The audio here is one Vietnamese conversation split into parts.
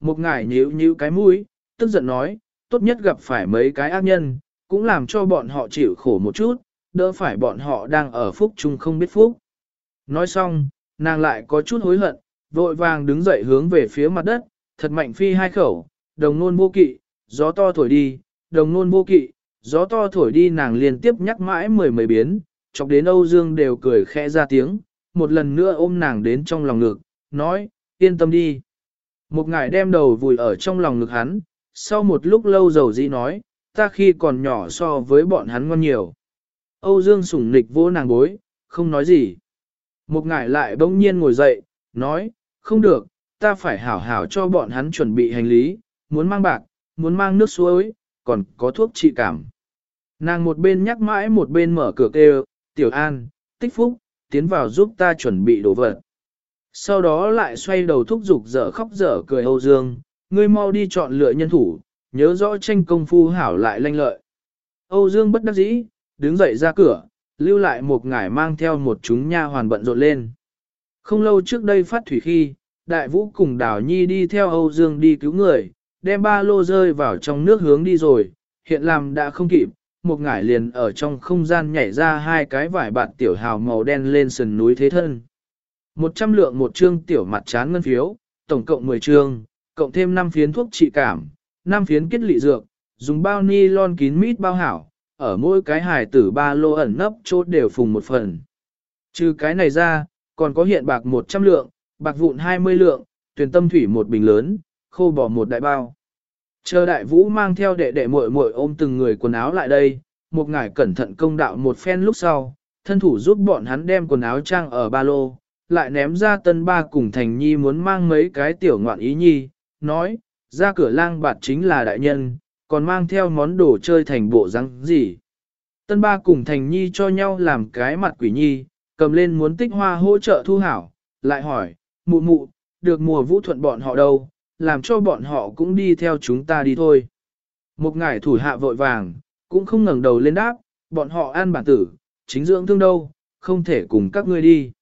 Một ngải nhíu nhíu cái mũi, tức giận nói, tốt nhất gặp phải mấy cái ác nhân, cũng làm cho bọn họ chịu khổ một chút, đỡ phải bọn họ đang ở phúc chung không biết phúc. Nói xong, nàng lại có chút hối hận, vội vàng đứng dậy hướng về phía mặt đất, thật mạnh phi hai khẩu, đồng nôn vô kỵ, gió to thổi đi, đồng nôn vô kỵ, gió to thổi đi nàng liên tiếp nhắc mãi mười mấy biến, chọc đến Âu Dương đều cười khẽ ra tiếng, một lần nữa ôm nàng đến trong lòng ngực, nói, yên tâm đi. Một ngải đem đầu vùi ở trong lòng ngực hắn, sau một lúc lâu dầu dĩ nói, ta khi còn nhỏ so với bọn hắn ngon nhiều. Âu Dương sủng nịch vô nàng bối, không nói gì. Một ngải lại bỗng nhiên ngồi dậy, nói, không được, ta phải hảo hảo cho bọn hắn chuẩn bị hành lý, muốn mang bạc, muốn mang nước suối, còn có thuốc trị cảm. Nàng một bên nhắc mãi một bên mở cửa kêu, tiểu an, tích phúc, tiến vào giúp ta chuẩn bị đồ vật. Sau đó lại xoay đầu thúc giục dở khóc dở cười Âu Dương, ngươi mau đi chọn lựa nhân thủ, nhớ rõ tranh công phu hảo lại lanh lợi. Âu Dương bất đắc dĩ, đứng dậy ra cửa, lưu lại một ngải mang theo một chúng nha hoàn bận rộn lên. Không lâu trước đây phát thủy khi, đại vũ cùng đào nhi đi theo Âu Dương đi cứu người, đem ba lô rơi vào trong nước hướng đi rồi, hiện làm đã không kịp, một ngải liền ở trong không gian nhảy ra hai cái vải bạt tiểu hào màu đen lên sườn núi thế thân. Một trăm lượng một trương tiểu mặt chán ngân phiếu, tổng cộng 10 trương, cộng thêm 5 phiến thuốc trị cảm, 5 phiến kết lị dược, dùng bao ni lon kín mít bao hảo, ở mỗi cái hài tử ba lô ẩn nấp chốt đều phùng một phần. Trừ cái này ra, còn có hiện bạc 100 lượng, bạc vụn 20 lượng, tuyển tâm thủy một bình lớn, khô bỏ một đại bao. Chờ đại vũ mang theo đệ đệ muội muội ôm từng người quần áo lại đây, một ngải cẩn thận công đạo một phen lúc sau, thân thủ giúp bọn hắn đem quần áo trang ở ba lô, lại ném ra tân ba cùng thành nhi muốn mang mấy cái tiểu ngoạn ý nhi, nói, ra cửa lang bạt chính là đại nhân, còn mang theo món đồ chơi thành bộ răng gì. Tân ba cùng thành nhi cho nhau làm cái mặt quỷ nhi, cầm lên muốn tích hoa hỗ trợ thu hảo, lại hỏi, mụ mụ, được mùa vũ thuận bọn họ đâu, làm cho bọn họ cũng đi theo chúng ta đi thôi. Một ngải thủ hạ vội vàng, cũng không ngẩng đầu lên đáp, bọn họ an bản tử, chính dưỡng thương đâu, không thể cùng các ngươi đi.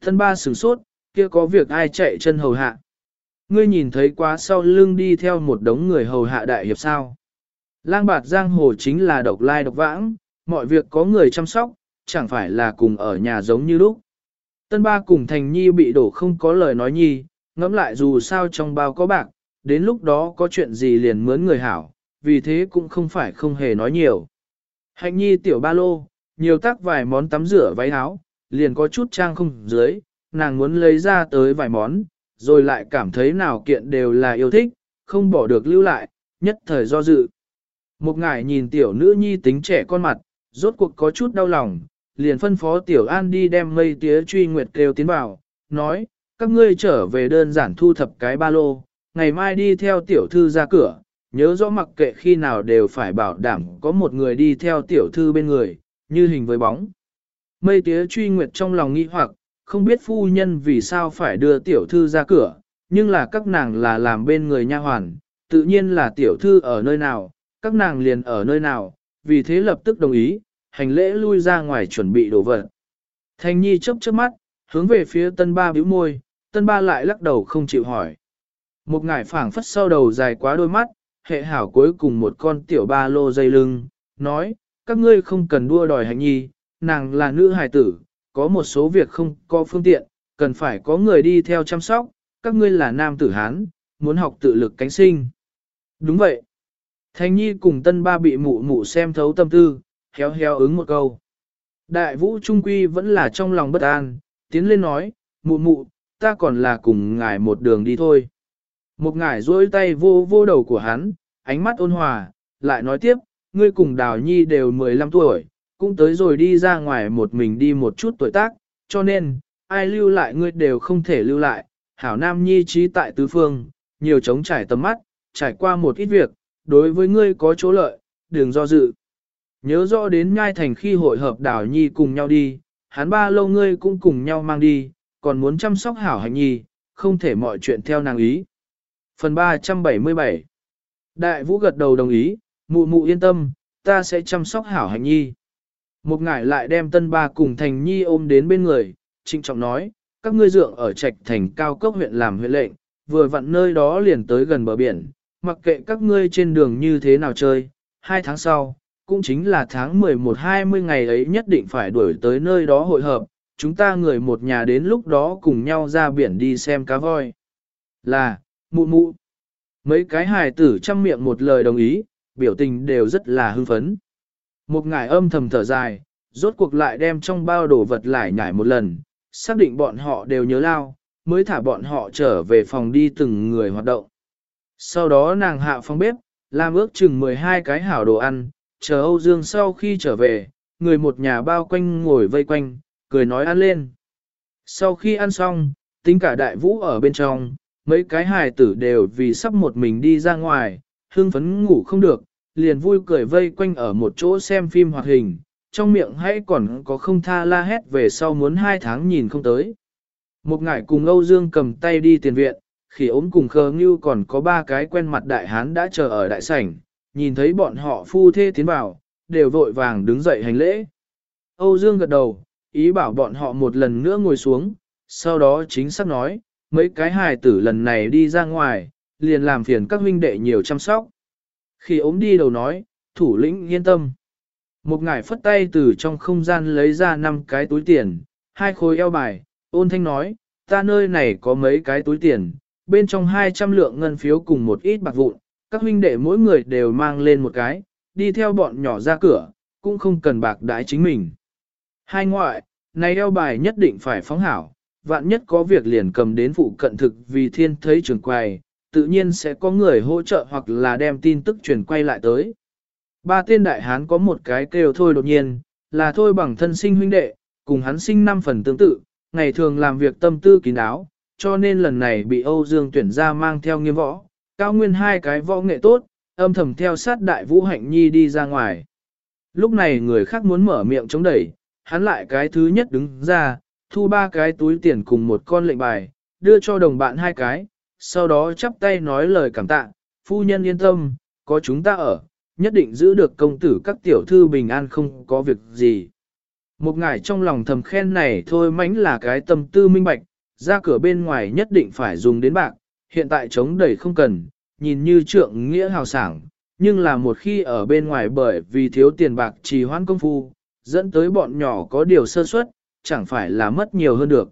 Thân ba sửng sốt, kia có việc ai chạy chân hầu hạ. Ngươi nhìn thấy quá sau lưng đi theo một đống người hầu hạ đại hiệp sao. Lang bạt giang hồ chính là độc lai độc vãng, mọi việc có người chăm sóc, chẳng phải là cùng ở nhà giống như lúc. Tân ba cùng thành nhi bị đổ không có lời nói nhi, ngẫm lại dù sao trong bao có bạc, đến lúc đó có chuyện gì liền mướn người hảo, vì thế cũng không phải không hề nói nhiều. Hạnh nhi tiểu ba lô, nhiều tác vài món tắm rửa váy áo, liền có chút trang không dưới, nàng muốn lấy ra tới vài món, rồi lại cảm thấy nào kiện đều là yêu thích, không bỏ được lưu lại, nhất thời do dự. Một ngải nhìn tiểu nữ nhi tính trẻ con mặt, rốt cuộc có chút đau lòng, liền phân phó tiểu an đi đem mây tía truy nguyệt kêu tiến vào, nói, các ngươi trở về đơn giản thu thập cái ba lô, ngày mai đi theo tiểu thư ra cửa, nhớ rõ mặc kệ khi nào đều phải bảo đảm có một người đi theo tiểu thư bên người, như hình với bóng. Mây tía truy nguyệt trong lòng nghi hoặc, không biết phu nhân vì sao phải đưa tiểu thư ra cửa, nhưng là các nàng là làm bên người nha hoàn, tự nhiên là tiểu thư ở nơi nào, các nàng liền ở nơi nào, vì thế lập tức đồng ý, hành lễ lui ra ngoài chuẩn bị đồ vật. Thanh Nhi chớp chớp mắt, hướng về phía tân ba bĩu môi, tân ba lại lắc đầu không chịu hỏi. Một ngải phảng phất sau đầu dài quá đôi mắt, hệ hảo cuối cùng một con tiểu ba lô dây lưng, nói, các ngươi không cần đua đòi hành nhi, nàng là nữ hài tử, có một số việc không có phương tiện, cần phải có người đi theo chăm sóc, các ngươi là nam tử Hán, muốn học tự lực cánh sinh. Đúng vậy. Thanh Nhi cùng tân ba bị mụ mụ xem thấu tâm tư, héo héo ứng một câu. Đại vũ trung quy vẫn là trong lòng bất an, tiến lên nói, mụ mụ, ta còn là cùng ngài một đường đi thôi. Một ngài duỗi tay vô vô đầu của hắn, ánh mắt ôn hòa, lại nói tiếp, ngươi cùng đào nhi đều 15 tuổi, cũng tới rồi đi ra ngoài một mình đi một chút tuổi tác, cho nên, ai lưu lại ngươi đều không thể lưu lại, hảo nam nhi trí tại tứ phương, nhiều chống trải tầm mắt, trải qua một ít việc, đối với ngươi có chỗ lợi, đừng do dự. Nhớ rõ đến nhai thành khi hội hợp đảo nhi cùng nhau đi, hắn ba lâu ngươi cũng cùng nhau mang đi, còn muốn chăm sóc hảo hành nhi, không thể mọi chuyện theo nàng ý. Phần 377 Đại vũ gật đầu đồng ý, mụ mụ yên tâm, ta sẽ chăm sóc hảo hành nhi. Một ngải lại đem tân ba cùng thành nhi ôm đến bên người, trinh trọng nói, các ngươi dượng ở trạch thành cao cấp huyện làm huyện lệnh, vừa vặn nơi đó liền tới gần bờ biển, mặc kệ các ngươi trên đường như thế nào chơi, hai tháng sau, cũng chính là tháng 11-20 ngày ấy nhất định phải đuổi tới nơi đó hội hợp, chúng ta người một nhà đến lúc đó cùng nhau ra biển đi xem cá voi. Là, mụ mụ. Mấy cái hài tử chăm miệng một lời đồng ý, biểu tình đều rất là hưng phấn. Một ngải âm thầm thở dài, rốt cuộc lại đem trong bao đồ vật lại nhảy một lần, xác định bọn họ đều nhớ lao, mới thả bọn họ trở về phòng đi từng người hoạt động. Sau đó nàng hạ phòng bếp, làm ước chừng 12 cái hảo đồ ăn, chờ Âu Dương sau khi trở về, người một nhà bao quanh ngồi vây quanh, cười nói ăn lên. Sau khi ăn xong, tính cả đại vũ ở bên trong, mấy cái hài tử đều vì sắp một mình đi ra ngoài, hương phấn ngủ không được, liền vui cười vây quanh ở một chỗ xem phim hoạt hình, trong miệng hãy còn có không tha la hét về sau muốn hai tháng nhìn không tới. Một ngải cùng Âu Dương cầm tay đi tiền viện, khi ốm cùng khờ ngưu còn có ba cái quen mặt đại hán đã chờ ở đại sảnh, nhìn thấy bọn họ phu thê tiến vào, đều vội vàng đứng dậy hành lễ. Âu Dương gật đầu, ý bảo bọn họ một lần nữa ngồi xuống, sau đó chính xác nói, mấy cái hài tử lần này đi ra ngoài, liền làm phiền các huynh đệ nhiều chăm sóc. Khi ốm đi đầu nói, thủ lĩnh yên tâm. Một ngải phất tay từ trong không gian lấy ra năm cái túi tiền, hai khối eo bài, ôn thanh nói, ta nơi này có mấy cái túi tiền, bên trong 200 lượng ngân phiếu cùng một ít bạc vụn, các huynh đệ mỗi người đều mang lên một cái, đi theo bọn nhỏ ra cửa, cũng không cần bạc đái chính mình. Hai ngoại, này eo bài nhất định phải phóng hảo, vạn nhất có việc liền cầm đến phụ cận thực vì thiên thấy trường quay, tự nhiên sẽ có người hỗ trợ hoặc là đem tin tức truyền quay lại tới. Ba tên đại hán có một cái kêu thôi đột nhiên, là thôi bằng thân sinh huynh đệ, cùng hắn sinh năm phần tương tự, ngày thường làm việc tâm tư kín đáo, cho nên lần này bị Âu Dương tuyển ra mang theo nghiêm võ, cao nguyên hai cái võ nghệ tốt, âm thầm theo sát đại vũ hạnh nhi đi ra ngoài. Lúc này người khác muốn mở miệng chống đẩy, hắn lại cái thứ nhất đứng ra, thu ba cái túi tiền cùng một con lệnh bài, đưa cho đồng bạn hai cái, sau đó chắp tay nói lời cảm tạ, phu nhân yên tâm, có chúng ta ở, nhất định giữ được công tử các tiểu thư bình an không có việc gì. Một ngải trong lòng thầm khen này thôi mánh là cái tâm tư minh bạch, ra cửa bên ngoài nhất định phải dùng đến bạc, hiện tại chống đẩy không cần, nhìn như trượng nghĩa hào sảng, nhưng là một khi ở bên ngoài bởi vì thiếu tiền bạc trì hoãn công phu, dẫn tới bọn nhỏ có điều sơ suất, chẳng phải là mất nhiều hơn được.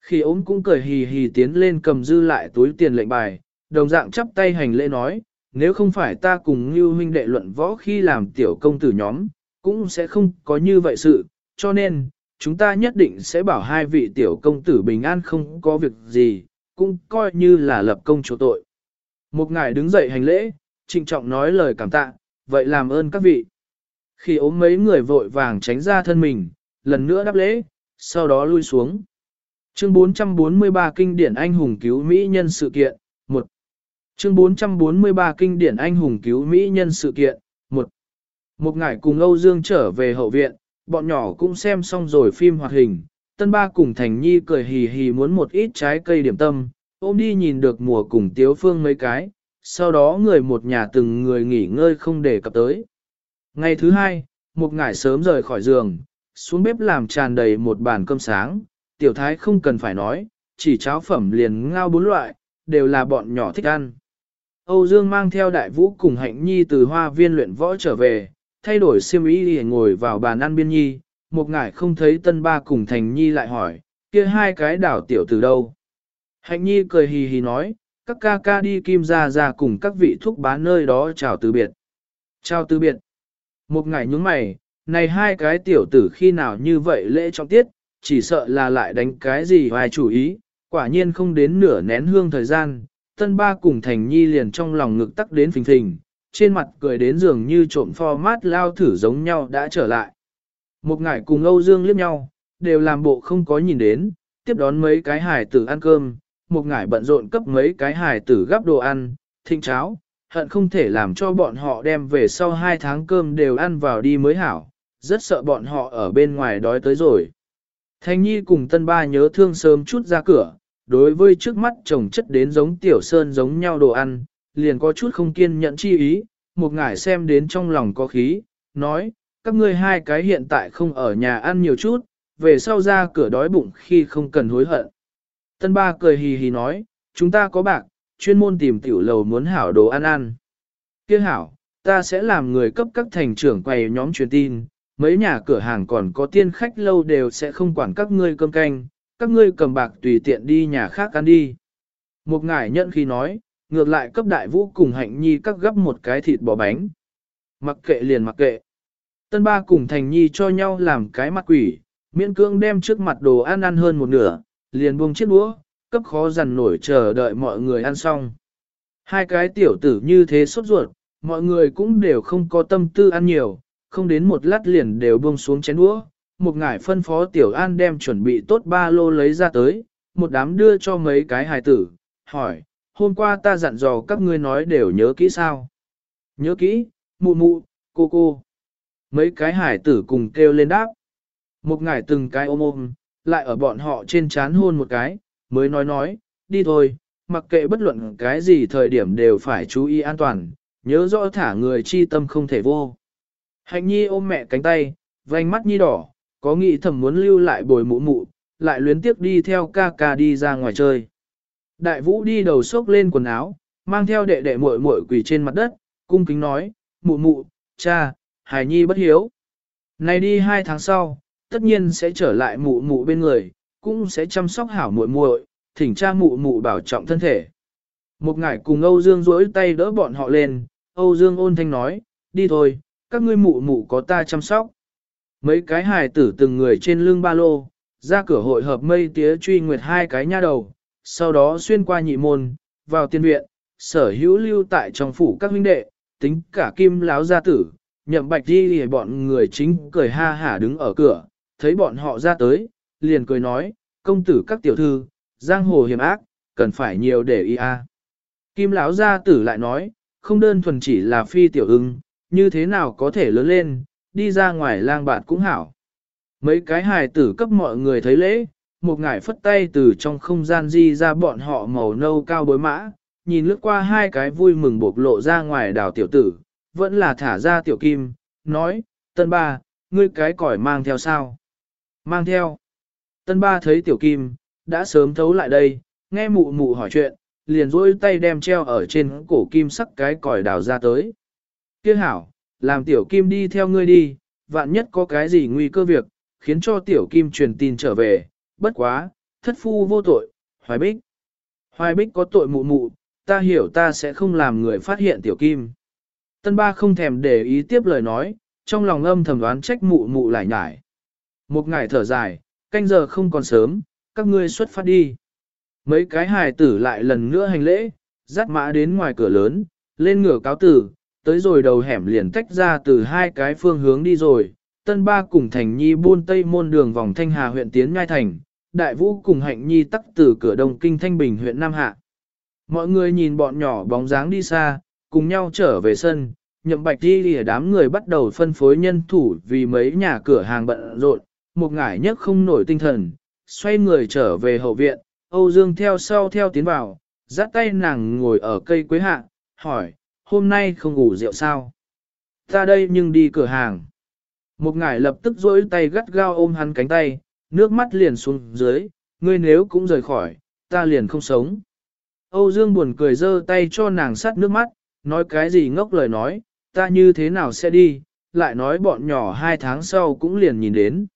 Khi ốm cũng cười hì hì tiến lên cầm dư lại túi tiền lệnh bài, đồng dạng chắp tay hành lễ nói, nếu không phải ta cùng như huynh đệ luận võ khi làm tiểu công tử nhóm, cũng sẽ không có như vậy sự, cho nên, chúng ta nhất định sẽ bảo hai vị tiểu công tử bình an không có việc gì, cũng coi như là lập công chỗ tội. Một ngài đứng dậy hành lễ, trịnh trọng nói lời cảm tạ, vậy làm ơn các vị. Khi ốm mấy người vội vàng tránh ra thân mình, lần nữa đáp lễ, sau đó lui xuống. Chương 443 Kinh điển anh hùng cứu Mỹ nhân sự kiện, 1. Chương 443 Kinh điển anh hùng cứu Mỹ nhân sự kiện, 1. Một ngày cùng Âu Dương trở về hậu viện, bọn nhỏ cũng xem xong rồi phim hoạt hình. Tân ba cùng Thành Nhi cười hì hì muốn một ít trái cây điểm tâm, ôm đi nhìn được mùa cùng Tiếu Phương mấy cái, sau đó người một nhà từng người nghỉ ngơi không để cập tới. Ngày thứ hai, một ngày sớm rời khỏi giường, xuống bếp làm tràn đầy một bàn cơm sáng, tiểu thái không cần phải nói, chỉ cháo phẩm liền ngao bốn loại, đều là bọn nhỏ thích ăn. Âu Dương mang theo đại vũ cùng hạnh nhi từ hoa viên luyện võ trở về, thay đổi xiêm y để ngồi vào bàn ăn biên nhi, một ngải không thấy tân ba cùng thành nhi lại hỏi, kia hai cái đảo tiểu từ đâu. Hạnh nhi cười hì hì nói, các ca ca đi kim ra ra cùng các vị thúc bán nơi đó chào từ biệt. Chào từ biệt. Một ngải nhúng mày, này hai cái tiểu tử khi nào như vậy lễ trọng tiết, chỉ sợ là lại đánh cái gì hoài chủ ý, quả nhiên không đến nửa nén hương thời gian, tân ba cùng thành nhi liền trong lòng ngực tắc đến phình phình, trên mặt cười đến dường như trộm pho mát lao thử giống nhau đã trở lại. Một ngải cùng Âu Dương liếc nhau, đều làm bộ không có nhìn đến, tiếp đón mấy cái hải tử ăn cơm, một ngải bận rộn cấp mấy cái hải tử gắp đồ ăn, thịnh cháo, hận không thể làm cho bọn họ đem về sau hai tháng cơm đều ăn vào đi mới hảo, rất sợ bọn họ ở bên ngoài đói tới rồi. Thanh Nhi cùng tân ba nhớ thương sớm chút ra cửa, đối với trước mắt chồng chất đến giống tiểu sơn giống nhau đồ ăn, liền có chút không kiên nhẫn chi ý, một ngải xem đến trong lòng có khí, nói, các ngươi hai cái hiện tại không ở nhà ăn nhiều chút, về sau ra cửa đói bụng khi không cần hối hận. Tân ba cười hì hì nói, chúng ta có bạc, chuyên môn tìm tiểu lầu muốn hảo đồ ăn ăn. Kia hảo, ta sẽ làm người cấp các thành trưởng quầy nhóm truyền tin, mấy nhà cửa hàng còn có tiên khách lâu đều sẽ không quản các ngươi cơm canh, các ngươi cầm bạc tùy tiện đi nhà khác ăn đi. Một ngải nhận khi nói, ngược lại cấp đại vũ cùng hạnh nhi các gấp một cái thịt bò bánh. Mặc kệ liền mặc kệ. Tân ba cùng thành nhi cho nhau làm cái mặt quỷ, miễn cưỡng đem trước mặt đồ ăn ăn hơn một nửa, liền buông chiếc đũa, cấp khó dằn nổi chờ đợi mọi người ăn xong. Hai cái tiểu tử như thế sốt ruột, mọi người cũng đều không có tâm tư ăn nhiều, không đến một lát liền đều buông xuống chén đũa. Một ngải phân phó tiểu an đem chuẩn bị tốt ba lô lấy ra tới, một đám đưa cho mấy cái hài tử, hỏi, hôm qua ta dặn dò các ngươi nói đều nhớ kỹ sao? Nhớ kỹ, mụ mụ, cô cô. Mấy cái hải tử cùng kêu lên đáp. Một ngải từng cái ôm ôm, lại ở bọn họ trên chán hôn một cái, mới nói nói, đi thôi, mặc kệ bất luận cái gì thời điểm đều phải chú ý an toàn, nhớ rõ thả người chi tâm không thể vô. Hạnh nhi ôm mẹ cánh tay, vành mắt nhi đỏ, có nghĩ thầm muốn lưu lại bồi mụ mụ, lại luyến tiếc đi theo ca ca đi ra ngoài chơi. Đại vũ đi đầu sốc lên quần áo, mang theo đệ đệ muội muội quỳ trên mặt đất, cung kính nói, mụ mụ, cha, hài nhi bất hiếu. Này đi hai tháng sau, tất nhiên sẽ trở lại mụ mụ bên người, cũng sẽ chăm sóc hảo muội muội, thỉnh cha mụ mụ bảo trọng thân thể. Một ngải cùng Âu Dương duỗi tay đỡ bọn họ lên, Âu Dương ôn thanh nói, đi thôi, các ngươi mụ mụ có ta chăm sóc. Mấy cái hài tử từng người trên lưng ba lô, ra cửa hội hợp mây tía truy nguyệt hai cái nha đầu, sau đó xuyên qua nhị môn, vào tiên viện, sở hữu lưu tại trong phủ các huynh đệ, tính cả kim láo gia tử, nhậm bạch đi thì bọn người chính cười ha hả đứng ở cửa, thấy bọn họ ra tới, liền cười nói, công tử các tiểu thư, giang hồ hiểm ác, cần phải nhiều để ý a. Kim lão gia tử lại nói, không đơn thuần chỉ là phi tiểu ưng, như thế nào có thể lớn lên, đi ra ngoài lang bạn cũng hảo. Mấy cái hài tử cấp mọi người thấy lễ, một ngải phất tay từ trong không gian di ra bọn họ màu nâu cao bối mã, nhìn lướt qua hai cái vui mừng bộc lộ ra ngoài đào tiểu tử, vẫn là thả ra tiểu kim, nói, tân ba, ngươi cái còi mang theo sao? Mang theo. Tân ba thấy tiểu kim, đã sớm thấu lại đây, nghe mụ mụ hỏi chuyện, liền rôi tay đem treo ở trên cổ kim sắc cái còi đào ra tới. Kia hảo, làm tiểu kim đi theo ngươi đi, vạn nhất có cái gì nguy cơ việc, khiến cho tiểu kim truyền tin trở về, bất quá, thất phu vô tội, hoài bích. Hoài bích có tội mụ mụ, ta hiểu ta sẽ không làm người phát hiện tiểu kim. Tân ba không thèm để ý tiếp lời nói, trong lòng âm thầm đoán trách mụ mụ lại nhải. Một ngày thở dài, canh giờ không còn sớm, các ngươi xuất phát đi. Mấy cái hài tử lại lần nữa hành lễ, dắt mã đến ngoài cửa lớn, lên ngửa cáo tử, tới rồi đầu hẻm liền tách ra từ hai cái phương hướng đi rồi. Tân ba cùng thành nhi buôn tây môn đường vòng thanh hà huyện tiến ngai thành, đại vũ cùng hạnh nhi tắc từ cửa đông kinh thanh bình huyện Nam Hạ. Mọi người nhìn bọn nhỏ bóng dáng đi xa, cùng nhau trở về sân, nhậm bạch đi lìa đám người bắt đầu phân phối nhân thủ vì mấy nhà cửa hàng bận rộn, một ngải nhất không nổi tinh thần, xoay người trở về hậu viện, Âu Dương theo sau theo tiến vào, dắt tay nàng ngồi ở cây quế hạ, hỏi, hôm nay không ngủ rượu sao? Ta đây nhưng đi cửa hàng. Một ngải lập tức dỗi tay gắt gao ôm hắn cánh tay, nước mắt liền xuống dưới, ngươi nếu cũng rời khỏi, ta liền không sống. Âu Dương buồn cười giơ tay cho nàng sắt nước mắt, nói cái gì ngốc lời nói, ta như thế nào sẽ đi, lại nói bọn nhỏ hai tháng sau cũng liền nhìn đến.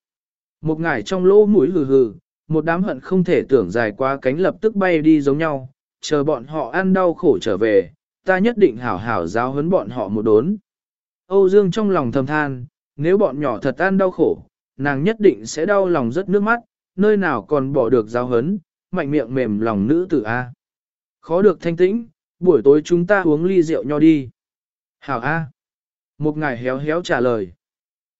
Một ngải trong lỗ mũi hừ hừ, một đám hận không thể tưởng dài qua cánh lập tức bay đi giống nhau, chờ bọn họ ăn đau khổ trở về, ta nhất định hảo hảo giáo huấn bọn họ một đốn. Âu Dương trong lòng thầm than, nếu bọn nhỏ thật ăn đau khổ, nàng nhất định sẽ đau lòng rất nước mắt, nơi nào còn bỏ được giáo huấn, mạnh miệng mềm lòng nữ tử A. Khó được thanh tĩnh, buổi tối chúng ta uống ly rượu nho đi. Hảo A. Một ngài héo héo trả lời.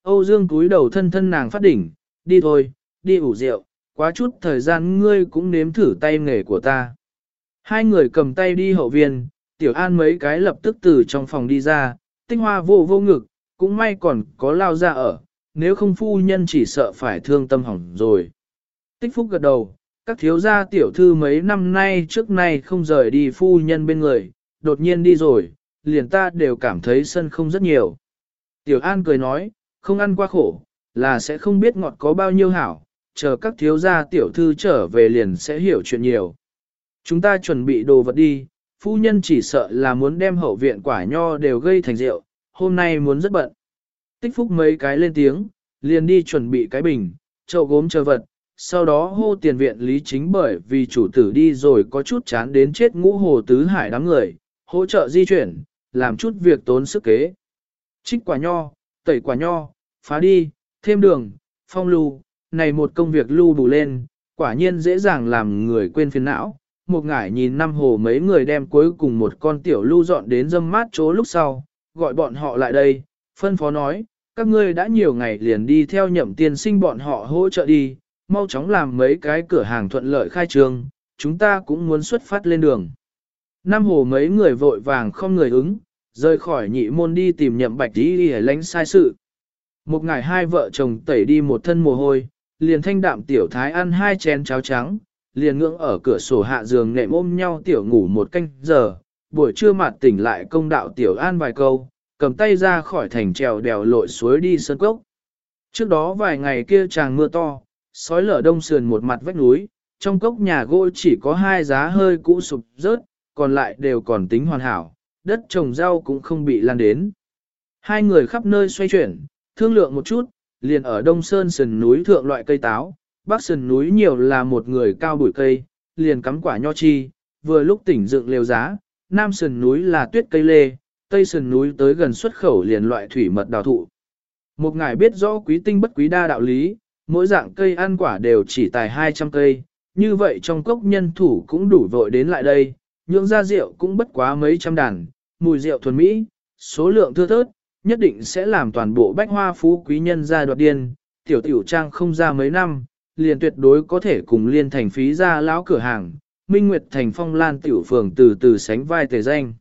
Âu Dương cúi đầu thân thân nàng phát đỉnh, đi thôi, đi ủ rượu, quá chút thời gian ngươi cũng nếm thử tay nghề của ta. Hai người cầm tay đi hậu viên, tiểu an mấy cái lập tức từ trong phòng đi ra, tinh hoa vô vô ngực, cũng may còn có lao ra ở, nếu không phu nhân chỉ sợ phải thương tâm hỏng rồi. Tích phúc gật đầu, các thiếu gia tiểu thư mấy năm nay trước nay không rời đi phu nhân bên người, đột nhiên đi rồi, liền ta đều cảm thấy sân không rất nhiều. Tiểu An cười nói, không ăn qua khổ, là sẽ không biết ngọt có bao nhiêu hảo, chờ các thiếu gia tiểu thư trở về liền sẽ hiểu chuyện nhiều. Chúng ta chuẩn bị đồ vật đi, phu nhân chỉ sợ là muốn đem hậu viện quả nho đều gây thành rượu, hôm nay muốn rất bận. Tích phúc mấy cái lên tiếng, liền đi chuẩn bị cái bình, chậu gốm chờ vật, sau đó hô tiền viện lý chính bởi vì chủ tử đi rồi có chút chán đến chết ngũ hồ tứ hải đám người, hỗ trợ di chuyển, làm chút việc tốn sức kế. Trích quả nho, tẩy quả nho, phá đi, thêm đường, phong lưu, này một công việc lưu bù lên, quả nhiên dễ dàng làm người quên phiền não. Một ngải nhìn năm hồ mấy người đem cuối cùng một con tiểu lưu dọn đến dâm mát chỗ lúc sau, gọi bọn họ lại đây, phân phó nói, các ngươi đã nhiều ngày liền đi theo nhậm Tiên sinh bọn họ hỗ trợ đi, mau chóng làm mấy cái cửa hàng thuận lợi khai trương, chúng ta cũng muốn xuất phát lên đường. Năm hồ mấy người vội vàng không người ứng, rời khỏi nhị môn đi tìm nhậm bạch đi đi lánh sai sự. Một ngày hai vợ chồng tẩy đi một thân mồ hôi, liền thanh đạm tiểu thái ăn hai chén cháo trắng, liền ngưỡng ở cửa sổ hạ giường nệm ôm nhau tiểu ngủ một canh giờ, buổi trưa mặt tỉnh lại công đạo tiểu an vài câu, cầm tay ra khỏi thành trèo đèo lội suối đi sơn cốc. Trước đó vài ngày kia chàng mưa to, sói lở đông sườn một mặt vách núi, trong cốc nhà gỗ chỉ có hai giá hơi cũ sụp rớt, còn lại đều còn tính hoàn hảo, đất trồng rau cũng không bị lan đến. Hai người khắp nơi xoay chuyển, thương lượng một chút, liền ở đông sơn sườn núi thượng loại cây táo, bắc sườn núi nhiều là một người cao bụi cây, liền cắm quả nho chi, vừa lúc tỉnh dựng lều giá, nam sườn núi là tuyết cây lê, tây sườn núi tới gần xuất khẩu liền loại thủy mật đào thụ. Một ngài biết rõ quý tinh bất quý đa đạo lý, mỗi dạng cây ăn quả đều chỉ tài 200 cây, như vậy trong cốc nhân thủ cũng đủ vội đến lại đây, nhượng ra rượu cũng bất quá mấy trăm đàn, mùi rượu thuần mỹ, số lượng thưa thớt, nhất định sẽ làm toàn bộ bách hoa phú quý nhân ra đoạt điên, tiểu tiểu trang không ra mấy năm, liền tuyệt đối có thể cùng liên thành phí ra lão cửa hàng, minh nguyệt thành phong lan tiểu phường từ từ sánh vai tề danh.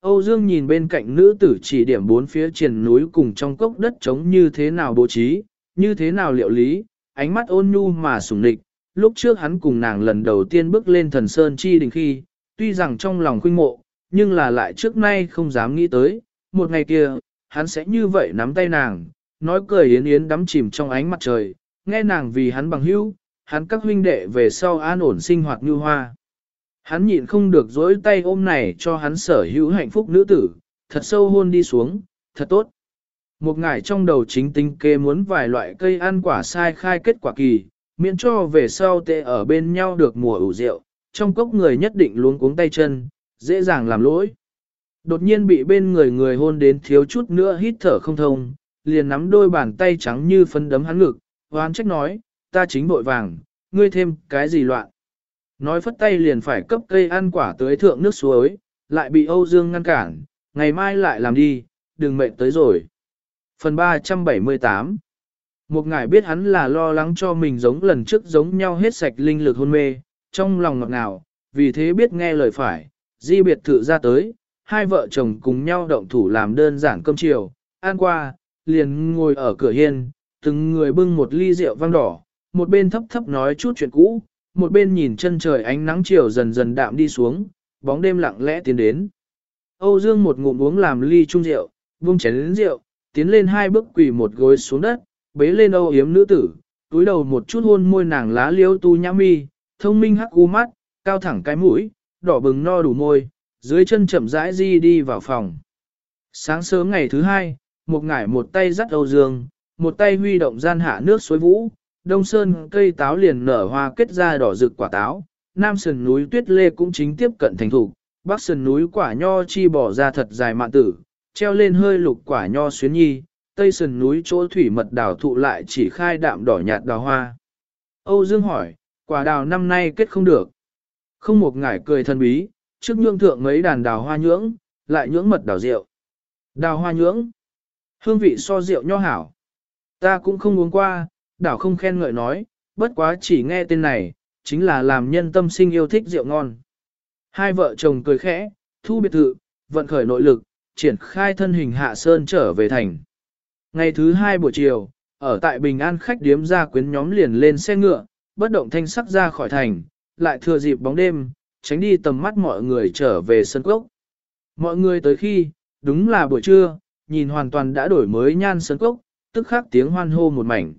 Âu Dương nhìn bên cạnh nữ tử chỉ điểm bốn phía triền núi cùng trong cốc đất trống như thế nào bố trí, như thế nào liệu lý, ánh mắt ôn nhu mà sủng nịch. Lúc trước hắn cùng nàng lần đầu tiên bước lên thần sơn chi đỉnh khi, tuy rằng trong lòng khuynh mộ, nhưng là lại trước nay không dám nghĩ tới, một ngày kia, hắn sẽ như vậy nắm tay nàng, nói cười yến yến đắm chìm trong ánh mặt trời, nghe nàng vì hắn bằng hữu, hắn các huynh đệ về sau an ổn sinh hoạt như hoa. Hắn nhịn không được dối tay ôm này cho hắn sở hữu hạnh phúc nữ tử, thật sâu hôn đi xuống, thật tốt. Một ngày trong đầu chính tinh kê muốn vài loại cây ăn quả sai khai kết quả kỳ, miễn cho về sau tệ ở bên nhau được mùa ủ rượu, trong cốc người nhất định luống cuống tay chân, dễ dàng làm lỗi. Đột nhiên bị bên người người hôn đến thiếu chút nữa hít thở không thông, liền nắm đôi bàn tay trắng như phấn đấm hắn ngực, hoán trách nói, ta chính bội vàng, ngươi thêm cái gì loạn. Nói phất tay liền phải cấp cây ăn quả tới thượng nước suối, lại bị Âu Dương ngăn cản, ngày mai lại làm đi, đừng mệt tới rồi. Phần 378 Một ngài biết hắn là lo lắng cho mình giống lần trước giống nhau hết sạch linh lực hôn mê, trong lòng ngọt ngào, vì thế biết nghe lời phải, di biệt thự ra tới, hai vợ chồng cùng nhau động thủ làm đơn giản cơm chiều, ăn qua, liền ngồi ở cửa hiên, từng người bưng một ly rượu vang đỏ, một bên thấp thấp nói chút chuyện cũ, một bên nhìn chân trời ánh nắng chiều dần dần đạm đi xuống, bóng đêm lặng lẽ tiến đến. Âu Dương một ngụm uống làm ly chung rượu, vung chén đến rượu, tiến lên hai bước quỳ một gối xuống đất, bế lên Âu yếm nữ tử, túi đầu một chút hôn môi nàng lá liêu tu nhã mi, thông minh hắc u mắt, cao thẳng cái mũi, đỏ bừng no đủ môi, dưới chân chậm rãi di đi vào phòng. Sáng sớm ngày thứ hai, một ngải một tay dắt Âu Dương, một tay huy động gian hạ nước suối vũ, đông sơn cây táo liền nở hoa kết ra đỏ rực quả táo, nam sườn núi tuyết lê cũng chính tiếp cận thành thủ, bắc sườn núi quả nho chi bỏ ra thật dài mạn tử, treo lên hơi lục quả nho xuyến nhi, tây sườn núi chỗ thủy mật đào thụ lại chỉ khai đạm đỏ nhạt đào hoa. Âu Dương hỏi, quả đào năm nay kết không được. Không một ngải cười thân bí, trước nhương thượng mấy đàn đào hoa nhưỡng, lại nhưỡng mật đào rượu. Đào hoa nhưỡng, hương vị so rượu nho hảo. Ta cũng không uống qua, đảo không khen ngợi nói, bất quá chỉ nghe tên này, chính là làm nhân tâm sinh yêu thích rượu ngon. Hai vợ chồng cười khẽ, thu biệt thự, vận khởi nội lực, triển khai thân hình hạ sơn trở về thành. Ngày thứ hai buổi chiều, ở tại Bình An khách điếm gia quyến nhóm liền lên xe ngựa, bất động thanh sắc ra khỏi thành, lại thừa dịp bóng đêm, tránh đi tầm mắt mọi người trở về sân cốc. Mọi người tới khi, đúng là buổi trưa, nhìn hoàn toàn đã đổi mới nhan sân cốc, tức khắc tiếng hoan hô một mảnh.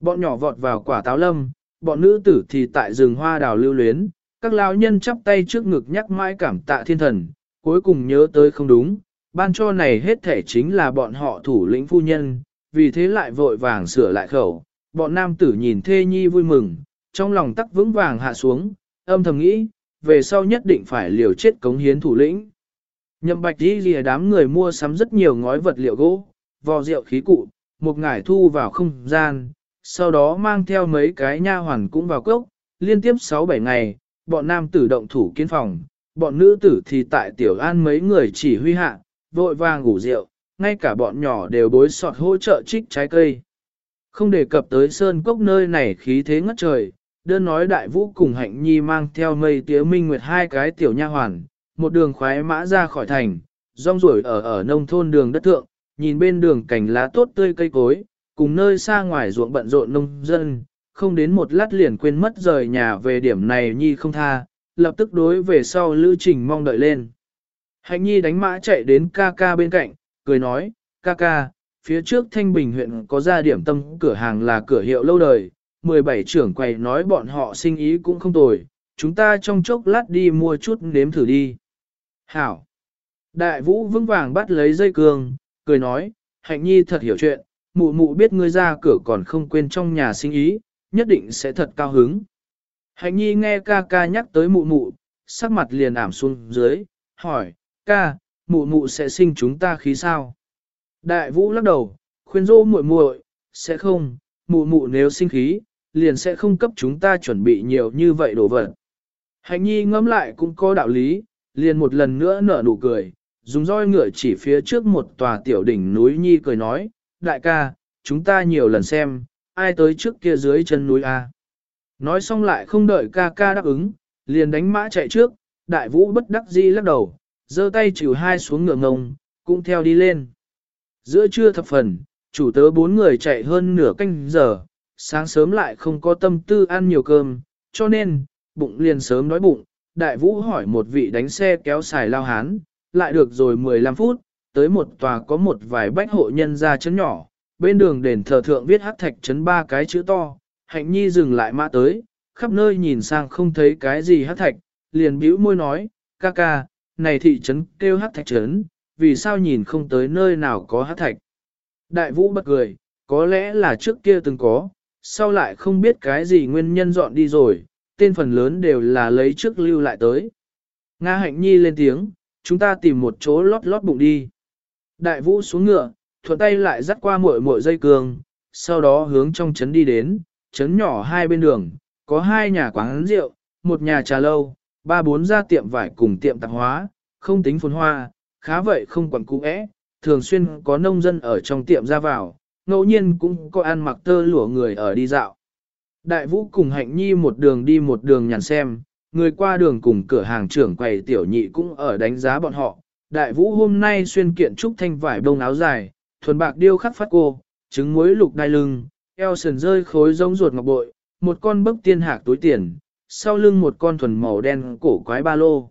Bọn nhỏ vọt vào quả táo lâm, bọn nữ tử thì tại rừng hoa đào lưu luyến, Các lão nhân chắp tay trước ngực nhắc mãi cảm tạ thiên thần, cuối cùng nhớ tới không đúng, ban cho này hết thể chính là bọn họ thủ lĩnh phu nhân, vì thế lại vội vàng sửa lại khẩu. Bọn nam tử nhìn thê nhi vui mừng, trong lòng tắc vững vàng hạ xuống, âm thầm nghĩ, về sau nhất định phải liều chết cống hiến thủ lĩnh. Nhậm bạch đi lìa đám người mua sắm rất nhiều ngói vật liệu gỗ, vò rượu khí cụ, một ngải thu vào không gian, sau đó mang theo mấy cái nha hoàn cũng vào cốc, liên tiếp 6-7 ngày, bọn nam tử động thủ kiến phòng, bọn nữ tử thì tại tiểu an mấy người chỉ huy hạ, vội vàng ngủ rượu, ngay cả bọn nhỏ đều bối sọt hỗ trợ trích trái cây. Không đề cập tới sơn cốc nơi này khí thế ngất trời, đơn nói đại vũ cùng hạnh nhi mang theo mây tía minh nguyệt hai cái tiểu nha hoàn, một đường khoái mã ra khỏi thành, rong ruổi ở ở nông thôn đường đất thượng, nhìn bên đường cảnh lá tốt tươi cây cối, cùng nơi xa ngoài ruộng bận rộn nông dân, không đến một lát liền quên mất rời nhà về điểm này nhi không tha, lập tức đối về sau lữ trình mong đợi lên. Hạnh nhi đánh mã chạy đến ca ca bên cạnh, cười nói, ca ca, phía trước Thanh Bình huyện có ra điểm tâm cửa hàng là cửa hiệu lâu đời, 17 trưởng quầy nói bọn họ sinh ý cũng không tồi, chúng ta trong chốc lát đi mua chút nếm thử đi. Hảo! Đại vũ vững vàng bắt lấy dây cương, cười nói, hạnh nhi thật hiểu chuyện, mụ mụ biết ngươi ra cửa còn không quên trong nhà sinh ý, nhất định sẽ thật cao hứng. Hạnh nhi nghe ca ca nhắc tới mụ mụ, sắc mặt liền ảm xuống dưới, hỏi, ca, mụ mụ sẽ sinh chúng ta khí sao? Đại vũ lắc đầu, khuyên rô muội muội, sẽ không, mụ mụ nếu sinh khí, liền sẽ không cấp chúng ta chuẩn bị nhiều như vậy đồ vật. Hạnh nhi ngẫm lại cũng có đạo lý, liền một lần nữa nở nụ cười, dùng roi ngựa chỉ phía trước một tòa tiểu đỉnh núi nhi cười nói, đại ca, chúng ta nhiều lần xem, ai tới trước kia dưới chân núi A. Nói xong lại không đợi ca ca đáp ứng, liền đánh mã chạy trước, đại vũ bất đắc di lắc đầu, giơ tay chịu hai xuống ngựa ngông, cũng theo đi lên. Giữa trưa thập phần, chủ tớ bốn người chạy hơn nửa canh giờ, sáng sớm lại không có tâm tư ăn nhiều cơm, cho nên, bụng liền sớm đói bụng, đại vũ hỏi một vị đánh xe kéo xài lao hán, lại được rồi 15 phút, tới một tòa có một vài bách hộ nhân ra chấn nhỏ, bên đường đền thờ thượng viết hắc thạch chấn ba cái chữ to, hạnh nhi dừng lại mã tới, khắp nơi nhìn sang không thấy cái gì hắc thạch, liền bĩu môi nói, ca ca, này thị trấn kêu hắc thạch trấn, vì sao nhìn không tới nơi nào có hắc thạch. Đại vũ bật cười, có lẽ là trước kia từng có, sau lại không biết cái gì nguyên nhân dọn đi rồi, tên phần lớn đều là lấy trước lưu lại tới. Nga hạnh nhi lên tiếng, chúng ta tìm một chỗ lót lót bụng đi. Đại vũ xuống ngựa, thuận tay lại dắt qua muội muội dây cường, sau đó hướng trong trấn đi đến, trấn nhỏ hai bên đường, có hai nhà quán rượu, một nhà trà lâu, ba bốn gia tiệm vải cùng tiệm tạp hóa, không tính phồn hoa, khá vậy không quẩn cũ ẽ, thường xuyên có nông dân ở trong tiệm ra vào, ngẫu nhiên cũng có ăn mặc tơ lụa người ở đi dạo. Đại vũ cùng hạnh nhi một đường đi một đường nhàn xem, người qua đường cùng cửa hàng trưởng quầy tiểu nhị cũng ở đánh giá bọn họ. Đại vũ hôm nay xuyên kiện trúc thanh vải bông áo dài, thuần bạc điêu khắc phát cô, trứng muối lục đai lưng, eo sườn rơi khối giống ruột ngọc bội, một con bấc tiên hạc túi tiền, sau lưng một con thuần màu đen cổ quái ba lô.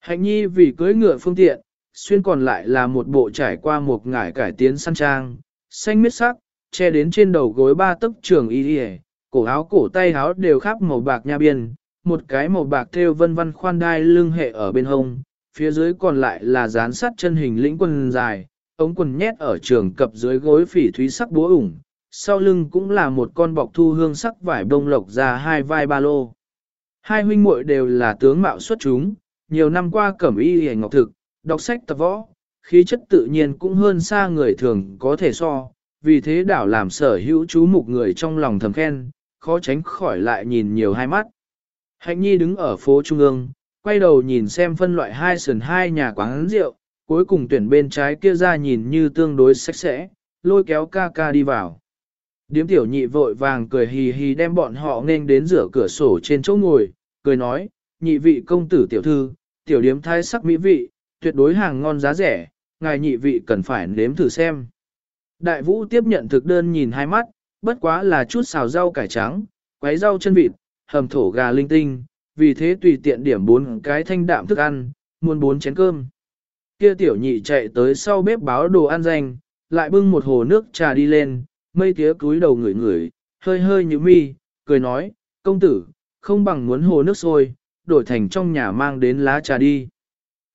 Hạnh nhi vì cưới ngựa phương tiện, xuyên còn lại là một bộ trải qua một ngải cải tiến săn trang, xanh miết sắc, che đến trên đầu gối ba tấc trường y đi cổ áo cổ tay áo đều khắp màu bạc nha biên, một cái màu bạc thêu vân vân khoan đai lưng hệ ở bên hông, phía dưới còn lại là dán sắt chân hình lĩnh quần dài, ống quần nhét ở trường cập dưới gối phỉ thúy sắc búa ủng, sau lưng cũng là một con bọc thu hương sắc vải bông lộc ra hai vai ba lô. Hai huynh muội đều là tướng mạo xuất chúng, nhiều năm qua cẩm y hề ngọc thực, đọc sách tập võ, khí chất tự nhiên cũng hơn xa người thường có thể so, vì thế đảo làm sở hữu chú mục người trong lòng thầm khen, khó tránh khỏi lại nhìn nhiều hai mắt. Hạnh Nhi đứng ở phố Trung ương, quay đầu nhìn xem phân loại hai sườn hai nhà quán rượu, cuối cùng tuyển bên trái kia ra nhìn như tương đối sạch sẽ, lôi kéo ca ca đi vào. Điếm tiểu nhị vội vàng cười hì hì đem bọn họ nên đến rửa cửa sổ trên chỗ ngồi, cười nói, nhị vị công tử tiểu thư, tiểu điếm thái sắc mỹ vị, tuyệt đối hàng ngon giá rẻ, ngài nhị vị cần phải nếm thử xem. Đại vũ tiếp nhận thực đơn nhìn hai mắt, bất quá là chút xào rau cải trắng, quấy rau chân vịt, hầm thổ gà linh tinh, vì thế tùy tiện điểm bốn cái thanh đạm thức ăn, muôn bốn chén cơm. Kia tiểu nhị chạy tới sau bếp báo đồ ăn danh, lại bưng một hồ nước trà đi lên, mây tía cúi đầu ngửi ngửi, hơi hơi như mi, cười nói, công tử, không bằng muốn hồ nước sôi, đổi thành trong nhà mang đến lá trà đi.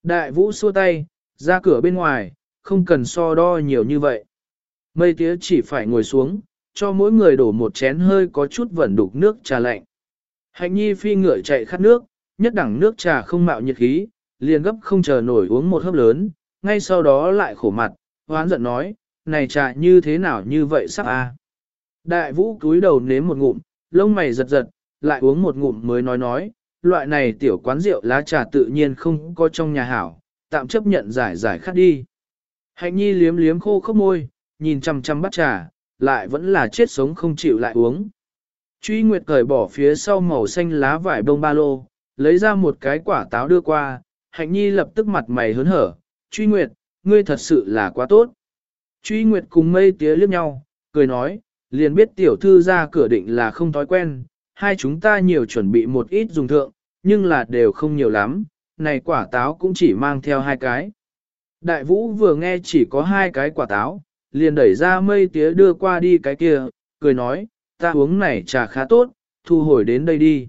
Đại vũ xua tay, ra cửa bên ngoài, không cần so đo nhiều như vậy. Mây tía chỉ phải ngồi xuống, cho mỗi người đổ một chén hơi có chút vẩn đục nước trà lạnh. Hạnh nhi phi ngựa chạy khát nước, nhất đẳng nước trà không mạo nhiệt khí, liền gấp không chờ nổi uống một hớp lớn, ngay sau đó lại khổ mặt, hoán giận nói, này trà như thế nào như vậy sắp a? Đại vũ cúi đầu nếm một ngụm, lông mày giật giật, lại uống một ngụm mới nói nói, loại này tiểu quán rượu lá trà tự nhiên không có trong nhà hảo, tạm chấp nhận giải giải khát đi. Hạnh nhi liếm liếm khô khốc môi, nhìn chăm chăm bắt trà, lại vẫn là chết sống không chịu lại uống. Truy Nguyệt cởi bỏ phía sau màu xanh lá vải bông ba lô, lấy ra một cái quả táo đưa qua, Hạnh Nhi lập tức mặt mày hớn hở, Truy Nguyệt, ngươi thật sự là quá tốt. Truy Nguyệt cùng mây tía liếc nhau, cười nói, liền biết tiểu thư ra cửa định là không thói quen, hai chúng ta nhiều chuẩn bị một ít dùng thượng, nhưng là đều không nhiều lắm, này quả táo cũng chỉ mang theo hai cái. Đại vũ vừa nghe chỉ có hai cái quả táo, liền đẩy ra mây tía đưa qua đi cái kia, cười nói, ta uống này trà khá tốt, thu hồi đến đây đi.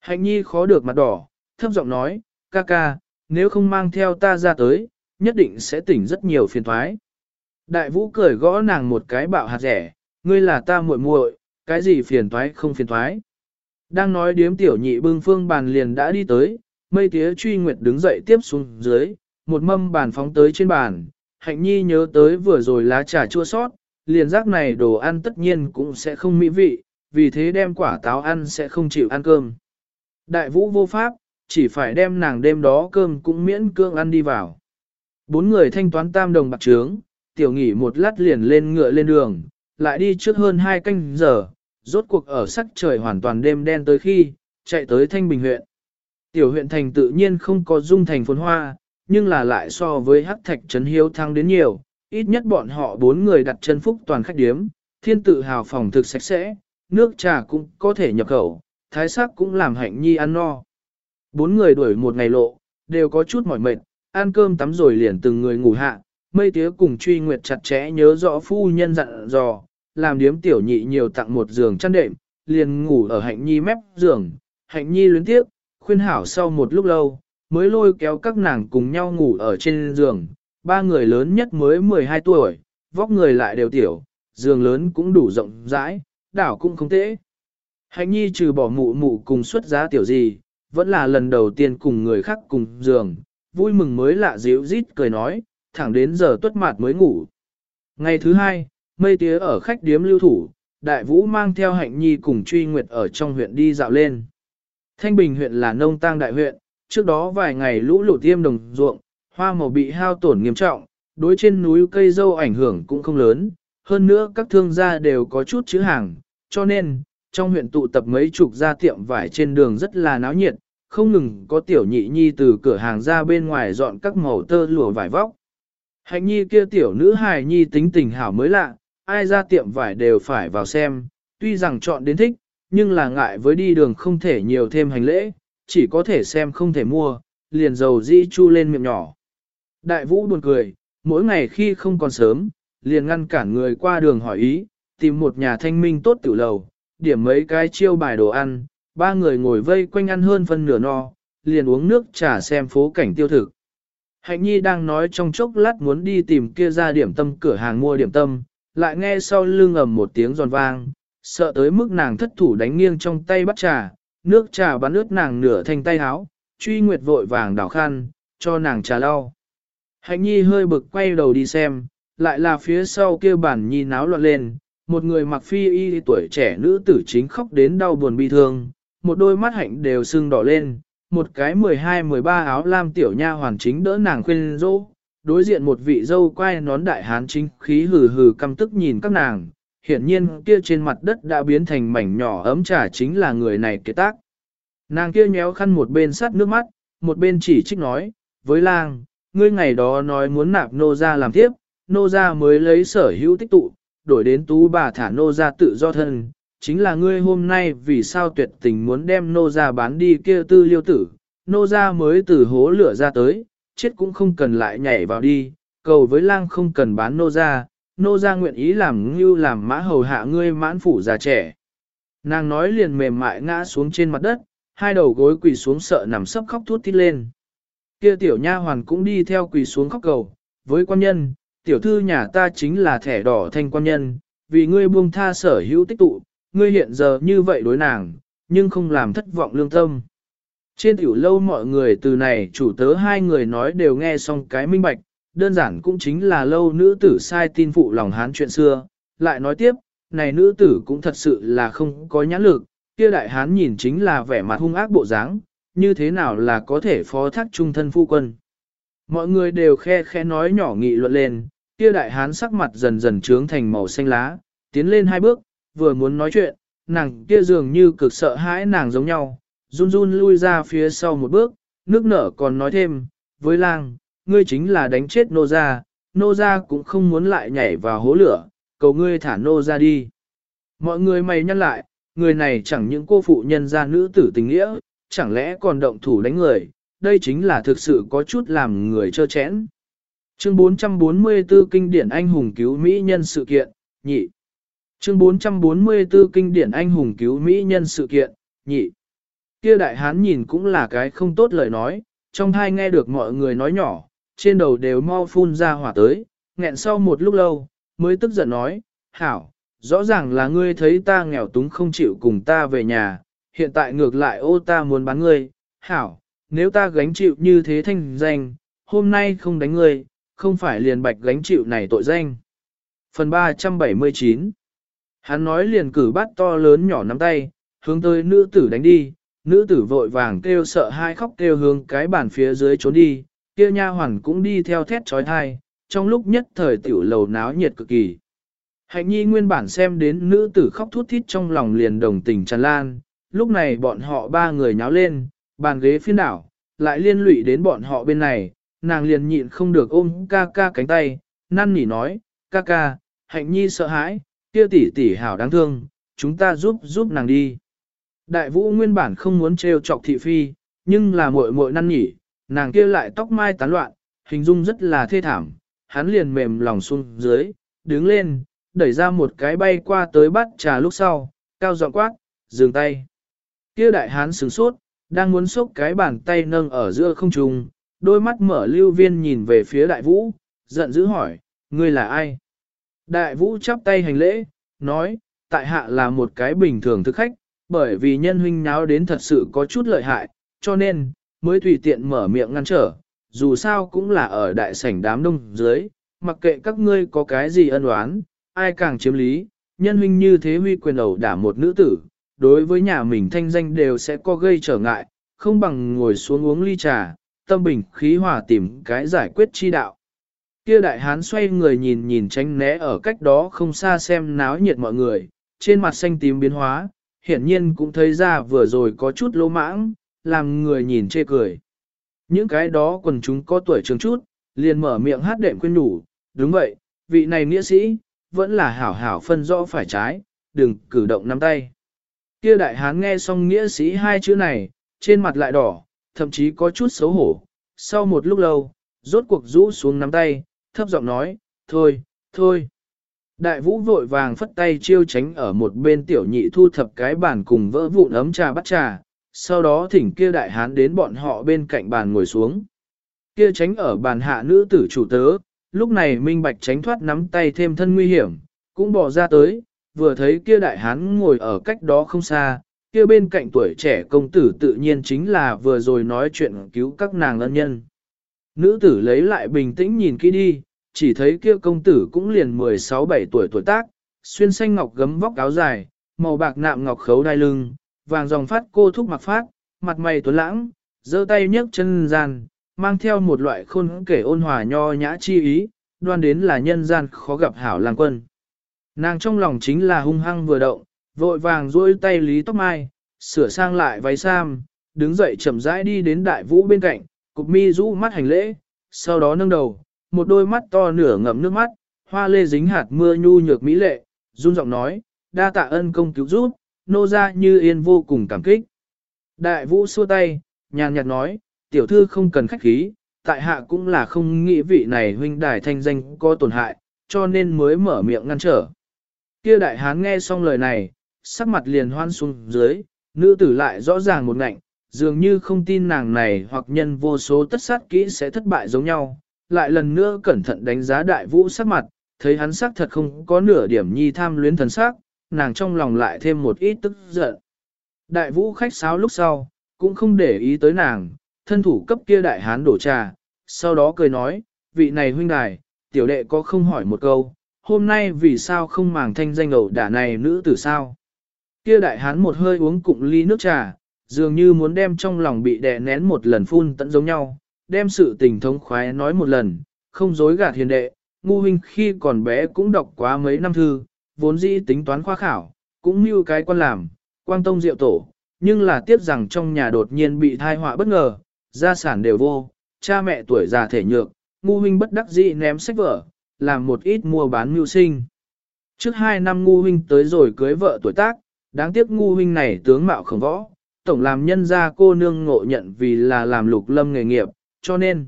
Hạnh nhi khó được mặt đỏ, thấp giọng nói, ca ca, nếu không mang theo ta ra tới, nhất định sẽ tỉnh rất nhiều phiền thoái. Đại vũ cười gõ nàng một cái bạo hạt rẻ, ngươi là ta muội muội, cái gì phiền thoái không phiền thoái. Đang nói điếm tiểu nhị bưng phương bàn liền đã đi tới, mây tía truy nguyệt đứng dậy tiếp xuống dưới, một mâm bàn phóng tới trên bàn, hạnh nhi nhớ tới vừa rồi lá trà chua sót, liền giác này đồ ăn tất nhiên cũng sẽ không mỹ vị, vì thế đem quả táo ăn sẽ không chịu ăn cơm. Đại vũ vô pháp, chỉ phải đem nàng đêm đó cơm cũng miễn cương ăn đi vào. Bốn người thanh toán tam đồng bạc trướng, tiểu nghỉ một lát liền lên ngựa lên đường, lại đi trước hơn hai canh giờ, rốt cuộc ở sắc trời hoàn toàn đêm đen tới khi, chạy tới Thanh Bình huyện. Tiểu huyện thành tự nhiên không có dung thành phồn hoa, nhưng là lại so với hắc thạch trấn hiếu thăng đến nhiều, ít nhất bọn họ bốn người đặt chân phúc toàn khách điếm, thiên tự hào phòng thực sạch sẽ, nước trà cũng có thể nhập khẩu, thái sắc cũng làm hạnh nhi ăn no. Bốn người đuổi một ngày lộ, đều có chút mỏi mệt, ăn cơm tắm rồi liền từng người ngủ hạ, mây tía cùng truy nguyệt chặt chẽ nhớ rõ phu nhân dặn dò, làm điếm tiểu nhị nhiều tặng một giường chăn đệm, liền ngủ ở hạnh nhi mép giường, hạnh nhi luyến tiếp, khuyên hảo sau một lúc lâu, mới lôi kéo các nàng cùng nhau ngủ ở trên giường, ba người lớn nhất mới 12 tuổi, vóc người lại đều tiểu, giường lớn cũng đủ rộng rãi, đảo cũng không tệ. Hạnh nhi trừ bỏ mụ mụ cùng xuất giá tiểu gì, vẫn là lần đầu tiên cùng người khác cùng giường, vui mừng mới lạ dịu rít cười nói, thẳng đến giờ tuất mặt mới ngủ. Ngày thứ hai, mây tía ở khách điếm lưu thủ, đại vũ mang theo hạnh nhi cùng truy nguyệt ở trong huyện đi dạo lên. Thanh Bình huyện là nông tang đại huyện, trước đó vài ngày lũ lụt tiêm đồng ruộng, hoa màu bị hao tổn nghiêm trọng, đối trên núi cây dâu ảnh hưởng cũng không lớn, hơn nữa các thương gia đều có chút chữ hàng, cho nên, trong huyện tụ tập mấy chục gia tiệm vải trên đường rất là náo nhiệt, không ngừng có tiểu nhị nhi từ cửa hàng ra bên ngoài dọn các màu tơ lụa vải vóc. Hạnh nhi kia tiểu nữ hài nhi tính tình hảo mới lạ, ai ra tiệm vải đều phải vào xem, tuy rằng chọn đến thích, nhưng là ngại với đi đường không thể nhiều thêm hành lễ, chỉ có thể xem không thể mua, liền dầu dĩ chu lên miệng nhỏ. Đại vũ buồn cười, mỗi ngày khi không còn sớm, liền ngăn cản người qua đường hỏi ý, tìm một nhà thanh minh tốt tiểu lầu, điểm mấy cái chiêu bài đồ ăn, ba người ngồi vây quanh ăn hơn phân nửa no, liền uống nước trà xem phố cảnh tiêu thực. Hạnh Nhi đang nói trong chốc lát muốn đi tìm kia ra điểm tâm cửa hàng mua điểm tâm, lại nghe sau lưng ầm một tiếng giòn vang, sợ tới mức nàng thất thủ đánh nghiêng trong tay bắt trà, nước trà bắn ướt nàng nửa thanh tay háo, truy nguyệt vội vàng đảo khăn, cho nàng trà lau. Hạnh Nhi hơi bực quay đầu đi xem, lại là phía sau kia bản nhi náo loạn lên, một người mặc phi y tuổi trẻ nữ tử chính khóc đến đau buồn bi thương, một đôi mắt hạnh đều sưng đỏ lên, một cái 12-13 áo lam tiểu nha hoàn chính đỡ nàng khuyên dỗ, đối diện một vị dâu quay nón đại hán chính khí hừ hừ căm tức nhìn các nàng, hiển nhiên kia trên mặt đất đã biến thành mảnh nhỏ ấm trà chính là người này kế tác. Nàng kia nhéo khăn một bên sắt nước mắt, một bên chỉ trích nói, với lang, ngươi ngày đó nói muốn nạp nô ra làm tiếp, nô ra mới lấy sở hữu tích tụ, đổi đến tú bà thả nô ra tự do thân, chính là ngươi hôm nay vì sao tuyệt tình muốn đem nô ra bán đi kia tư liêu tử, nô ra mới từ hố lửa ra tới, chết cũng không cần lại nhảy vào đi, cầu với lang không cần bán nô ra, nô ra nguyện ý làm như làm mã hầu hạ ngươi mãn phủ già trẻ. Nàng nói liền mềm mại ngã xuống trên mặt đất, hai đầu gối quỳ xuống sợ nằm sấp khóc thút thít lên. Kia tiểu nha hoàn cũng đi theo quỳ xuống khóc cầu, với quan nhân, tiểu thư nhà ta chính là thẻ đỏ thanh quan nhân, vì ngươi buông tha sở hữu tích tụ, ngươi hiện giờ như vậy đối nàng, nhưng không làm thất vọng lương tâm. Trên tiểu lâu mọi người từ này chủ tớ hai người nói đều nghe xong cái minh bạch, đơn giản cũng chính là lâu nữ tử sai tin phụ lòng hán chuyện xưa, lại nói tiếp, này nữ tử cũng thật sự là không có nhãn lực, kia đại hán nhìn chính là vẻ mặt hung ác bộ dáng, như thế nào là có thể phó thác trung thân phu quân. Mọi người đều khe khe nói nhỏ nghị luận lên, kia đại hán sắc mặt dần dần trướng thành màu xanh lá, tiến lên hai bước, vừa muốn nói chuyện, nàng kia dường như cực sợ hãi nàng giống nhau, run run lui ra phía sau một bước, nước nở còn nói thêm, với lang, ngươi chính là đánh chết nô gia, nô gia cũng không muốn lại nhảy vào hố lửa, cầu ngươi thả nô gia đi. Mọi người mày nhăn lại, người này chẳng những cô phụ nhân gia nữ tử tình nghĩa, chẳng lẽ còn động thủ đánh người, đây chính là thực sự có chút làm người trơ chẽn. Chương 444 Kinh điển anh hùng cứu Mỹ nhân sự kiện, nhị. Chương 444 Kinh điển anh hùng cứu Mỹ nhân sự kiện, nhị. Kia đại hán nhìn cũng là cái không tốt lời nói, trong thai nghe được mọi người nói nhỏ, trên đầu đều mau phun ra hỏa tới, nghẹn sau một lúc lâu, mới tức giận nói, hảo, rõ ràng là ngươi thấy ta nghèo túng không chịu cùng ta về nhà, hiện tại ngược lại ô ta muốn bán ngươi, hảo, nếu ta gánh chịu như thế thanh danh, hôm nay không đánh ngươi, không phải liền bạch gánh chịu này tội danh. Phần 379 Hắn nói liền cử bát to lớn nhỏ nắm tay, hướng tới nữ tử đánh đi, nữ tử vội vàng kêu sợ hai khóc kêu hướng cái bàn phía dưới trốn đi, kia nha hoàn cũng đi theo thét trói thai, trong lúc nhất thời tiểu lầu náo nhiệt cực kỳ. Hạnh nhi nguyên bản xem đến nữ tử khóc thút thít trong lòng liền đồng tình tràn lan, lúc này bọn họ ba người nháo lên, bàn ghế phiên đảo, lại liên lụy đến bọn họ bên này, nàng liền nhịn không được ôm ca ca cánh tay, năn nỉ nói, ca ca, hạnh nhi sợ hãi, kia tỷ tỷ hảo đáng thương, chúng ta giúp giúp nàng đi. Đại vũ nguyên bản không muốn trêu chọc thị phi, nhưng là muội muội năn nỉ, nàng kia lại tóc mai tán loạn, hình dung rất là thê thảm, hắn liền mềm lòng xuống dưới, đứng lên, đẩy ra một cái bay qua tới bắt trà lúc sau, cao giọng quát, dừng tay. Kia đại hán sửng sốt, đang muốn xúc cái bàn tay nâng ở giữa không trung, đôi mắt mở lưu viên nhìn về phía đại vũ, giận dữ hỏi, ngươi là ai? Đại vũ chắp tay hành lễ, nói, tại hạ là một cái bình thường thực khách, bởi vì nhân huynh nháo đến thật sự có chút lợi hại, cho nên, mới tùy tiện mở miệng ngăn trở, dù sao cũng là ở đại sảnh đám đông dưới, mặc kệ các ngươi có cái gì ân oán, ai càng chiếm lý, nhân huynh như thế huy quyền ẩu đả một nữ tử, đối với nhà mình thanh danh đều sẽ có gây trở ngại, không bằng ngồi xuống uống ly trà, tâm bình khí hòa tìm cái giải quyết chi đạo. Kia đại hán xoay người nhìn nhìn tránh né ở cách đó không xa xem náo nhiệt mọi người, trên mặt xanh tím biến hóa, hiển nhiên cũng thấy ra vừa rồi có chút lỗ mãng, làm người nhìn chê cười. Những cái đó quần chúng có tuổi trường chút, liền mở miệng hát đệm quên đủ, đúng vậy, vị này nghĩa sĩ, vẫn là hảo hảo phân rõ phải trái, đừng cử động nắm tay. Kia đại hán nghe xong nghĩa sĩ hai chữ này, trên mặt lại đỏ, thậm chí có chút xấu hổ. Sau một lúc lâu, rốt cuộc rũ xuống nắm tay, thấp giọng nói, thôi, thôi. Đại vũ vội vàng phất tay chiêu tránh ở một bên tiểu nhị thu thập cái bàn cùng vỡ vụn ấm trà bắt trà, sau đó thỉnh kia đại hán đến bọn họ bên cạnh bàn ngồi xuống. Kia tránh ở bàn hạ nữ tử chủ tớ, lúc này minh bạch tránh thoát nắm tay thêm thân nguy hiểm, cũng bỏ ra tới, vừa thấy kia đại hán ngồi ở cách đó không xa, kia bên cạnh tuổi trẻ công tử tự nhiên chính là vừa rồi nói chuyện cứu các nàng ân nhân. Nữ tử lấy lại bình tĩnh nhìn kỹ đi, chỉ thấy kia công tử cũng liền 16-17 tuổi tuổi tác, xuyên xanh ngọc gấm vóc áo dài, màu bạc nạm ngọc khấu đai lưng, vàng dòng phát cô thúc mặc phát, mặt mày tuấn lãng, giơ tay nhấc chân gian, mang theo một loại khôn kể ôn hòa nho nhã chi ý, đoan đến là nhân gian khó gặp hảo làng quân. Nàng trong lòng chính là hung hăng vừa động, vội vàng duỗi tay lý tóc mai, sửa sang lại váy sam, đứng dậy chậm rãi đi đến đại vũ bên cạnh, cục mi rũ mắt hành lễ, sau đó nâng đầu, một đôi mắt to nửa ngậm nước mắt, hoa lê dính hạt mưa nhu nhược mỹ lệ, run giọng nói, đa tạ ân công cứu giúp, nô ra như yên vô cùng cảm kích. Đại vũ xua tay, nhàn nhạt nói, tiểu thư không cần khách khí, tại hạ cũng là không nghĩ vị này huynh đài thanh danh có tổn hại, cho nên mới mở miệng ngăn trở. Kia đại hán nghe xong lời này, sắc mặt liền hoan xuống dưới, nữ tử lại rõ ràng một ngạnh, dường như không tin nàng này hoặc nhân vô số tất sát kỹ sẽ thất bại giống nhau, lại lần nữa cẩn thận đánh giá đại vũ sắc mặt, thấy hắn sắc thật không có nửa điểm nhi tham luyến thần sắc, nàng trong lòng lại thêm một ít tức giận. Đại vũ khách sáo lúc sau, cũng không để ý tới nàng, thân thủ cấp kia đại hán đổ trà, sau đó cười nói, vị này huynh đài, tiểu đệ có không hỏi một câu, hôm nay vì sao không màng thanh danh ẩu đả này nữ tử sao? Kia đại hán một hơi uống cụng ly nước trà, dường như muốn đem trong lòng bị đè nén một lần phun tận giống nhau, đem sự tình thống khoái nói một lần, không dối gạt hiền đệ, ngu huynh khi còn bé cũng đọc quá mấy năm thư, vốn dĩ tính toán khoa khảo, cũng như cái quan làm, quang tông diệu tổ, nhưng là tiếc rằng trong nhà đột nhiên bị thai họa bất ngờ, gia sản đều vô, cha mẹ tuổi già thể nhược, ngu huynh bất đắc dĩ ném sách vở, làm một ít mua bán mưu sinh. Trước hai năm ngu huynh tới rồi cưới vợ tuổi tác, đáng tiếc ngu huynh này tướng mạo khổng võ, tổng làm nhân gia cô nương ngộ nhận vì là làm lục lâm nghề nghiệp, cho nên.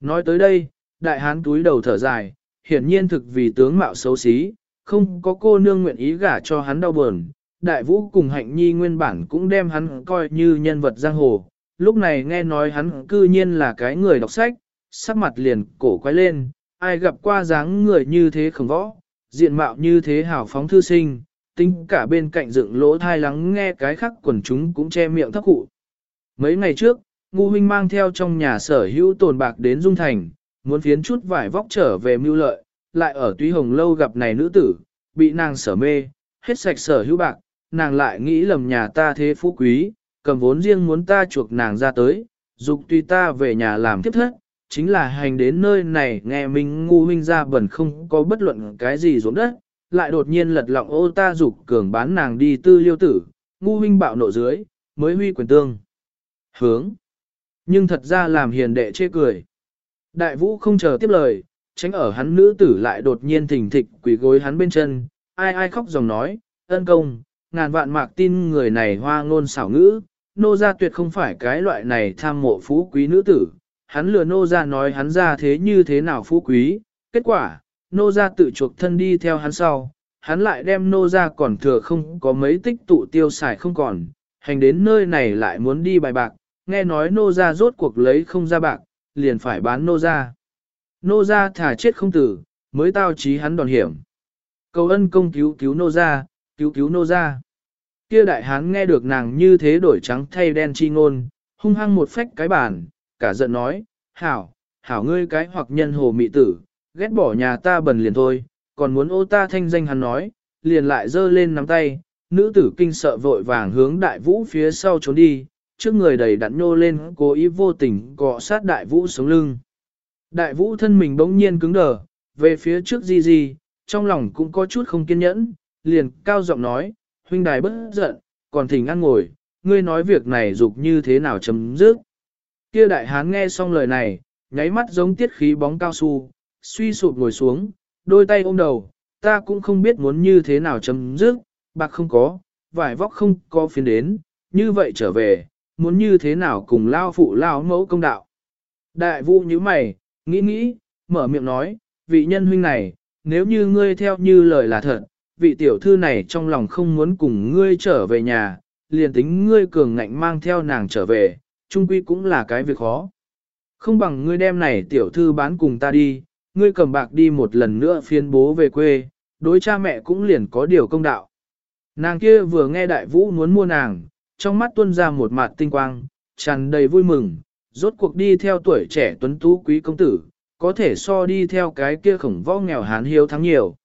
Nói tới đây, đại hán túi đầu thở dài, hiển nhiên thực vì tướng mạo xấu xí, không có cô nương nguyện ý gả cho hắn đau buồn. Đại vũ cùng hạnh nhi nguyên bản cũng đem hắn coi như nhân vật giang hồ, lúc này nghe nói hắn cư nhiên là cái người đọc sách, sắc mặt liền cổ quay lên, ai gặp qua dáng người như thế khổng võ, diện mạo như thế hào phóng thư sinh, tính cả bên cạnh dựng lỗ thai lắng nghe cái khác quần chúng cũng che miệng thấp cụ. Mấy ngày trước, ngu huynh mang theo trong nhà sở hữu tồn bạc đến Dung Thành, muốn phiến chút vải vóc trở về mưu lợi, lại ở Tuy hồng lâu gặp này nữ tử, bị nàng sở mê, hết sạch sở hữu bạc, nàng lại nghĩ lầm nhà ta thế phú quý, cầm vốn riêng muốn ta chuộc nàng ra tới, dục tùy ta về nhà làm tiếp thất, chính là hành đến nơi này nghe mình ngu huynh ra bẩn không có bất luận cái gì ruộng đất, lại đột nhiên lật lọng ô ta dục cường bán nàng đi tư liêu tử, ngu huynh bạo nộ dưới, mới huy quyền tương. Hướng. Nhưng thật ra làm hiền đệ chê cười. Đại vũ không chờ tiếp lời, tránh ở hắn nữ tử lại đột nhiên thỉnh thịch quỳ gối hắn bên chân, ai ai khóc dòng nói, ân công, ngàn vạn mạc tin người này hoa ngôn xảo ngữ, nô gia tuyệt không phải cái loại này tham mộ phú quý nữ tử, hắn lừa nô Ra nói hắn ra thế như thế nào phú quý, kết quả, nô Ra tự chuộc thân đi theo hắn sau, hắn lại đem nô Ra còn thừa không có mấy tích tụ tiêu xài không còn, hành đến nơi này lại muốn đi bài bạc, nghe nói nô Ra rốt cuộc lấy không ra bạc, liền phải bán nô Ra, Nô Ra thả chết không tử, mới tao trí hắn đòn hiểm. Cầu ân công cứu cứu nô Ra, cứu cứu nô Ra, Kia đại hán nghe được nàng như thế đổi trắng thay đen chi ngôn, hung hăng một phách cái bản cả giận nói, hảo, hảo ngươi cái hoặc nhân hồ mị tử, ghét bỏ nhà ta bần liền thôi, còn muốn ô ta thanh danh hắn nói, liền lại giơ lên nắm tay, nữ tử kinh sợ vội vàng hướng đại vũ phía sau trốn đi, trước người đầy đặn nhô lên cố ý vô tình cọ sát đại vũ sống lưng. Đại vũ thân mình bỗng nhiên cứng đờ, về phía trước gì gì, trong lòng cũng có chút không kiên nhẫn, liền cao giọng nói, huynh đài bất giận, còn thỉnh ăn ngồi, ngươi nói việc này dục như thế nào chấm dứt. Kia đại hán nghe xong lời này, nháy mắt giống tiết khí bóng cao su, suy sụp ngồi xuống, đôi tay ôm đầu, ta cũng không biết muốn như thế nào chấm dứt, bạc không có, vải vóc không có phiến đến, như vậy trở về, muốn như thế nào cùng lao phụ lao mẫu công đạo. Đại vũ như mày, nghĩ nghĩ, mở miệng nói, vị nhân huynh này, nếu như ngươi theo như lời là thật, vị tiểu thư này trong lòng không muốn cùng ngươi trở về nhà, liền tính ngươi cường ngạnh mang theo nàng trở về, trung quy cũng là cái việc khó. Không bằng ngươi đem này tiểu thư bán cùng ta đi, ngươi cầm bạc đi một lần nữa phiên bố về quê, đối cha mẹ cũng liền có điều công đạo. Nàng kia vừa nghe đại vũ muốn mua nàng, trong mắt tuôn ra một mặt tinh quang, tràn đầy vui mừng, rốt cuộc đi theo tuổi trẻ tuấn tú quý công tử, có thể so đi theo cái kia khổng võ nghèo hán hiếu thắng nhiều.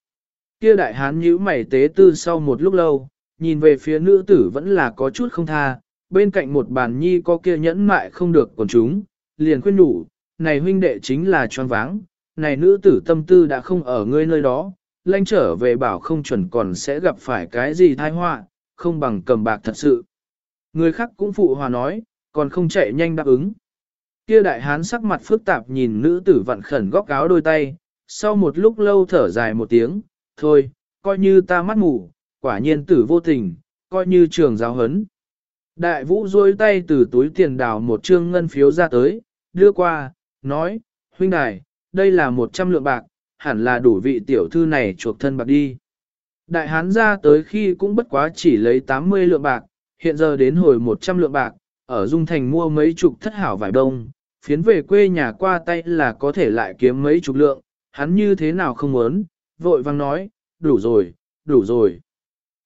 Kia đại hán nhíu mày tế tư sau một lúc lâu, nhìn về phía nữ tử vẫn là có chút không tha, bên cạnh một bàn nhi có kia nhẫn mại không được còn chúng, liền khuyên nhủ, này huynh đệ chính là choáng váng, này nữ tử tâm tư đã không ở ngươi nơi đó, lanh trở về bảo không chuẩn còn sẽ gặp phải cái gì tai họa, không bằng cầm bạc thật sự. Người khác cũng phụ hòa nói, còn không chạy nhanh đáp ứng. Kia đại hán sắc mặt phức tạp nhìn nữ tử vặn khẩn góc áo đôi tay, sau một lúc lâu thở dài một tiếng, thôi, coi như ta mắt ngủ quả nhiên tử vô tình, coi như trường giáo hấn. Đại vũ duỗi tay từ túi tiền đào một trương ngân phiếu ra tới, đưa qua, nói, huynh đài, đây là một trăm lượng bạc, hẳn là đủ vị tiểu thư này chuộc thân bạc đi. Đại hán ra tới khi cũng bất quá chỉ lấy 80 lượng bạc, hiện giờ đến hồi 100 lượng bạc, ở Dung Thành mua mấy chục thất hảo vải đông, phiến về quê nhà qua tay là có thể lại kiếm mấy chục lượng, hắn như thế nào không muốn, vội vang nói, đủ rồi, đủ rồi.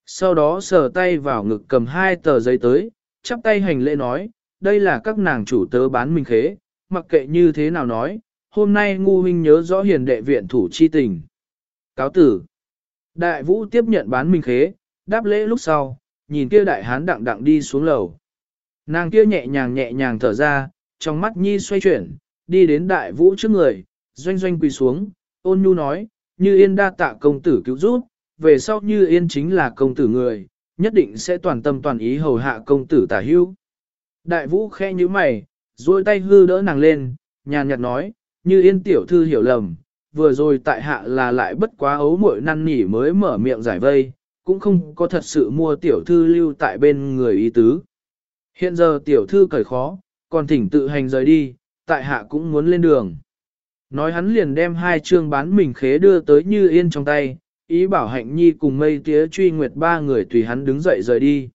Sau đó sờ tay vào ngực cầm hai tờ giấy tới, chắp tay hành lễ nói, đây là các nàng chủ tớ bán mình khế, mặc kệ như thế nào nói, hôm nay ngu huynh nhớ rõ hiền đệ viện thủ chi tình. Cáo tử. Đại vũ tiếp nhận bán mình khế, đáp lễ lúc sau, nhìn kia đại hán đặng đặng đi xuống lầu. Nàng kia nhẹ nhàng nhẹ nhàng thở ra, trong mắt nhi xoay chuyển, đi đến đại vũ trước người, doanh doanh quỳ xuống, ôn nhu nói, như yên đa tạ công tử cứu giúp, về sau như yên chính là công tử người, nhất định sẽ toàn tâm toàn ý hầu hạ công tử tả hưu. Đại vũ khe như mày, duỗi tay hư đỡ nàng lên, nhàn nhạt nói, như yên tiểu thư hiểu lầm, vừa rồi tại hạ là lại bất quá ấu muội năn nỉ mới mở miệng giải vây, cũng không có thật sự mua tiểu thư lưu tại bên người ý tứ. Hiện giờ tiểu thư cởi khó, còn thỉnh tự hành rời đi, tại hạ cũng muốn lên đường. Nói hắn liền đem hai chương bán mình khế đưa tới như yên trong tay, ý bảo hạnh nhi cùng mây tía truy nguyệt ba người tùy hắn đứng dậy rời đi.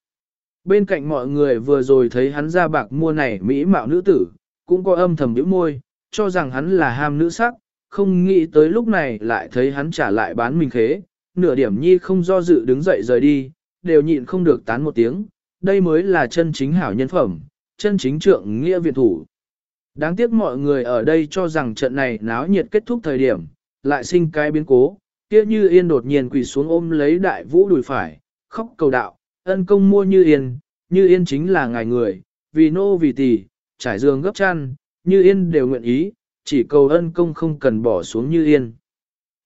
Bên cạnh mọi người vừa rồi thấy hắn ra bạc mua này mỹ mạo nữ tử, cũng có âm thầm nhíu môi, cho rằng hắn là ham nữ sắc, không nghĩ tới lúc này lại thấy hắn trả lại bán mình khế, nửa điểm nhi không do dự đứng dậy rời đi, đều nhịn không được tán một tiếng, đây mới là chân chính hảo nhân phẩm, chân chính trượng nghĩa viện thủ. Đáng tiếc mọi người ở đây cho rằng trận này náo nhiệt kết thúc thời điểm, lại sinh cái biến cố, kia như yên đột nhiên quỳ xuống ôm lấy đại vũ đùi phải, khóc cầu đạo, ân công mua như yên, như yên chính là ngài người, vì nô vì tỷ, trải giường gấp chăn, như yên đều nguyện ý, chỉ cầu ân công không cần bỏ xuống như yên.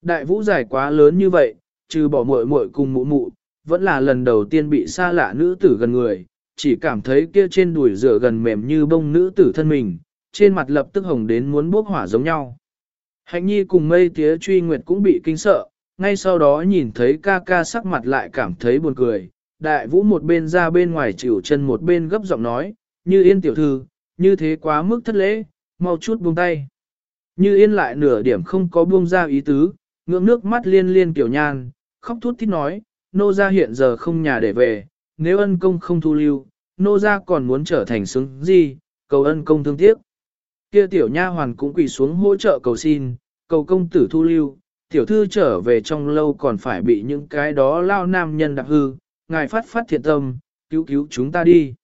Đại vũ giải quá lớn như vậy, trừ bỏ muội muội cùng mụ mụ, vẫn là lần đầu tiên bị xa lạ nữ tử gần người, chỉ cảm thấy kia trên đùi rửa gần mềm như bông nữ tử thân mình, trên mặt lập tức hồng đến muốn bốc hỏa giống nhau. Hạnh nhi cùng mây tía truy nguyệt cũng bị kinh sợ, ngay sau đó nhìn thấy ca ca sắc mặt lại cảm thấy buồn cười. Đại vũ một bên ra bên ngoài chịu chân một bên gấp giọng nói, như yên tiểu thư, như thế quá mức thất lễ, mau chút buông tay. Như yên lại nửa điểm không có buông ra ý tứ, ngưỡng nước mắt liên liên tiểu nhan, khóc thút thít nói, nô gia hiện giờ không nhà để về, nếu ân công không thu lưu, nô gia còn muốn trở thành xứng gì, cầu ân công thương tiếc. Kia tiểu nha hoàn cũng quỳ xuống hỗ trợ cầu xin, cầu công tử thu lưu, tiểu thư trở về trong lâu còn phải bị những cái đó lao nam nhân đặc hư, ngài phát phát thiện tâm, cứu cứu chúng ta đi.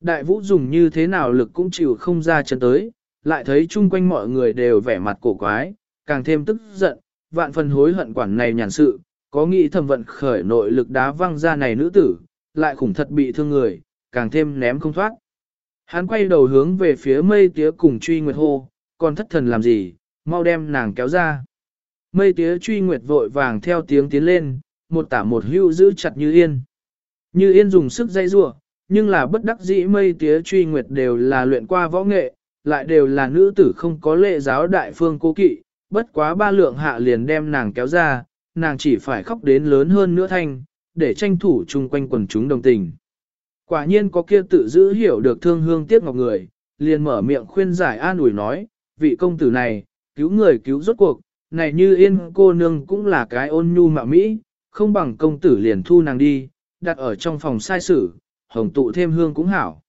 Đại vũ dùng như thế nào lực cũng chịu không ra chân tới, lại thấy chung quanh mọi người đều vẻ mặt cổ quái, càng thêm tức giận, vạn phần hối hận quản này nhàn sự, có nghĩ thầm vận khởi nội lực đá văng ra này nữ tử, lại khủng thật bị thương người, càng thêm ném không thoát. Hắn quay đầu hướng về phía mây tía cùng truy nguyệt hô, còn thất thần làm gì, mau đem nàng kéo ra. Mây tía truy nguyệt vội vàng theo tiếng tiến lên, một tả một hưu giữ chặt như yên. Như yên dùng sức dây rua, nhưng là bất đắc dĩ mây tía truy nguyệt đều là luyện qua võ nghệ, lại đều là nữ tử không có lệ giáo đại phương cố kỵ, bất quá ba lượng hạ liền đem nàng kéo ra, nàng chỉ phải khóc đến lớn hơn nữa thanh, để tranh thủ chung quanh quần chúng đồng tình. Quả nhiên có kia tự giữ hiểu được thương hương tiếc ngọc người, liền mở miệng khuyên giải an ủi nói, vị công tử này, cứu người cứu rốt cuộc, này như yên cô nương cũng là cái ôn nhu mạo mỹ, không bằng công tử liền thu nàng đi, đặt ở trong phòng sai sử, hồng tụ thêm hương cũng hảo.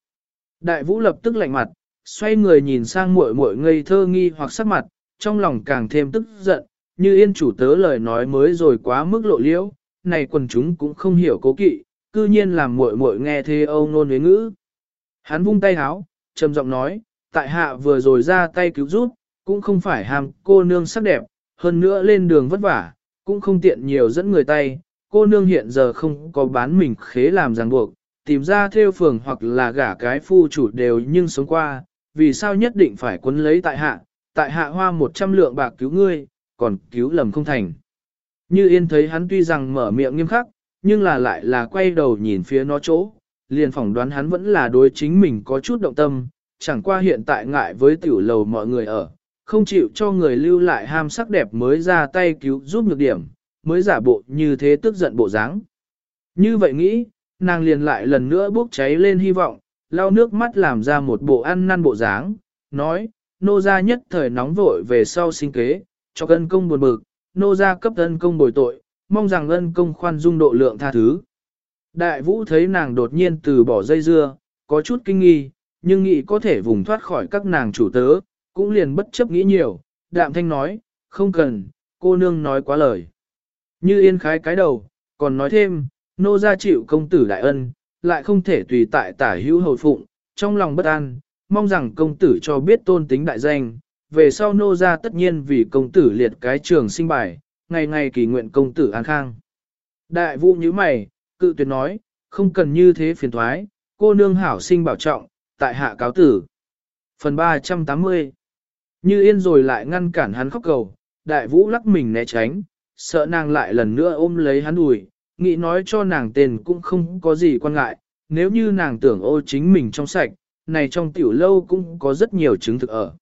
Đại vũ lập tức lạnh mặt, xoay người nhìn sang muội muội ngây thơ nghi hoặc sắc mặt, trong lòng càng thêm tức giận, như yên chủ tớ lời nói mới rồi quá mức lộ liễu, này quần chúng cũng không hiểu cố kỵ, cư nhiên làm muội muội nghe thế âu nôn với ngữ. Hắn vung tay háo, trầm giọng nói, tại hạ vừa rồi ra tay cứu giúp, cũng không phải ham cô nương sắc đẹp, hơn nữa lên đường vất vả, cũng không tiện nhiều dẫn người tay, cô nương hiện giờ không có bán mình khế làm ràng buộc, tìm ra theo phường hoặc là gả cái phu chủ đều nhưng sống qua, vì sao nhất định phải quấn lấy tại hạ, tại hạ hoa một trăm lượng bạc cứu ngươi, còn cứu lầm không thành. Như yên thấy hắn tuy rằng mở miệng nghiêm khắc, nhưng là lại là quay đầu nhìn phía nó chỗ, liền phỏng đoán hắn vẫn là đối chính mình có chút động tâm, chẳng qua hiện tại ngại với tiểu lầu mọi người ở, không chịu cho người lưu lại ham sắc đẹp mới ra tay cứu giúp nhược điểm, mới giả bộ như thế tức giận bộ dáng. Như vậy nghĩ, nàng liền lại lần nữa bốc cháy lên hy vọng, lau nước mắt làm ra một bộ ăn năn bộ dáng, nói, nô gia nhất thời nóng vội về sau sinh kế, cho cân công buồn bực, nô gia cấp ân công bồi tội, mong rằng ân công khoan dung độ lượng tha thứ. Đại vũ thấy nàng đột nhiên từ bỏ dây dưa, có chút kinh nghi, nhưng nghĩ có thể vùng thoát khỏi các nàng chủ tớ, cũng liền bất chấp nghĩ nhiều, đạm thanh nói, không cần, cô nương nói quá lời. Như yên khái cái đầu, còn nói thêm, nô gia chịu công tử đại ân, lại không thể tùy tại tả hữu hầu phụng, trong lòng bất an, mong rằng công tử cho biết tôn tính đại danh, về sau nô gia tất nhiên vì công tử liệt cái trường sinh bài, ngày ngày kỳ nguyện công tử an khang. Đại vũ như mày, cự tuyệt nói, không cần như thế phiền thoái, cô nương hảo sinh bảo trọng, tại hạ cáo tử. Phần 380 như yên rồi lại ngăn cản hắn khóc cầu, đại vũ lắc mình né tránh, sợ nàng lại lần nữa ôm lấy hắn đùi, nghĩ nói cho nàng tên cũng không có gì quan ngại, nếu như nàng tưởng ô chính mình trong sạch, này trong tiểu lâu cũng có rất nhiều chứng thực ở.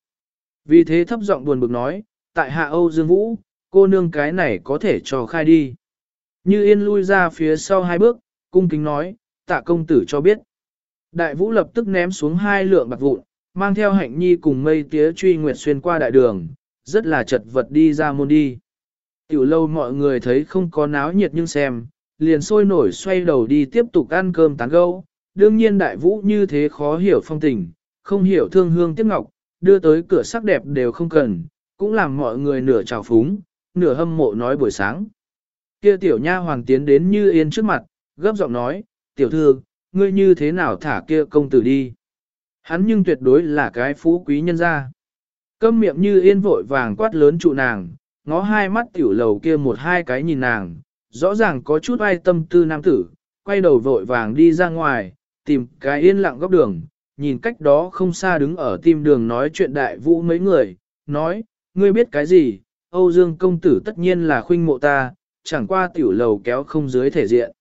Vì thế thấp giọng buồn bực nói, tại hạ Âu Dương Vũ, cô nương cái này có thể cho khai đi. Như yên lui ra phía sau hai bước, cung kính nói, tạ công tử cho biết. Đại vũ lập tức ném xuống hai lượng bạc vụn, mang theo hạnh nhi cùng mây tía truy nguyệt xuyên qua đại đường, rất là chật vật đi ra môn đi. Tiểu lâu mọi người thấy không có náo nhiệt nhưng xem, liền sôi nổi xoay đầu đi tiếp tục ăn cơm tán gâu. Đương nhiên đại vũ như thế khó hiểu phong tình, không hiểu thương hương tiếc ngọc, đưa tới cửa sắc đẹp đều không cần, cũng làm mọi người nửa trào phúng, nửa hâm mộ nói buổi sáng. Kia tiểu nha hoàng tiến đến như yên trước mặt, gấp giọng nói, tiểu thư, ngươi như thế nào thả kia công tử đi. Hắn nhưng tuyệt đối là cái phú quý nhân gia. Câm miệng như yên vội vàng quát lớn trụ nàng, ngó hai mắt tiểu lầu kia một hai cái nhìn nàng, rõ ràng có chút ai tâm tư nam tử, quay đầu vội vàng đi ra ngoài, tìm cái yên lặng góc đường, nhìn cách đó không xa đứng ở tim đường nói chuyện đại vũ mấy người, nói, ngươi biết cái gì, Âu Dương công tử tất nhiên là khuynh mộ ta, chẳng qua tiểu lầu kéo không dưới thể diện.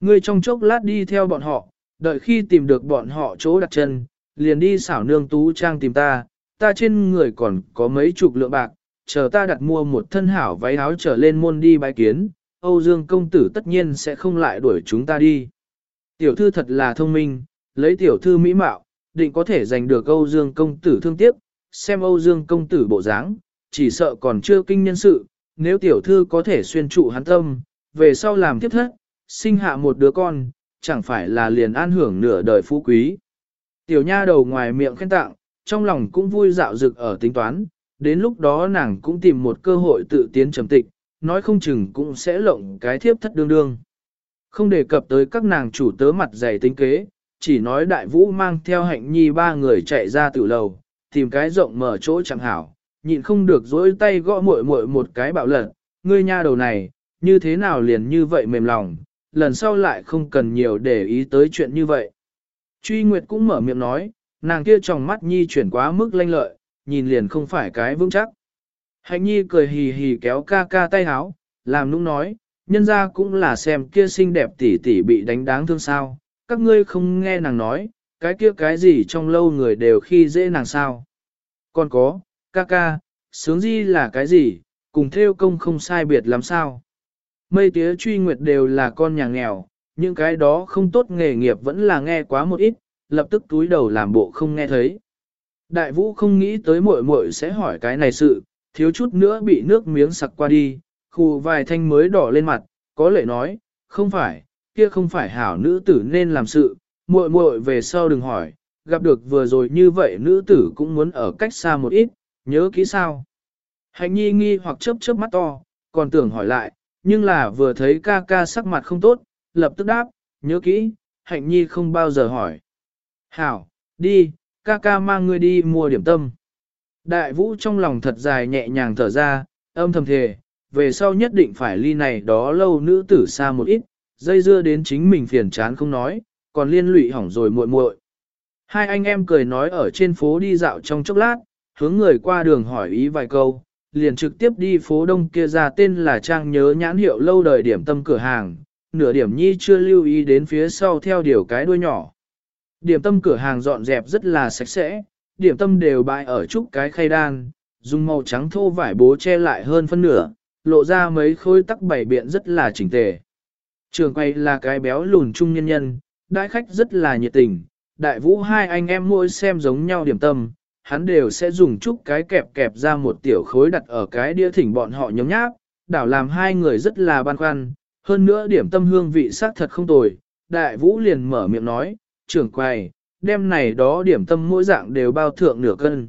Ngươi trong chốc lát đi theo bọn họ, đợi khi tìm được bọn họ chỗ đặt chân, liền đi xảo nương tú trang tìm ta, ta trên người còn có mấy chục lượng bạc, chờ ta đặt mua một thân hảo váy áo trở lên môn đi bái kiến, Âu Dương công tử tất nhiên sẽ không lại đuổi chúng ta đi. Tiểu thư thật là thông minh, lấy tiểu thư mỹ mạo, định có thể giành được Âu Dương công tử thương tiếc, xem Âu Dương công tử bộ dáng, chỉ sợ còn chưa kinh nhân sự, nếu tiểu thư có thể xuyên trụ hắn tâm, về sau làm tiếp thất, sinh hạ một đứa con, chẳng phải là liền an hưởng nửa đời phú quý. Tiểu nha đầu ngoài miệng khen tặng, trong lòng cũng vui dạo dực ở tính toán, đến lúc đó nàng cũng tìm một cơ hội tự tiến trầm tịch, nói không chừng cũng sẽ lộng cái thiếp thất đương đương. Không đề cập tới các nàng chủ tớ mặt dày tính kế, chỉ nói đại vũ mang theo hạnh nhi ba người chạy ra từ lầu, tìm cái rộng mở chỗ chẳng hảo, nhịn không được dối tay gõ muội muội một cái bạo lật, ngươi nha đầu này, như thế nào liền như vậy mềm lòng, lần sau lại không cần nhiều để ý tới chuyện như vậy. Truy Nguyệt cũng mở miệng nói, nàng kia trong mắt nhi chuyển quá mức lanh lợi, nhìn liền không phải cái vững chắc. Hạnh nhi cười hì hì kéo ca ca tay háo, làm nũng nói, nhân ra cũng là xem kia xinh đẹp tỷ tỷ bị đánh đáng thương sao, các ngươi không nghe nàng nói, cái kia cái gì trong lâu người đều khi dễ nàng sao. Còn có, ca ca, sướng di là cái gì, cùng theo công không sai biệt lắm sao. Mây tía truy nguyệt đều là con nhà nghèo, những cái đó không tốt nghề nghiệp vẫn là nghe quá một ít, lập tức túi đầu làm bộ không nghe thấy. Đại vũ không nghĩ tới muội muội sẽ hỏi cái này sự, thiếu chút nữa bị nước miếng sặc qua đi, khu vài thanh mới đỏ lên mặt, có lệ nói, không phải, kia không phải hảo nữ tử nên làm sự, muội muội về sau đừng hỏi, gặp được vừa rồi như vậy nữ tử cũng muốn ở cách xa một ít, nhớ kỹ sao. Hạnh nhi nghi hoặc chớp chớp mắt to, còn tưởng hỏi lại, nhưng là vừa thấy ca ca sắc mặt không tốt, lập tức đáp, nhớ kỹ, hạnh nhi không bao giờ hỏi. Hảo, đi, ca ca mang ngươi đi mua điểm tâm. Đại vũ trong lòng thật dài nhẹ nhàng thở ra, âm thầm thề, về sau nhất định phải ly này đó lâu nữ tử xa một ít, dây dưa đến chính mình phiền chán không nói, còn liên lụy hỏng rồi muội muội. Hai anh em cười nói ở trên phố đi dạo trong chốc lát, hướng người qua đường hỏi ý vài câu, liền trực tiếp đi phố đông kia ra tên là Trang nhớ nhãn hiệu lâu đời điểm tâm cửa hàng, nửa điểm nhi chưa lưu ý đến phía sau theo điều cái đuôi nhỏ. Điểm tâm cửa hàng dọn dẹp rất là sạch sẽ, điểm tâm đều bày ở chút cái khay đan, dùng màu trắng thô vải bố che lại hơn phân nửa, lộ ra mấy khối tắc bảy biện rất là chỉnh tề. Trường quay là cái béo lùn trung nhân nhân, đại khách rất là nhiệt tình, đại vũ hai anh em mỗi xem giống nhau điểm tâm, hắn đều sẽ dùng chút cái kẹp kẹp ra một tiểu khối đặt ở cái đĩa thỉnh bọn họ nhóm nháp, đảo làm hai người rất là băn khoăn, hơn nữa điểm tâm hương vị xác thật không tồi, đại vũ liền mở miệng nói, trưởng quầy, đem này đó điểm tâm mỗi dạng đều bao thượng nửa cân.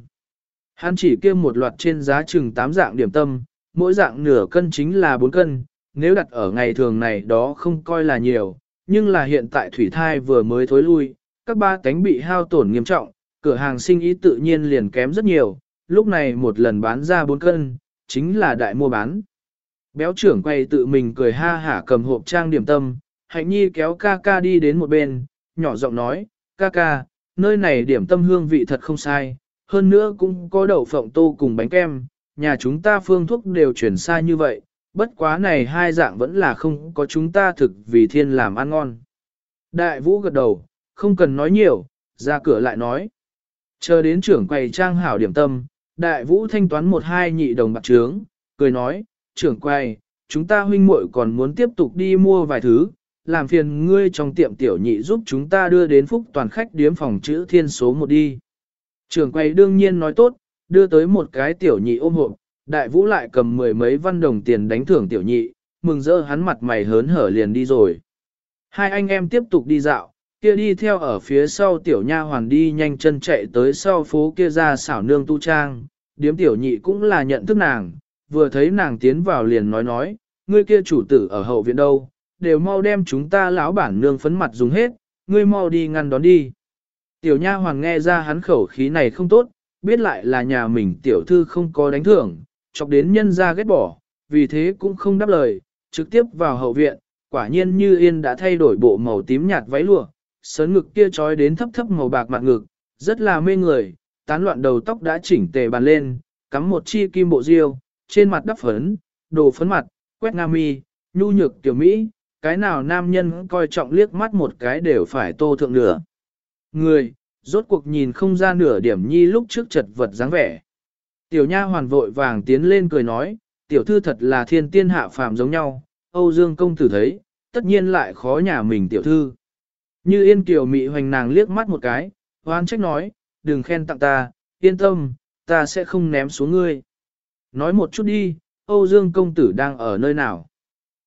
Hắn chỉ kia một loạt trên giá chừng 8 dạng điểm tâm, mỗi dạng nửa cân chính là 4 cân, nếu đặt ở ngày thường này đó không coi là nhiều, nhưng là hiện tại thủy thai vừa mới thối lui, các ba cánh bị hao tổn nghiêm trọng, cửa hàng sinh ý tự nhiên liền kém rất nhiều, lúc này một lần bán ra 4 cân, chính là đại mua bán. Béo trưởng quay tự mình cười ha hả cầm hộp trang điểm tâm, hạnh nhi kéo ca ca đi đến một bên, nhỏ giọng nói, ca ca, nơi này điểm tâm hương vị thật không sai, hơn nữa cũng có đậu phộng tô cùng bánh kem, nhà chúng ta phương thuốc đều chuyển xa như vậy, bất quá này hai dạng vẫn là không có chúng ta thực vì thiên làm ăn ngon. Đại vũ gật đầu, không cần nói nhiều, ra cửa lại nói. Chờ đến trưởng quầy trang hảo điểm tâm, đại vũ thanh toán một hai nhị đồng bạc trướng, cười nói, trưởng quầy, chúng ta huynh muội còn muốn tiếp tục đi mua vài thứ, làm phiền ngươi trong tiệm tiểu nhị giúp chúng ta đưa đến phúc toàn khách điếm phòng chữ thiên số một đi. Trưởng quầy đương nhiên nói tốt, đưa tới một cái tiểu nhị ôm hộp, đại vũ lại cầm mười mấy văn đồng tiền đánh thưởng tiểu nhị, mừng rỡ hắn mặt mày hớn hở liền đi rồi. Hai anh em tiếp tục đi dạo, kia đi theo ở phía sau tiểu nha hoàn đi nhanh chân chạy tới sau phố kia ra xảo nương tu trang, điếm tiểu nhị cũng là nhận thức nàng, vừa thấy nàng tiến vào liền nói nói, ngươi kia chủ tử ở hậu viện đâu, đều mau đem chúng ta lão bản nương phấn mặt dùng hết, ngươi mau đi ngăn đón đi. Tiểu nha hoàng nghe ra hắn khẩu khí này không tốt, biết lại là nhà mình tiểu thư không có đánh thưởng, chọc đến nhân ra ghét bỏ, vì thế cũng không đáp lời, trực tiếp vào hậu viện, quả nhiên như yên đã thay đổi bộ màu tím nhạt váy lụa, sớn ngực kia trói đến thấp thấp màu bạc mặt ngực, rất là mê người, tán loạn đầu tóc đã chỉnh tề bàn lên, cắm một chi kim bộ diêu, trên mặt đắp phấn, đồ phấn mặt, quét nga mi, nhu nhược tiểu Mỹ, cái nào nam nhân coi trọng liếc mắt một cái đều phải tô thượng nửa. Người, rốt cuộc nhìn không ra nửa điểm nhi lúc trước chật vật dáng vẻ. Tiểu nha hoàn vội vàng tiến lên cười nói, tiểu thư thật là thiên tiên hạ phàm giống nhau, Âu Dương công tử thấy, tất nhiên lại khó nhà mình tiểu thư. Như yên kiều mị hoành nàng liếc mắt một cái, hoan trách nói, đừng khen tặng ta, yên tâm, ta sẽ không ném xuống ngươi. Nói một chút đi, Âu Dương công tử đang ở nơi nào?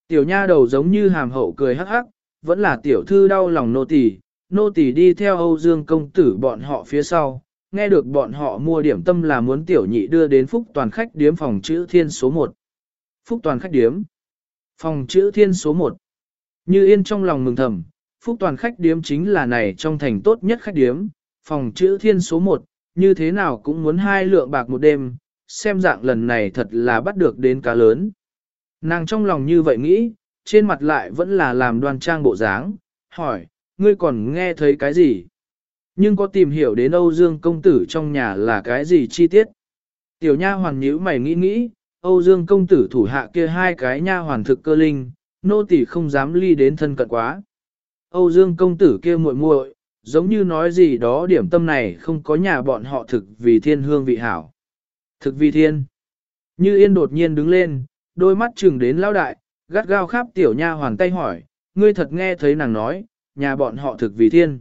Tiểu nha đầu giống như hàm hậu cười hắc hắc, vẫn là tiểu thư đau lòng nô tỳ, nô tỳ đi theo Âu Dương công tử bọn họ phía sau, nghe được bọn họ mua điểm tâm là muốn tiểu nhị đưa đến Phúc Toàn khách điếm phòng chữ thiên số 1. Phúc Toàn khách điếm. Phòng chữ thiên số 1. Như yên trong lòng mừng thầm, Phúc Toàn khách điếm chính là này trong thành tốt nhất khách điếm, phòng chữ thiên số 1, như thế nào cũng muốn hai lượng bạc một đêm, xem dạng lần này thật là bắt được đến cá lớn. Nàng trong lòng như vậy nghĩ, trên mặt lại vẫn là làm đoan trang bộ dáng, hỏi, ngươi còn nghe thấy cái gì? Nhưng có tìm hiểu đến Âu Dương công tử trong nhà là cái gì chi tiết? Tiểu nha hoàn nhíu mày nghĩ nghĩ, Âu Dương công tử thủ hạ kia hai cái nha hoàn thực cơ linh, nô tỳ không dám ly đến thân cận quá. Âu Dương công tử kia muội muội, giống như nói gì đó điểm tâm này không có nhà bọn họ thực vì thiên hương vị hảo. Thực vi thiên. Như yên đột nhiên đứng lên, đôi mắt chừng đến lao đại, gắt gao khắp tiểu nha hoàn tay hỏi, ngươi thật nghe thấy nàng nói, nhà bọn họ thực vì thiên.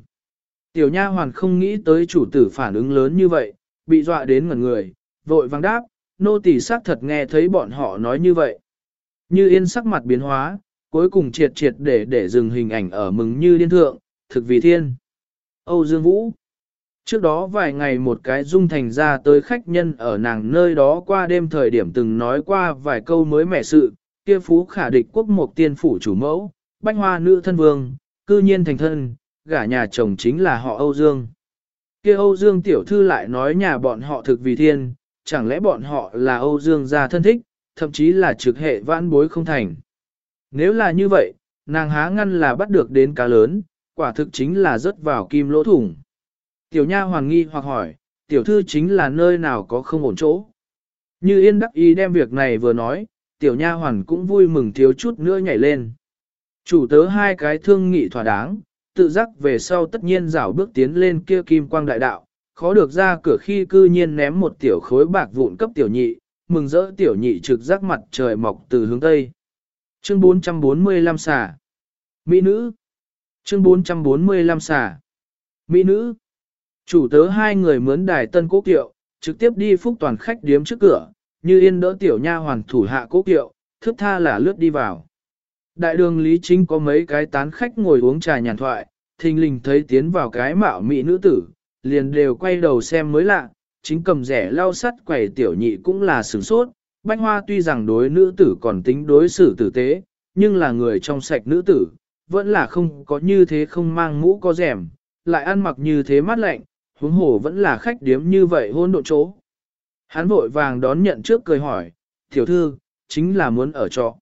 Tiểu nha hoàn không nghĩ tới chủ tử phản ứng lớn như vậy, bị dọa đến ngẩn người, vội vàng đáp, nô tỳ xác thật nghe thấy bọn họ nói như vậy. Như yên sắc mặt biến hóa, cuối cùng triệt triệt để để dừng hình ảnh ở mừng như điên thượng, thực vì thiên. Âu Dương Vũ Trước đó vài ngày một cái dung thành ra tới khách nhân ở nàng nơi đó qua đêm thời điểm từng nói qua vài câu mới mẻ sự, kia phú khả địch quốc một tiên phủ chủ mẫu, bách hoa nữ thân vương, cư nhiên thành thân, gả nhà chồng chính là họ Âu Dương. Kia Âu Dương tiểu thư lại nói nhà bọn họ thực vì thiên, chẳng lẽ bọn họ là Âu Dương gia thân thích, thậm chí là trực hệ vãn bối không thành. Nếu là như vậy, nàng há ngăn là bắt được đến cá lớn, quả thực chính là rớt vào kim lỗ thủng. Tiểu nha hoàng nghi hoặc hỏi, tiểu thư chính là nơi nào có không ổn chỗ. Như yên đắc ý đem việc này vừa nói, tiểu nha hoàn cũng vui mừng thiếu chút nữa nhảy lên. Chủ tớ hai cái thương nghị thỏa đáng, tự giác về sau tất nhiên rảo bước tiến lên kia kim quang đại đạo, khó được ra cửa khi cư nhiên ném một tiểu khối bạc vụn cấp tiểu nhị, mừng rỡ tiểu nhị trực giác mặt trời mọc từ hướng tây. Chương 445 xà. Mỹ nữ. Chương 445 xà. Mỹ nữ. Chủ tớ hai người mướn đài tân cố kiệu, trực tiếp đi phúc toàn khách điếm trước cửa, như yên đỡ tiểu nha hoàn thủ hạ cố kiệu, thức tha là lướt đi vào. Đại đường Lý Chính có mấy cái tán khách ngồi uống trà nhàn thoại, thình lình thấy tiến vào cái mạo mỹ nữ tử, liền đều quay đầu xem mới lạ, chính cầm rẻ lau sắt quầy tiểu nhị cũng là sửng sốt, bách hoa tuy rằng đối nữ tử còn tính đối xử tử tế, nhưng là người trong sạch nữ tử, vẫn là không có như thế không mang mũ có rèm, lại ăn mặc như thế mát lạnh, huống hồ vẫn là khách điếm như vậy hôn độ chỗ. Hắn vội vàng đón nhận trước cười hỏi, tiểu thư, chính là muốn ở trọ.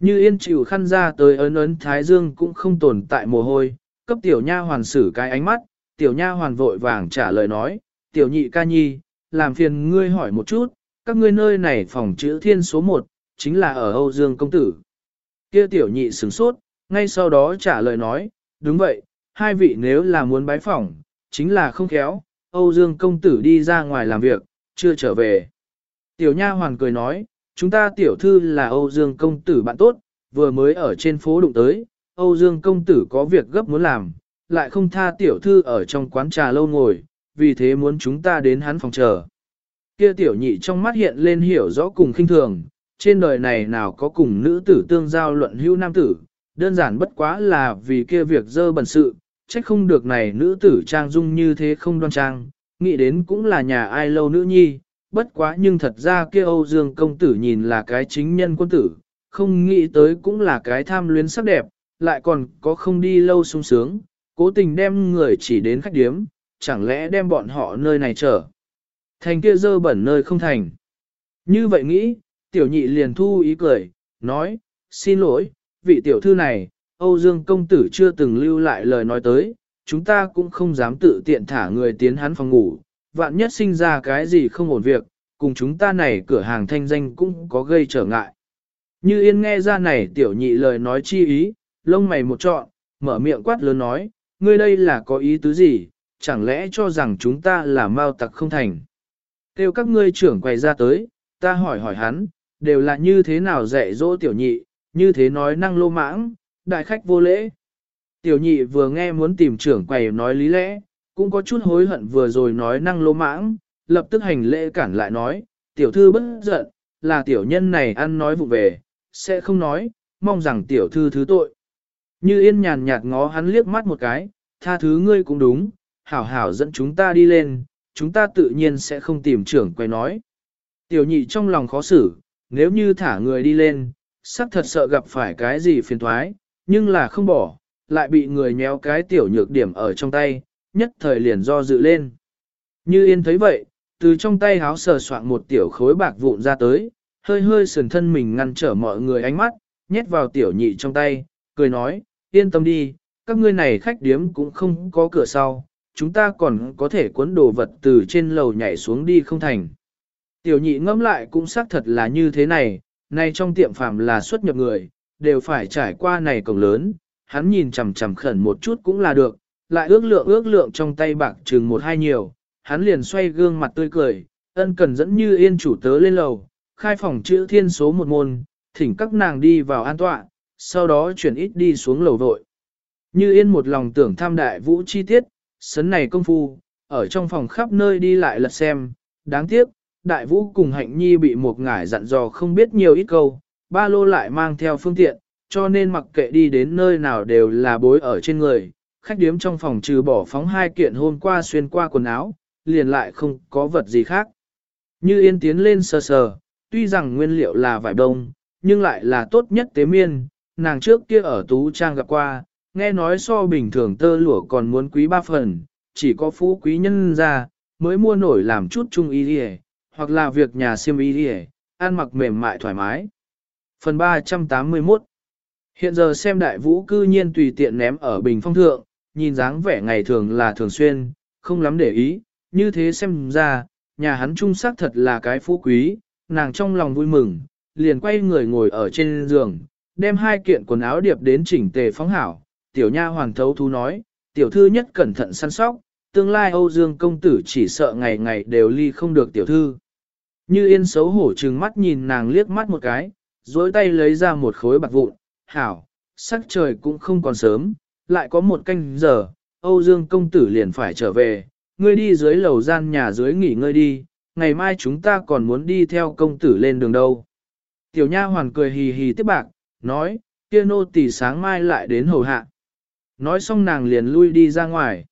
Như yên chịu khăn ra tới ấn ấn thái dương cũng không tồn tại mồ hôi, cấp tiểu nha hoàn xử cái ánh mắt, tiểu nha hoàn vội vàng trả lời nói, tiểu nhị ca nhi, làm phiền ngươi hỏi một chút, các ngươi nơi này phòng chữ thiên số 1, chính là ở Âu Dương Công Tử. Kia tiểu nhị sửng sốt, ngay sau đó trả lời nói, đúng vậy, hai vị nếu là muốn bái phỏng, chính là không khéo, Âu Dương Công Tử đi ra ngoài làm việc, chưa trở về. Tiểu nha hoàn cười nói, chúng ta tiểu thư là Âu Dương Công Tử bạn tốt, vừa mới ở trên phố đụng tới, Âu Dương Công Tử có việc gấp muốn làm, lại không tha tiểu thư ở trong quán trà lâu ngồi, vì thế muốn chúng ta đến hắn phòng chờ. Kia tiểu nhị trong mắt hiện lên hiểu rõ cùng khinh thường, trên đời này nào có cùng nữ tử tương giao luận hữu nam tử, đơn giản bất quá là vì kia việc dơ bẩn sự, trách không được này nữ tử trang dung như thế không đoan trang, nghĩ đến cũng là nhà ai lâu nữ nhi, bất quá nhưng thật ra kia Âu Dương công tử nhìn là cái chính nhân quân tử, không nghĩ tới cũng là cái tham luyến sắc đẹp, lại còn có không đi lâu sung sướng, cố tình đem người chỉ đến khách điếm, chẳng lẽ đem bọn họ nơi này trở. Thành kia dơ bẩn nơi không thành. Như vậy nghĩ, tiểu nhị liền thu ý cười, nói, xin lỗi, vị tiểu thư này, Âu Dương công tử chưa từng lưu lại lời nói tới, chúng ta cũng không dám tự tiện thả người tiến hắn phòng ngủ, vạn nhất sinh ra cái gì không ổn việc, cùng chúng ta này cửa hàng thanh danh cũng có gây trở ngại. Như yên nghe ra này tiểu nhị lời nói chi ý, lông mày một trọn, mở miệng quát lớn nói, ngươi đây là có ý tứ gì, chẳng lẽ cho rằng chúng ta là mau tặc không thành. Kêu các ngươi trưởng quay ra tới, ta hỏi hỏi hắn, đều là như thế nào dạy dỗ tiểu nhị, như thế nói năng lô mãng, đại khách vô lễ. Tiểu nhị vừa nghe muốn tìm trưởng quầy nói lý lẽ, cũng có chút hối hận vừa rồi nói năng lô mãng, lập tức hành lễ cản lại nói, tiểu thư bất giận, là tiểu nhân này ăn nói vụ về, sẽ không nói, mong rằng tiểu thư thứ tội. Như yên nhàn nhạt ngó hắn liếc mắt một cái, tha thứ ngươi cũng đúng, hảo hảo dẫn chúng ta đi lên, chúng ta tự nhiên sẽ không tìm trưởng quay nói. Tiểu nhị trong lòng khó xử, nếu như thả người đi lên, sắp thật sợ gặp phải cái gì phiền thoái, nhưng là không bỏ, lại bị người nhéo cái tiểu nhược điểm ở trong tay, nhất thời liền do dự lên. Như yên thấy vậy, từ trong tay háo sờ soạn một tiểu khối bạc vụn ra tới, hơi hơi sườn thân mình ngăn trở mọi người ánh mắt, nhét vào tiểu nhị trong tay, cười nói, yên tâm đi, các ngươi này khách điếm cũng không có cửa sau, chúng ta còn có thể cuốn đồ vật từ trên lầu nhảy xuống đi không thành. Tiểu nhị ngẫm lại cũng xác thật là như thế này, nay trong tiệm phàm là xuất nhập người, đều phải trải qua này cổng lớn, hắn nhìn chằm chằm khẩn một chút cũng là được, lại ước lượng ước lượng trong tay bạc chừng một hai nhiều, hắn liền xoay gương mặt tươi cười, ân cần dẫn như yên chủ tớ lên lầu, khai phòng chữ thiên số một môn, thỉnh các nàng đi vào an tọa, sau đó chuyển ít đi xuống lầu vội. Như yên một lòng tưởng tham đại vũ chi tiết, sấn này công phu, ở trong phòng khắp nơi đi lại lật xem, đáng tiếc, đại vũ cùng hạnh nhi bị một ngải dặn dò không biết nhiều ít câu, ba lô lại mang theo phương tiện, cho nên mặc kệ đi đến nơi nào đều là bối ở trên người, khách điếm trong phòng trừ bỏ phóng hai kiện hôm qua xuyên qua quần áo, liền lại không có vật gì khác. Như yên tiến lên sờ sờ, tuy rằng nguyên liệu là vải đông, nhưng lại là tốt nhất tế miên, nàng trước kia ở Tú Trang gặp qua, nghe nói so bình thường tơ lụa còn muốn quý ba phần, chỉ có phú quý nhân ra, mới mua nổi làm chút chung y đi hoặc là việc nhà siêm y đi ăn mặc mềm mại thoải mái. Phần 381 Hiện giờ xem đại vũ cư nhiên tùy tiện ném ở bình phong thượng, nhìn dáng vẻ ngày thường là thường xuyên, không lắm để ý, như thế xem ra, nhà hắn trung sắc thật là cái phú quý, nàng trong lòng vui mừng, liền quay người ngồi ở trên giường, đem hai kiện quần áo điệp đến chỉnh tề phóng hảo, tiểu nha hoàng thấu thú nói, tiểu thư nhất cẩn thận săn sóc, tương lai Âu Dương công tử chỉ sợ ngày ngày đều ly không được tiểu thư. Như yên xấu hổ trừng mắt nhìn nàng liếc mắt một cái, dối tay lấy ra một khối bạc vụn, hảo, sắc trời cũng không còn sớm, lại có một canh giờ, Âu Dương công tử liền phải trở về, ngươi đi dưới lầu gian nhà dưới nghỉ ngơi đi, ngày mai chúng ta còn muốn đi theo công tử lên đường đâu. Tiểu nha hoàn cười hì hì tiếp bạc, nói, kia nô tỳ sáng mai lại đến hầu hạ. nói xong nàng liền lui đi ra ngoài.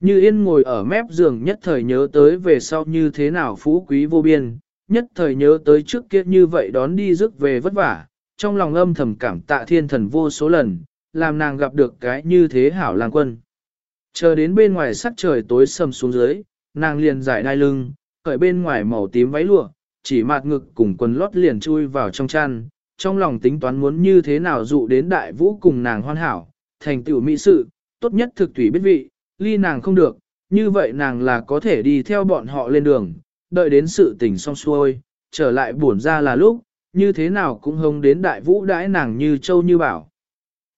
Như yên ngồi ở mép giường nhất thời nhớ tới về sau như thế nào phú quý vô biên, nhất thời nhớ tới trước kia như vậy đón đi rước về vất vả, trong lòng âm thầm cảm tạ thiên thần vô số lần, làm nàng gặp được cái như thế hảo lang quân. Chờ đến bên ngoài sắc trời tối sầm xuống dưới, nàng liền giải đai lưng, cởi bên ngoài màu tím váy lụa, chỉ mạt ngực cùng quần lót liền chui vào trong chăn, trong lòng tính toán muốn như thế nào dụ đến đại vũ cùng nàng hoàn hảo, thành tựu mỹ sự, tốt nhất thực thủy biết vị, ly nàng không được, như vậy nàng là có thể đi theo bọn họ lên đường, đợi đến sự tình xong xuôi, trở lại buồn ra là lúc, như thế nào cũng hông đến đại vũ đãi nàng như châu như bảo.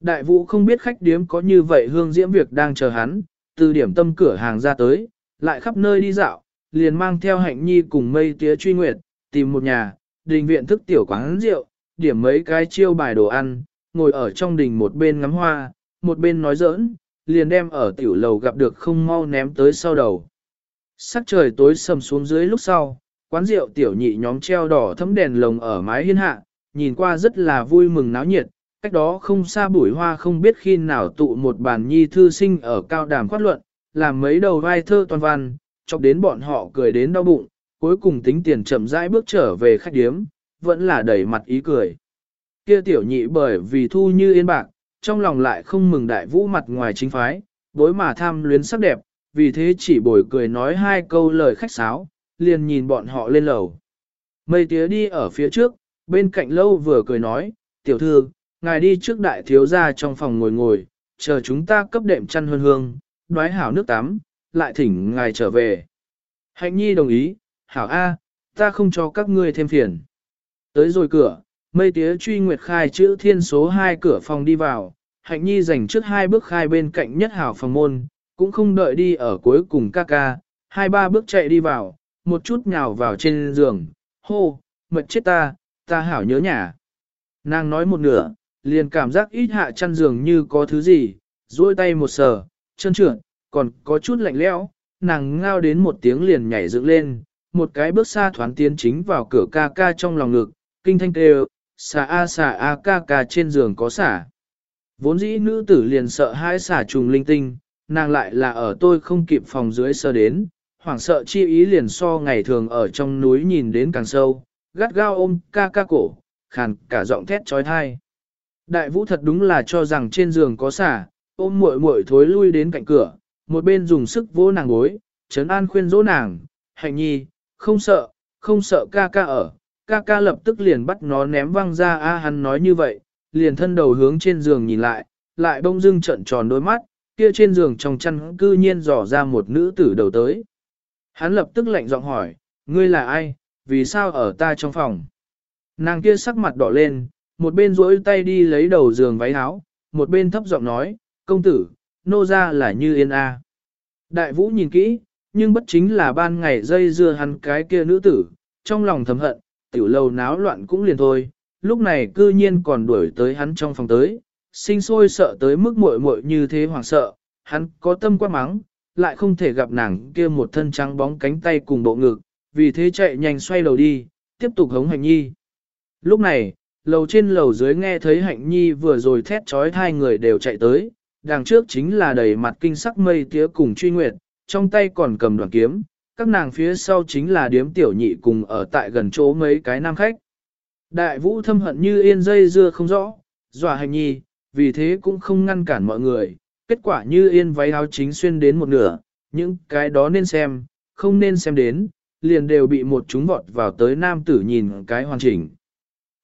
Đại vũ không biết khách điếm có như vậy hương diễm việc đang chờ hắn, từ điểm tâm cửa hàng ra tới, lại khắp nơi đi dạo, liền mang theo hạnh nhi cùng mây tía truy nguyệt, tìm một nhà, đình viện thức tiểu quán rượu, điểm mấy cái chiêu bài đồ ăn, ngồi ở trong đình một bên ngắm hoa, một bên nói giỡn, liền đem ở tiểu lầu gặp được không mau ném tới sau đầu. Sắc trời tối sầm xuống dưới lúc sau, quán rượu tiểu nhị nhóm treo đỏ thấm đèn lồng ở mái hiên hạ, nhìn qua rất là vui mừng náo nhiệt, cách đó không xa bụi hoa không biết khi nào tụ một bàn nhi thư sinh ở cao đàm khoát luận, làm mấy đầu vai thơ toàn văn, chọc đến bọn họ cười đến đau bụng, cuối cùng tính tiền chậm rãi bước trở về khách điếm, vẫn là đầy mặt ý cười. Kia tiểu nhị bởi vì thu như yên bạc, trong lòng lại không mừng đại vũ mặt ngoài chính phái, đối mà tham luyến sắc đẹp, vì thế chỉ bồi cười nói hai câu lời khách sáo, liền nhìn bọn họ lên lầu. Mây tía đi ở phía trước, bên cạnh lâu vừa cười nói, tiểu thư, ngài đi trước đại thiếu gia trong phòng ngồi ngồi, chờ chúng ta cấp đệm chăn hương hương, đoái hảo nước tắm, lại thỉnh ngài trở về. Hạnh nhi đồng ý, hảo A, ta không cho các ngươi thêm phiền. Tới rồi cửa, mây tía truy nguyệt khai chữ thiên số 2 cửa phòng đi vào, hạnh nhi dành trước hai bước khai bên cạnh nhất hảo phòng môn, cũng không đợi đi ở cuối cùng ca ca, hai ba bước chạy đi vào, một chút nhào vào trên giường, hô, mệt chết ta, ta hảo nhớ nhà. Nàng nói một nửa, liền cảm giác ít hạ chăn giường như có thứ gì, duỗi tay một sờ, chân trượt, còn có chút lạnh lẽo, nàng ngao đến một tiếng liền nhảy dựng lên, một cái bước xa thoáng tiến chính vào cửa ca ca trong lòng ngực, kinh thanh kêu, xà a xà a ca ca trên giường có xả. Vốn dĩ nữ tử liền sợ hai xả trùng linh tinh, nàng lại là ở tôi không kịp phòng dưới sơ đến, hoảng sợ chi ý liền so ngày thường ở trong núi nhìn đến càng sâu, gắt gao ôm ca ca cổ, khàn cả giọng thét trói thai. Đại vũ thật đúng là cho rằng trên giường có xả, ôm muội muội thối lui đến cạnh cửa, một bên dùng sức vỗ nàng gối, trấn an khuyên dỗ nàng, hạnh nhi, không sợ, không sợ ca ca ở, ca ca lập tức liền bắt nó ném văng ra a hắn nói như vậy, liền thân đầu hướng trên giường nhìn lại, lại bông dưng trận tròn đôi mắt, kia trên giường trong chăn cư nhiên dò ra một nữ tử đầu tới. Hắn lập tức lạnh giọng hỏi, ngươi là ai, vì sao ở ta trong phòng? Nàng kia sắc mặt đỏ lên, một bên duỗi tay đi lấy đầu giường váy áo, một bên thấp giọng nói, công tử, nô ra là như yên a. Đại vũ nhìn kỹ, nhưng bất chính là ban ngày dây dưa hắn cái kia nữ tử, trong lòng thầm hận, tiểu lầu náo loạn cũng liền thôi, lúc này cư nhiên còn đuổi tới hắn trong phòng tới, sinh sôi sợ tới mức muội muội như thế hoảng sợ, hắn có tâm quá mắng, lại không thể gặp nàng kia một thân trắng bóng cánh tay cùng bộ ngực, vì thế chạy nhanh xoay đầu đi, tiếp tục hống hành nhi. Lúc này, lầu trên lầu dưới nghe thấy hạnh nhi vừa rồi thét trói hai người đều chạy tới, đằng trước chính là đầy mặt kinh sắc mây tía cùng truy nguyệt, trong tay còn cầm đoàn kiếm, các nàng phía sau chính là điếm tiểu nhị cùng ở tại gần chỗ mấy cái nam khách. Đại vũ thâm hận như yên dây dưa không rõ, dọa hành nhi, vì thế cũng không ngăn cản mọi người, kết quả như yên váy áo chính xuyên đến một nửa, những cái đó nên xem, không nên xem đến, liền đều bị một chúng vọt vào tới nam tử nhìn cái hoàn chỉnh.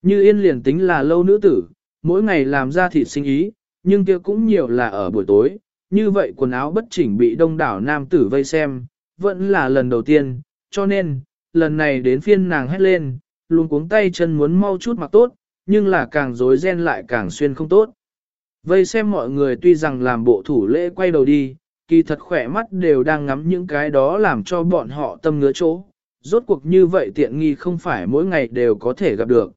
Như yên liền tính là lâu nữ tử, mỗi ngày làm ra thịt sinh ý, nhưng kia cũng nhiều là ở buổi tối, như vậy quần áo bất chỉnh bị đông đảo nam tử vây xem, vẫn là lần đầu tiên, cho nên, lần này đến phiên nàng hét lên, luôn cuống tay chân muốn mau chút mặc tốt, nhưng là càng rối ren lại càng xuyên không tốt. Vây xem mọi người tuy rằng làm bộ thủ lễ quay đầu đi, kỳ thật khỏe mắt đều đang ngắm những cái đó làm cho bọn họ tâm ngứa chỗ. Rốt cuộc như vậy tiện nghi không phải mỗi ngày đều có thể gặp được.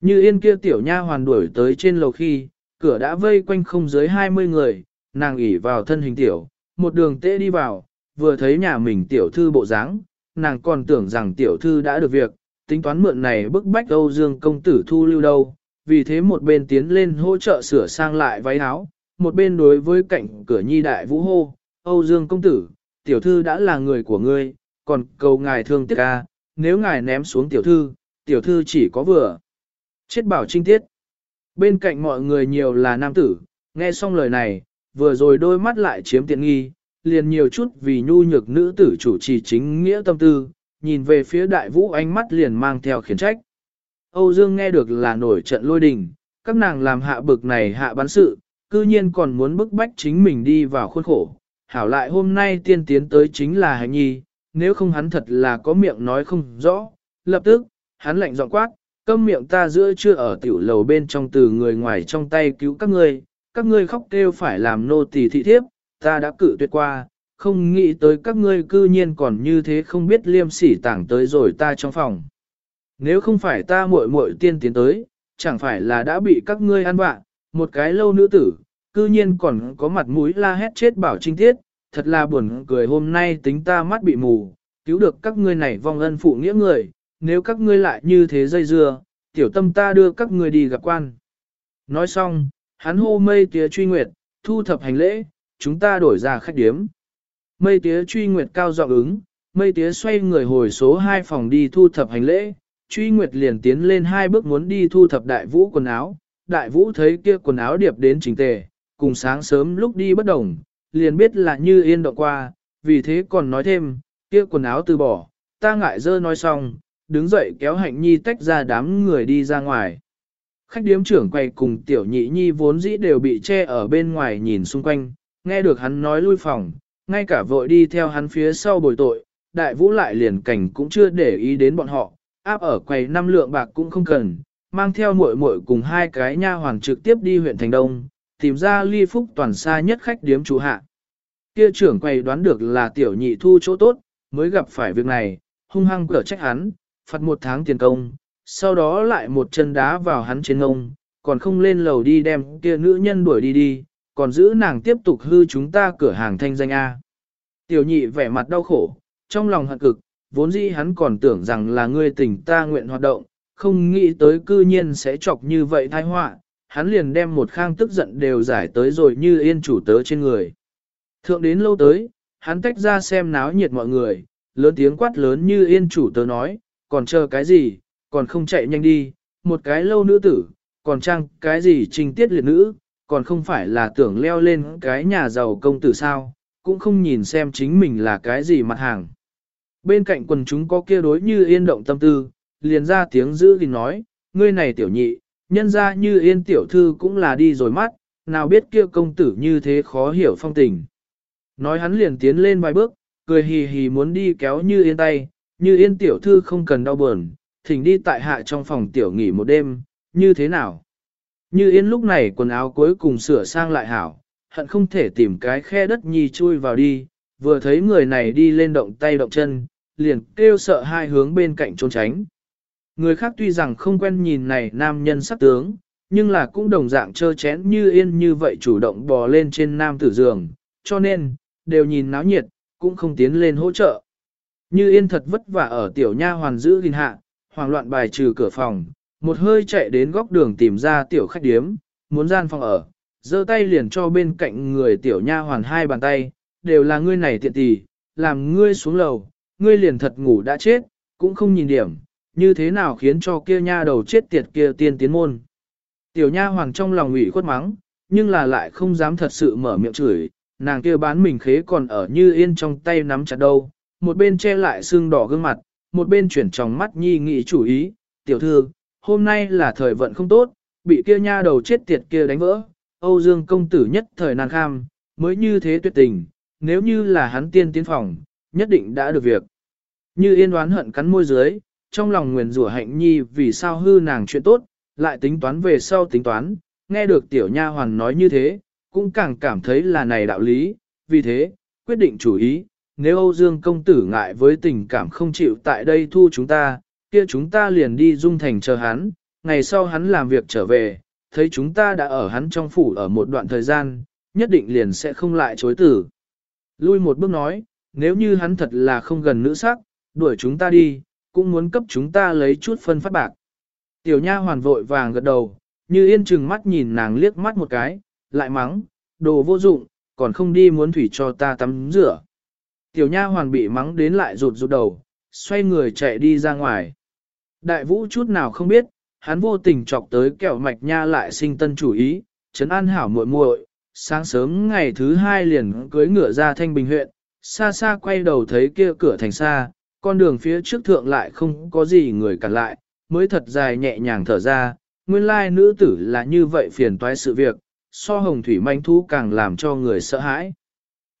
Như yên kia tiểu nha hoàn đuổi tới trên lầu khi, cửa đã vây quanh không dưới 20 người, nàng ỉ vào thân hình tiểu, một đường tê đi vào, vừa thấy nhà mình tiểu thư bộ dáng, nàng còn tưởng rằng tiểu thư đã được việc, tính toán mượn này bức bách Âu Dương công tử thu lưu đâu, vì thế một bên tiến lên hỗ trợ sửa sang lại váy áo, một bên đối với cạnh cửa nhi đại vũ hô, Âu Dương công tử, tiểu thư đã là người của ngươi, còn cầu ngài thương tiếc ca, nếu ngài ném xuống tiểu thư, tiểu thư chỉ có vừa. Chết bảo trinh tiết. Bên cạnh mọi người nhiều là nam tử, nghe xong lời này, vừa rồi đôi mắt lại chiếm tiện nghi, liền nhiều chút vì nhu nhược nữ tử chủ trì chính nghĩa tâm tư, nhìn về phía đại vũ ánh mắt liền mang theo khiển trách. Âu Dương nghe được là nổi trận lôi đình, các nàng làm hạ bực này hạ bắn sự, cư nhiên còn muốn bức bách chính mình đi vào khuôn khổ. Hảo lại hôm nay tiên tiến tới chính là hành nhi, nếu không hắn thật là có miệng nói không rõ. Lập tức, hắn lạnh giọng quát, câm miệng ta giữa chưa ở tiểu lầu bên trong từ người ngoài trong tay cứu các ngươi, các ngươi khóc kêu phải làm nô tỳ thị thiếp, ta đã cự tuyệt qua, không nghĩ tới các ngươi cư nhiên còn như thế không biết liêm sỉ tảng tới rồi ta trong phòng. Nếu không phải ta muội muội tiên tiến tới, chẳng phải là đã bị các ngươi ăn vạ, một cái lâu nữ tử, cư nhiên còn có mặt mũi la hét chết bảo trinh tiết, thật là buồn cười hôm nay tính ta mắt bị mù, cứu được các ngươi này vong ân phụ nghĩa người, nếu các ngươi lại như thế dây dưa, tiểu tâm ta đưa các ngươi đi gặp quan. Nói xong, hắn hô mây tía truy nguyệt, thu thập hành lễ, chúng ta đổi ra khách điếm. Mây tía truy nguyệt cao giọng ứng, mây tía xoay người hồi số 2 phòng đi thu thập hành lễ, truy nguyệt liền tiến lên hai bước muốn đi thu thập đại vũ quần áo, đại vũ thấy kia quần áo điệp đến chỉnh tề, cùng sáng sớm lúc đi bất đồng, liền biết là như yên động qua, vì thế còn nói thêm, kia quần áo từ bỏ, ta ngại dơ nói xong, đứng dậy kéo hạnh nhi tách ra đám người đi ra ngoài. Khách điếm trưởng quay cùng tiểu nhị nhi vốn dĩ đều bị che ở bên ngoài nhìn xung quanh, nghe được hắn nói lui phòng, ngay cả vội đi theo hắn phía sau bồi tội, đại vũ lại liền cảnh cũng chưa để ý đến bọn họ, áp ở quầy năm lượng bạc cũng không cần, mang theo muội muội cùng hai cái nha hoàn trực tiếp đi huyện Thành Đông, tìm ra ly phúc toàn xa nhất khách điếm chủ hạ. Kia trưởng quầy đoán được là tiểu nhị thu chỗ tốt, mới gặp phải việc này, hung hăng cửa trách hắn, phạt một tháng tiền công, sau đó lại một chân đá vào hắn trên ngông, còn không lên lầu đi đem kia nữ nhân đuổi đi đi, còn giữ nàng tiếp tục hư chúng ta cửa hàng thanh danh A. Tiểu nhị vẻ mặt đau khổ, trong lòng hận cực, vốn dĩ hắn còn tưởng rằng là ngươi tình ta nguyện hoạt động, không nghĩ tới cư nhiên sẽ chọc như vậy tai họa, hắn liền đem một khang tức giận đều giải tới rồi như yên chủ tớ trên người. Thượng đến lâu tới, hắn tách ra xem náo nhiệt mọi người, lớn tiếng quát lớn như yên chủ tớ nói, còn chờ cái gì, còn không chạy nhanh đi, một cái lâu nữ tử, còn trang cái gì trình tiết liệt nữ, còn không phải là tưởng leo lên cái nhà giàu công tử sao, cũng không nhìn xem chính mình là cái gì mặt hàng. Bên cạnh quần chúng có kia đối như yên động tâm tư, liền ra tiếng giữ gìn nói, ngươi này tiểu nhị, nhân ra như yên tiểu thư cũng là đi rồi mắt, nào biết kia công tử như thế khó hiểu phong tình. Nói hắn liền tiến lên vài bước, cười hì hì muốn đi kéo như yên tay, như yên tiểu thư không cần đau buồn, thỉnh đi tại hạ trong phòng tiểu nghỉ một đêm, như thế nào? Như yên lúc này quần áo cuối cùng sửa sang lại hảo, hận không thể tìm cái khe đất nhi chui vào đi, vừa thấy người này đi lên động tay động chân, liền kêu sợ hai hướng bên cạnh trốn tránh. Người khác tuy rằng không quen nhìn này nam nhân sắc tướng, nhưng là cũng đồng dạng trơ chén như yên như vậy chủ động bò lên trên nam tử giường, cho nên, đều nhìn náo nhiệt, cũng không tiến lên hỗ trợ. Như yên thật vất vả ở tiểu nha hoàn giữ gìn hạ, hoảng loạn bài trừ cửa phòng, một hơi chạy đến góc đường tìm ra tiểu khách điếm, muốn gian phòng ở, giơ tay liền cho bên cạnh người tiểu nha hoàn hai bàn tay, đều là ngươi này tiện tỷ, làm ngươi xuống lầu, ngươi liền thật ngủ đã chết, cũng không nhìn điểm, như thế nào khiến cho kia nha đầu chết tiệt kia tiên tiến môn. Tiểu nha hoàng trong lòng ủy khuất mắng, nhưng là lại không dám thật sự mở miệng chửi, nàng kia bán mình khế còn ở như yên trong tay nắm chặt đâu, một bên che lại xương đỏ gương mặt, một bên chuyển tròng mắt nhi nghị chủ ý, tiểu thư, hôm nay là thời vận không tốt, bị kia nha đầu chết tiệt kia đánh vỡ, Âu Dương công tử nhất thời nàng kham, mới như thế tuyệt tình, nếu như là hắn tiên tiến phòng, nhất định đã được việc. Như yên đoán hận cắn môi dưới, trong lòng nguyền rủa hạnh nhi vì sao hư nàng chuyện tốt, lại tính toán về sau tính toán, nghe được tiểu nha hoàn nói như thế, cũng càng cảm thấy là này đạo lý, vì thế, quyết định chủ ý, nếu Âu Dương công tử ngại với tình cảm không chịu tại đây thu chúng ta, kia chúng ta liền đi dung thành chờ hắn, ngày sau hắn làm việc trở về, thấy chúng ta đã ở hắn trong phủ ở một đoạn thời gian, nhất định liền sẽ không lại chối tử. Lui một bước nói, nếu như hắn thật là không gần nữ sắc, đuổi chúng ta đi, cũng muốn cấp chúng ta lấy chút phân phát bạc. Tiểu nha hoàn vội vàng gật đầu, như yên chừng mắt nhìn nàng liếc mắt một cái, lại mắng, đồ vô dụng, còn không đi muốn thủy cho ta tắm rửa. Tiểu nha hoàn bị mắng đến lại rụt rụt đầu, xoay người chạy đi ra ngoài. Đại vũ chút nào không biết, hắn vô tình chọc tới kẹo mạch nha lại sinh tân chủ ý, trấn an hảo muội muội. Sáng sớm ngày thứ hai liền cưới ngựa ra thanh bình huyện, xa xa quay đầu thấy kia cửa thành xa, con đường phía trước thượng lại không có gì người cản lại, mới thật dài nhẹ nhàng thở ra, nguyên lai nữ tử là như vậy phiền toái sự việc, so hồng thủy manh thú càng làm cho người sợ hãi.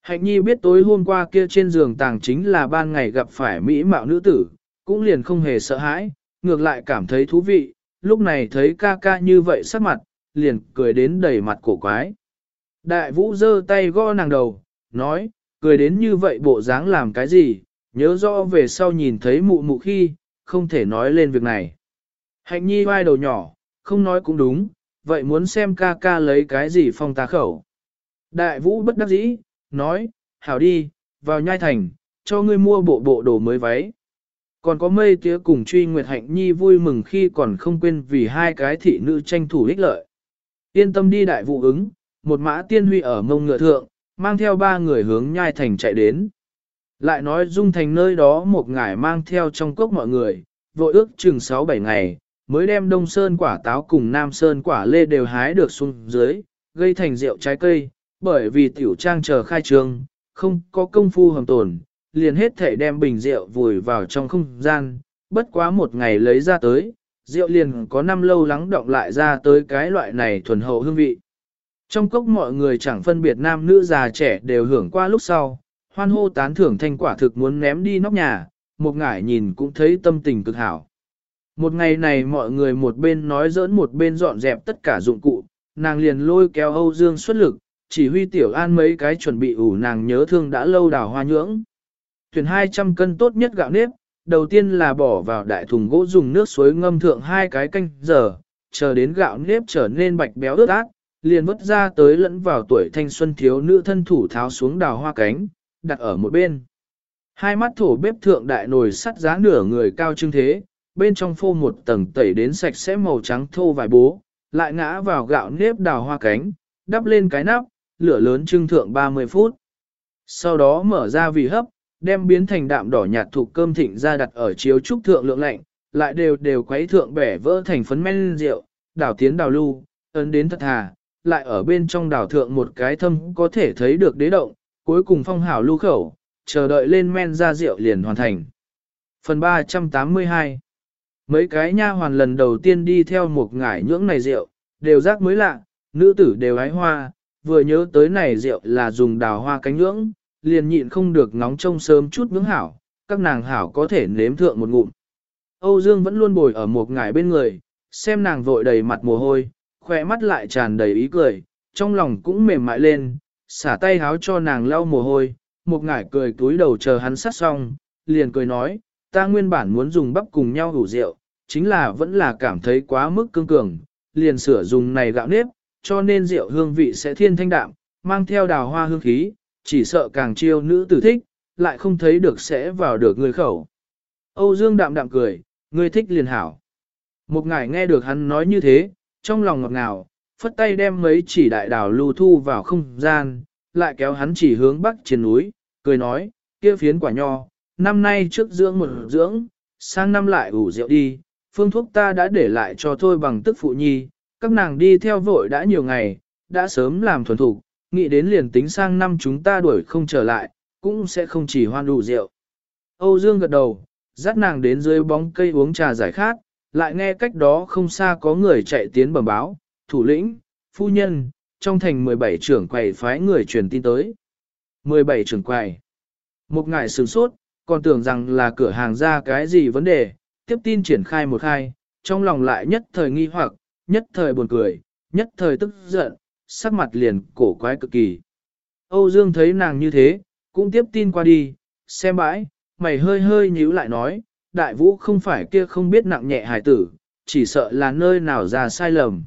Hạnh nhi biết tối hôm qua kia trên giường tàng chính là ban ngày gặp phải mỹ mạo nữ tử, cũng liền không hề sợ hãi, ngược lại cảm thấy thú vị, lúc này thấy ca ca như vậy sắc mặt, liền cười đến đầy mặt cổ quái. Đại vũ giơ tay gõ nàng đầu, nói, cười đến như vậy bộ dáng làm cái gì, nhớ rõ về sau nhìn thấy mụ mụ khi, không thể nói lên việc này. Hạnh nhi vai đầu nhỏ, không nói cũng đúng, vậy muốn xem ca ca lấy cái gì phong ta khẩu. Đại vũ bất đắc dĩ, nói, hảo đi, vào nhai thành, cho ngươi mua bộ bộ đồ mới váy. Còn có mây tía cùng truy Nguyệt Hạnh Nhi vui mừng khi còn không quên vì hai cái thị nữ tranh thủ ích lợi. Yên tâm đi đại vụ ứng, một mã tiên huy ở mông ngựa thượng, mang theo ba người hướng nhai thành chạy đến. Lại nói dung thành nơi đó một ngải mang theo trong cốc mọi người, vội ước chừng 6-7 ngày, mới đem đông sơn quả táo cùng nam sơn quả lê đều hái được xuống dưới, gây thành rượu trái cây, bởi vì tiểu trang chờ khai trương, không có công phu hầm tồn, liền hết thể đem bình rượu vùi vào trong không gian, bất quá một ngày lấy ra tới, rượu liền có năm lâu lắng động lại ra tới cái loại này thuần hậu hương vị. Trong cốc mọi người chẳng phân biệt nam nữ già trẻ đều hưởng qua lúc sau, hoan hô tán thưởng thanh quả thực muốn ném đi nóc nhà, một ngải nhìn cũng thấy tâm tình cực hảo. Một ngày này mọi người một bên nói giỡn một bên dọn dẹp tất cả dụng cụ, nàng liền lôi kéo Âu Dương xuất lực, chỉ huy tiểu an mấy cái chuẩn bị ủ nàng nhớ thương đã lâu đào hoa nhưỡng. Thuyền 200 cân tốt nhất gạo nếp, đầu tiên là bỏ vào đại thùng gỗ dùng nước suối ngâm thượng hai cái canh giờ, chờ đến gạo nếp trở nên bạch béo ướt át, liền vứt ra tới lẫn vào tuổi thanh xuân thiếu nữ thân thủ tháo xuống đào hoa cánh, đặt ở một bên. Hai mắt thổ bếp thượng đại nồi sắt giá nửa người cao trưng thế, bên trong phô một tầng tẩy đến sạch sẽ màu trắng thô vài bố, lại ngã vào gạo nếp đào hoa cánh, đắp lên cái nắp, lửa lớn trưng thượng 30 phút. Sau đó mở ra vị hấp, đem biến thành đạm đỏ nhạt thuộc cơm thịnh ra đặt ở chiếu trúc thượng lượng lạnh, lại đều đều quấy thượng bẻ vỡ thành phấn men rượu, đảo tiến đào lưu, ấn đến thật hà, lại ở bên trong đảo thượng một cái thâm có thể thấy được đế động, cuối cùng phong hảo lưu khẩu, chờ đợi lên men ra rượu liền hoàn thành. Phần 382 Mấy cái nha hoàn lần đầu tiên đi theo một ngải nhưỡng này rượu, đều rác mới lạ, nữ tử đều hái hoa, vừa nhớ tới này rượu là dùng đào hoa cánh nhưỡng, liền nhịn không được ngóng trông sớm chút nhưỡng hảo, các nàng hảo có thể nếm thượng một ngụm. Âu Dương vẫn luôn bồi ở một ngải bên người, xem nàng vội đầy mặt mồ hôi, khỏe mắt lại tràn đầy ý cười, trong lòng cũng mềm mại lên, xả tay háo cho nàng lau mồ hôi, một ngải cười túi đầu chờ hắn sát xong, liền cười nói, ta nguyên bản muốn dùng bắp cùng nhau hủ rượu, chính là vẫn là cảm thấy quá mức cương cường, liền sửa dùng này gạo nếp, cho nên rượu hương vị sẽ thiên thanh đạm, mang theo đào hoa hương khí, chỉ sợ càng chiêu nữ tử thích, lại không thấy được sẽ vào được người khẩu. Âu Dương đạm đạm cười, người thích liền hảo. Một ngải nghe được hắn nói như thế, trong lòng ngọt ngào, phất tay đem mấy chỉ đại đào lưu thu vào không gian, lại kéo hắn chỉ hướng bắc trên núi, cười nói, kia phiến quả nho, năm nay trước dưỡng một dưỡng, sang năm lại ủ rượu đi, phương thuốc ta đã để lại cho thôi bằng tức phụ nhi, các nàng đi theo vội đã nhiều ngày, đã sớm làm thuần thủ, nghĩ đến liền tính sang năm chúng ta đuổi không trở lại, cũng sẽ không chỉ hoan đủ rượu. Âu Dương gật đầu, dắt nàng đến dưới bóng cây uống trà giải khát, lại nghe cách đó không xa có người chạy tiến bẩm báo, thủ lĩnh, phu nhân, trong thành 17 trưởng quầy phái người truyền tin tới. 17 trưởng quầy. Một ngài sửng sốt, còn tưởng rằng là cửa hàng ra cái gì vấn đề, tiếp tin triển khai một khai, trong lòng lại nhất thời nghi hoặc, nhất thời buồn cười, nhất thời tức giận, sắc mặt liền cổ quái cực kỳ. Âu Dương thấy nàng như thế, cũng tiếp tin qua đi, xem bãi, mày hơi hơi nhíu lại nói, đại vũ không phải kia không biết nặng nhẹ hài tử, chỉ sợ là nơi nào ra sai lầm.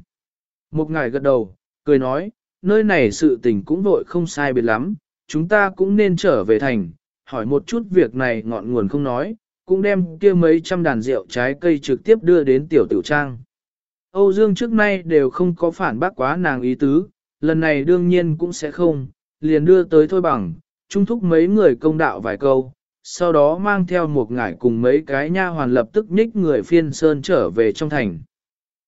Một ngài gật đầu, cười nói, nơi này sự tình cũng vội không sai biệt lắm, chúng ta cũng nên trở về thành, hỏi một chút việc này ngọn nguồn không nói, cũng đem kia mấy trăm đàn rượu trái cây trực tiếp đưa đến tiểu tiểu trang. Âu Dương trước nay đều không có phản bác quá nàng ý tứ, lần này đương nhiên cũng sẽ không, liền đưa tới thôi bằng, trung thúc mấy người công đạo vài câu, sau đó mang theo một ngải cùng mấy cái nha hoàn lập tức nhích người phiên sơn trở về trong thành.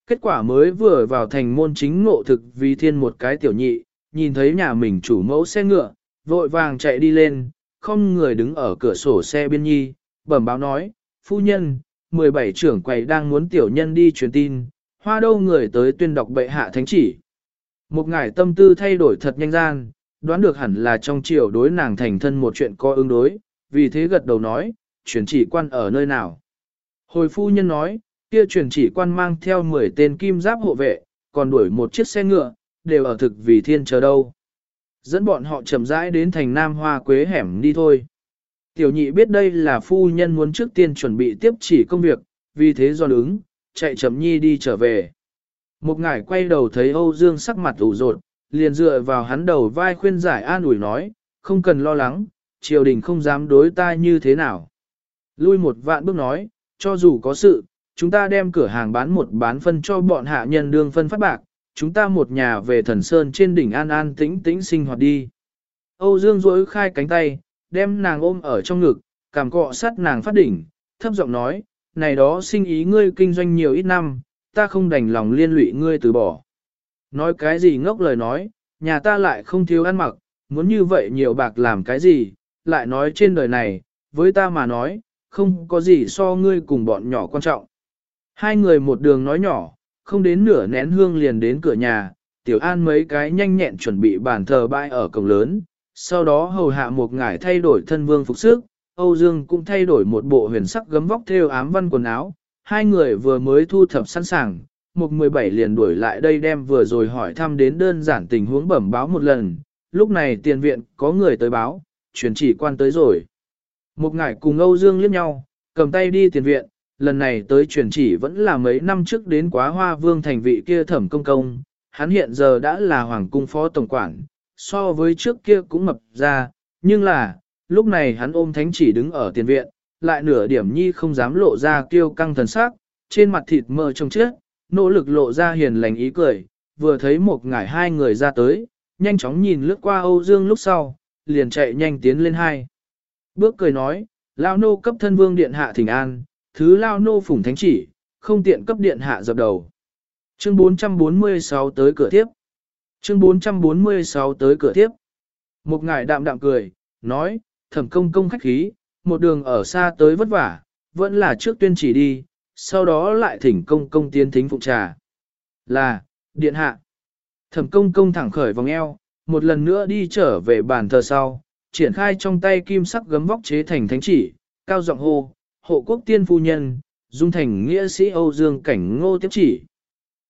Kết quả mới vừa vào thành môn chính ngộ thực vì thiên một cái tiểu nhị, nhìn thấy nhà mình chủ mẫu xe ngựa, vội vàng chạy đi lên, không người đứng ở cửa sổ xe biên nhi, bẩm báo nói, phu nhân, 17 trưởng quầy đang muốn tiểu nhân đi truyền tin, hoa đâu người tới tuyên đọc bệ hạ thánh chỉ. Một ngải tâm tư thay đổi thật nhanh gian, đoán được hẳn là trong chiều đối nàng thành thân một chuyện có ứng đối, vì thế gật đầu nói, truyền chỉ quan ở nơi nào. Hồi phu nhân nói, kia truyền chỉ quan mang theo 10 tên kim giáp hộ vệ, còn đuổi một chiếc xe ngựa, đều ở thực vì thiên chờ đâu. Dẫn bọn họ chậm rãi đến thành Nam Hoa Quế hẻm đi thôi. Tiểu nhị biết đây là phu nhân muốn trước tiên chuẩn bị tiếp chỉ công việc, vì thế do ứng, chạy chậm nhi đi trở về. Một ngải quay đầu thấy Âu Dương sắc mặt ủ rột, liền dựa vào hắn đầu vai khuyên giải an ủi nói, không cần lo lắng, triều đình không dám đối ta như thế nào. Lui một vạn bước nói, cho dù có sự, chúng ta đem cửa hàng bán một bán phân cho bọn hạ nhân đương phân phát bạc, chúng ta một nhà về thần sơn trên đỉnh an an tĩnh tĩnh sinh hoạt đi. Âu Dương rỗi khai cánh tay, đem nàng ôm ở trong ngực, cảm cọ sát nàng phát đỉnh, thấp giọng nói, này đó sinh ý ngươi kinh doanh nhiều ít năm, ta không đành lòng liên lụy ngươi từ bỏ. Nói cái gì ngốc lời nói, nhà ta lại không thiếu ăn mặc, muốn như vậy nhiều bạc làm cái gì, lại nói trên đời này, với ta mà nói, không có gì so ngươi cùng bọn nhỏ quan trọng. Hai người một đường nói nhỏ, không đến nửa nén hương liền đến cửa nhà, tiểu an mấy cái nhanh nhẹn chuẩn bị bàn thờ bãi ở cổng lớn, sau đó hầu hạ một ngải thay đổi thân vương phục sức, Âu Dương cũng thay đổi một bộ huyền sắc gấm vóc theo ám văn quần áo, hai người vừa mới thu thập sẵn sàng, một 17 liền đuổi lại đây đem vừa rồi hỏi thăm đến đơn giản tình huống bẩm báo một lần, lúc này tiền viện có người tới báo, Chuyển chỉ quan tới rồi. Một ngải cùng Âu Dương liếc nhau, cầm tay đi tiền viện, lần này tới chuyển chỉ vẫn là mấy năm trước đến quá hoa vương thành vị kia thẩm công công, hắn hiện giờ đã là hoàng cung phó tổng quản, so với trước kia cũng mập ra, nhưng là, lúc này hắn ôm thánh chỉ đứng ở tiền viện, lại nửa điểm nhi không dám lộ ra kiêu căng thần sắc, trên mặt thịt mờ trông chết, nỗ lực lộ ra hiền lành ý cười, vừa thấy một ngải hai người ra tới, nhanh chóng nhìn lướt qua Âu Dương lúc sau, liền chạy nhanh tiến lên hai. Bước cười nói, Lao nô cấp thân vương điện hạ thỉnh an, thứ Lao nô phủng thánh chỉ, không tiện cấp điện hạ dập đầu. Chương 446 tới cửa tiếp. Chương 446 tới cửa tiếp. Một ngài đạm đạm cười, nói, thẩm công công khách khí, một đường ở xa tới vất vả, vẫn là trước tuyên chỉ đi, sau đó lại thỉnh công công tiến thính phụ trà. Là, điện hạ. Thẩm công công thẳng khởi vòng eo, một lần nữa đi trở về bàn thờ sau, triển khai trong tay kim sắc gấm vóc chế thành thánh chỉ, cao giọng hô, hộ quốc tiên phu nhân, dung thành nghĩa sĩ Âu Dương cảnh ngô tiếp chỉ.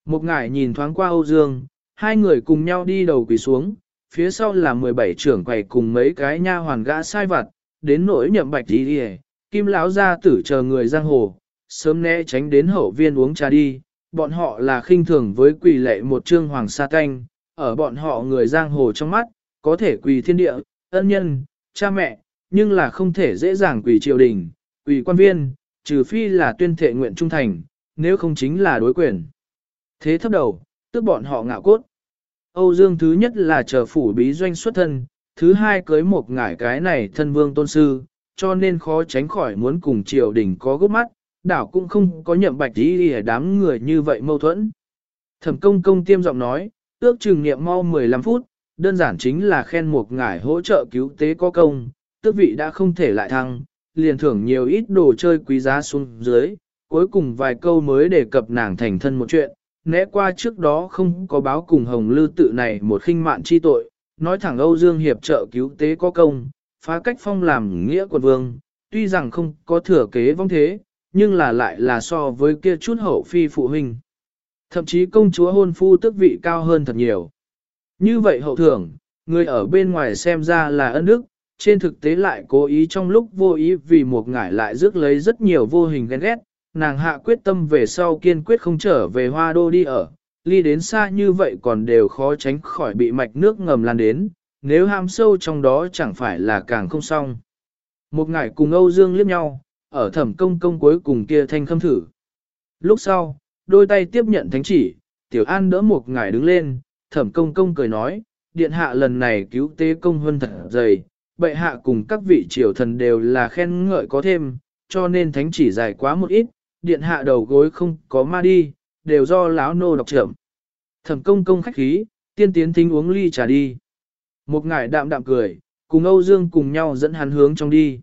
Một ngải nhìn thoáng qua Âu Dương, hai người cùng nhau đi đầu quỳ xuống, phía sau là 17 trưởng quầy cùng mấy cái nha hoàn gã sai vặt, đến nỗi nhậm bạch đi đi kim lão gia tử chờ người giang hồ, sớm né tránh đến hậu viên uống trà đi, bọn họ là khinh thường với quỳ lệ một trương hoàng sa canh, ở bọn họ người giang hồ trong mắt, có thể quỳ thiên địa, ân nhân, cha mẹ, nhưng là không thể dễ dàng quỳ triều đình, quỳ quan viên, trừ phi là tuyên thệ nguyện trung thành, nếu không chính là đối quyền. Thế thấp đầu, tức bọn họ ngạo cốt. Âu Dương thứ nhất là chờ phủ bí doanh xuất thân, thứ hai cưới một ngải cái này thân vương tôn sư, cho nên khó tránh khỏi muốn cùng triều đình có gốc mắt, đảo cũng không có nhậm bạch ý ở đám người như vậy mâu thuẫn. Thẩm công công tiêm giọng nói, ước chừng niệm mau 15 phút, đơn giản chính là khen một ngải hỗ trợ cứu tế có công, tước vị đã không thể lại thăng, liền thưởng nhiều ít đồ chơi quý giá xuống dưới, cuối cùng vài câu mới đề cập nàng thành thân một chuyện, né qua trước đó không có báo cùng Hồng Lư tự này một khinh mạn chi tội, nói thẳng Âu Dương hiệp trợ cứu tế có công, phá cách phong làm nghĩa quận vương, tuy rằng không có thừa kế vong thế, nhưng là lại là so với kia chút hậu phi phụ huynh. Thậm chí công chúa hôn phu tước vị cao hơn thật nhiều. Như vậy hậu thưởng, người ở bên ngoài xem ra là ân đức, trên thực tế lại cố ý trong lúc vô ý vì một ngải lại rước lấy rất nhiều vô hình ghen ghét, nàng hạ quyết tâm về sau kiên quyết không trở về hoa đô đi ở, ly đến xa như vậy còn đều khó tránh khỏi bị mạch nước ngầm lan đến, nếu ham sâu trong đó chẳng phải là càng không xong. Một ngải cùng Âu Dương liếc nhau, ở thẩm công công cuối cùng kia thanh khâm thử. Lúc sau, đôi tay tiếp nhận thánh chỉ, tiểu an đỡ một ngải đứng lên, thẩm công công cười nói, điện hạ lần này cứu tế công hơn thật dày, bệ hạ cùng các vị triều thần đều là khen ngợi có thêm, cho nên thánh chỉ dài quá một ít, điện hạ đầu gối không có ma đi, đều do lão nô đọc trưởng. Thẩm công công khách khí, tiên tiến thính uống ly trà đi. Một ngải đạm đạm cười, cùng Âu Dương cùng nhau dẫn hắn hướng trong đi.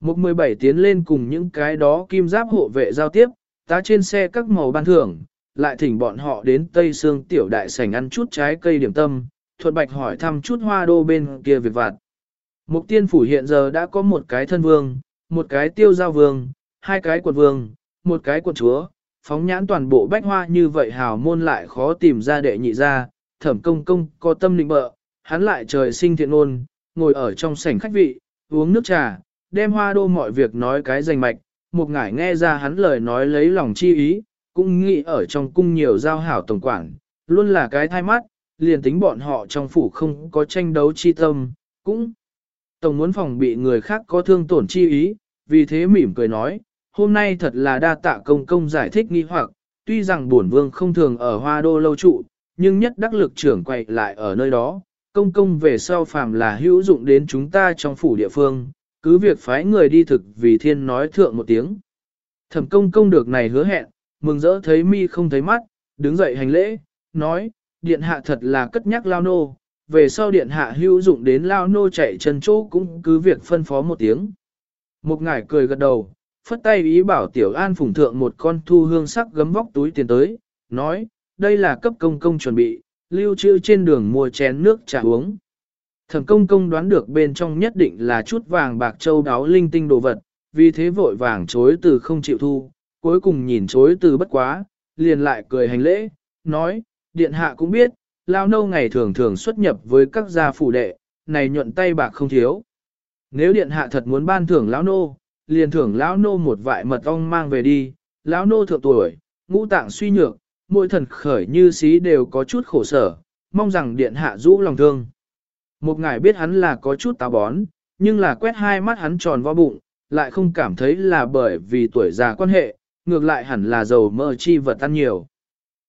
Một mười bảy tiến lên cùng những cái đó kim giáp hộ vệ giao tiếp, tá trên xe các màu ban thưởng, lại thỉnh bọn họ đến Tây Sương tiểu đại sảnh ăn chút trái cây điểm tâm, thuận bạch hỏi thăm chút hoa đô bên kia việc vặt. Mục tiên phủ hiện giờ đã có một cái thân vương, một cái tiêu giao vương, hai cái quận vương, một cái quận chúa, phóng nhãn toàn bộ bách hoa như vậy hào môn lại khó tìm ra đệ nhị ra, thẩm công công có tâm định bợ, hắn lại trời sinh thiện ôn, ngồi ở trong sảnh khách vị, uống nước trà, đem hoa đô mọi việc nói cái rành mạch, một ngải nghe ra hắn lời nói lấy lòng chi ý, cũng nghĩ ở trong cung nhiều giao hảo tổng quản, luôn là cái thai mắt, liền tính bọn họ trong phủ không có tranh đấu chi tâm, cũng tổng muốn phòng bị người khác có thương tổn chi ý, vì thế mỉm cười nói, hôm nay thật là đa tạ công công giải thích nghi hoặc, tuy rằng bổn vương không thường ở hoa đô lâu trụ, nhưng nhất đắc lực trưởng quay lại ở nơi đó, công công về sau phàm là hữu dụng đến chúng ta trong phủ địa phương, cứ việc phái người đi thực vì thiên nói thượng một tiếng. Thẩm công công được này hứa hẹn, mừng rỡ thấy mi không thấy mắt, đứng dậy hành lễ, nói, điện hạ thật là cất nhắc lao nô, về sau điện hạ hữu dụng đến lao nô chạy chân chỗ cũng cứ việc phân phó một tiếng. Một ngải cười gật đầu, phất tay ý bảo tiểu an phủng thượng một con thu hương sắc gấm vóc túi tiền tới, nói, đây là cấp công công chuẩn bị, lưu trữ trên đường mua chén nước trà uống. Thẩm công công đoán được bên trong nhất định là chút vàng bạc châu đáo linh tinh đồ vật, vì thế vội vàng chối từ không chịu thu, cuối cùng nhìn chối từ bất quá, liền lại cười hành lễ, nói, điện hạ cũng biết, lao nâu ngày thường thường xuất nhập với các gia phủ đệ, này nhuận tay bạc không thiếu. Nếu điện hạ thật muốn ban thưởng lão nô, liền thưởng lão nô một vại mật ong mang về đi, lão nô thượng tuổi, ngũ tạng suy nhược, mỗi thần khởi như xí đều có chút khổ sở, mong rằng điện hạ rũ lòng thương. Một ngài biết hắn là có chút táo bón, nhưng là quét hai mắt hắn tròn vo bụng, lại không cảm thấy là bởi vì tuổi già quan hệ, ngược lại hẳn là dầu mỡ chi vật ăn nhiều.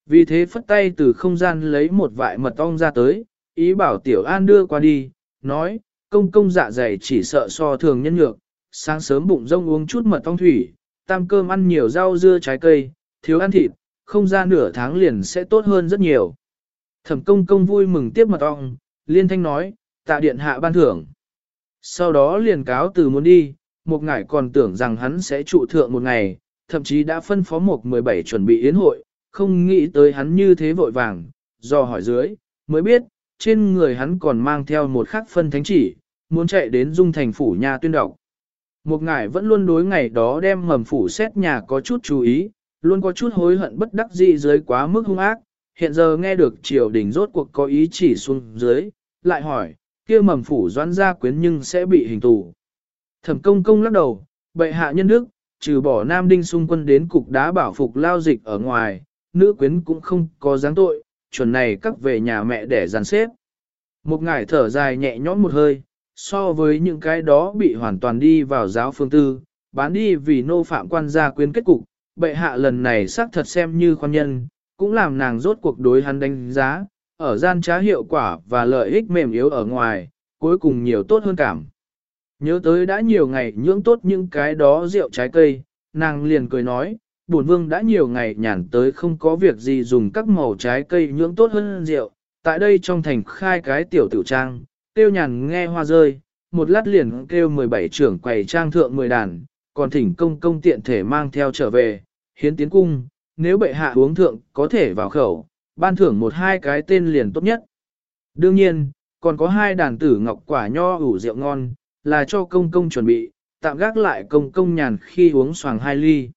Vì thế phất tay từ không gian lấy một vại mật ong ra tới, ý bảo Tiểu An đưa qua đi, nói, công công dạ dày chỉ sợ so thường nhân nhược, sáng sớm bụng rông uống chút mật ong thủy, tam cơm ăn nhiều rau dưa trái cây, thiếu ăn thịt, không ra nửa tháng liền sẽ tốt hơn rất nhiều. Thẩm công công vui mừng tiếp mật ong, liên thanh nói, tạ điện hạ ban thưởng. Sau đó liền cáo từ muốn đi, một ngải còn tưởng rằng hắn sẽ trụ thượng một ngày, thậm chí đã phân phó một 17 chuẩn bị yến hội, không nghĩ tới hắn như thế vội vàng, do hỏi dưới, mới biết, trên người hắn còn mang theo một khắc phân thánh chỉ, muốn chạy đến dung thành phủ nhà tuyên đọc. Một ngải vẫn luôn đối ngày đó đem mầm phủ xét nhà có chút chú ý, luôn có chút hối hận bất đắc dĩ dưới quá mức hung ác, hiện giờ nghe được triều đình rốt cuộc có ý chỉ xuống dưới, lại hỏi, kia mầm phủ doãn gia quyến nhưng sẽ bị hình tù. Thẩm công công lắc đầu, bệ hạ nhân đức, trừ bỏ nam đinh xung quân đến cục đá bảo phục lao dịch ở ngoài, nữ quyến cũng không có dáng tội, chuẩn này các về nhà mẹ để dàn xếp. Một ngải thở dài nhẹ nhõm một hơi, so với những cái đó bị hoàn toàn đi vào giáo phương tư, bán đi vì nô phạm quan gia quyến kết cục, bệ hạ lần này xác thật xem như khoan nhân, cũng làm nàng rốt cuộc đối hắn đánh giá, ở gian trá hiệu quả và lợi ích mềm yếu ở ngoài, cuối cùng nhiều tốt hơn cảm. Nhớ tới đã nhiều ngày nhưỡng tốt những cái đó rượu trái cây, nàng liền cười nói, bổn vương đã nhiều ngày nhàn tới không có việc gì dùng các màu trái cây nhưỡng tốt hơn rượu, tại đây trong thành khai cái tiểu tiểu trang, tiêu nhàn nghe hoa rơi, một lát liền kêu 17 trưởng quầy trang thượng 10 đàn, còn thỉnh công công tiện thể mang theo trở về, hiến tiến cung, nếu bệ hạ uống thượng có thể vào khẩu, ban thưởng một hai cái tên liền tốt nhất. Đương nhiên, còn có hai đàn tử ngọc quả nho ủ rượu ngon, là cho công công chuẩn bị, tạm gác lại công công nhàn khi uống xoàng hai ly.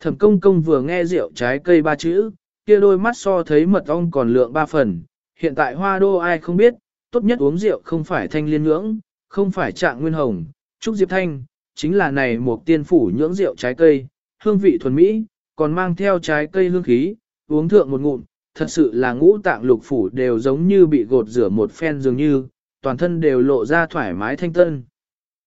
Thẩm công công vừa nghe rượu trái cây ba chữ, kia đôi mắt so thấy mật ong còn lượng ba phần, hiện tại hoa đô ai không biết, tốt nhất uống rượu không phải thanh liên ngưỡng, không phải trạng nguyên hồng, trúc diệp thanh, chính là này một tiên phủ nhưỡng rượu trái cây, hương vị thuần mỹ, còn mang theo trái cây hương khí, uống thượng một ngụm, thật sự là ngũ tạng lục phủ đều giống như bị gột rửa một phen dường như, toàn thân đều lộ ra thoải mái thanh tân.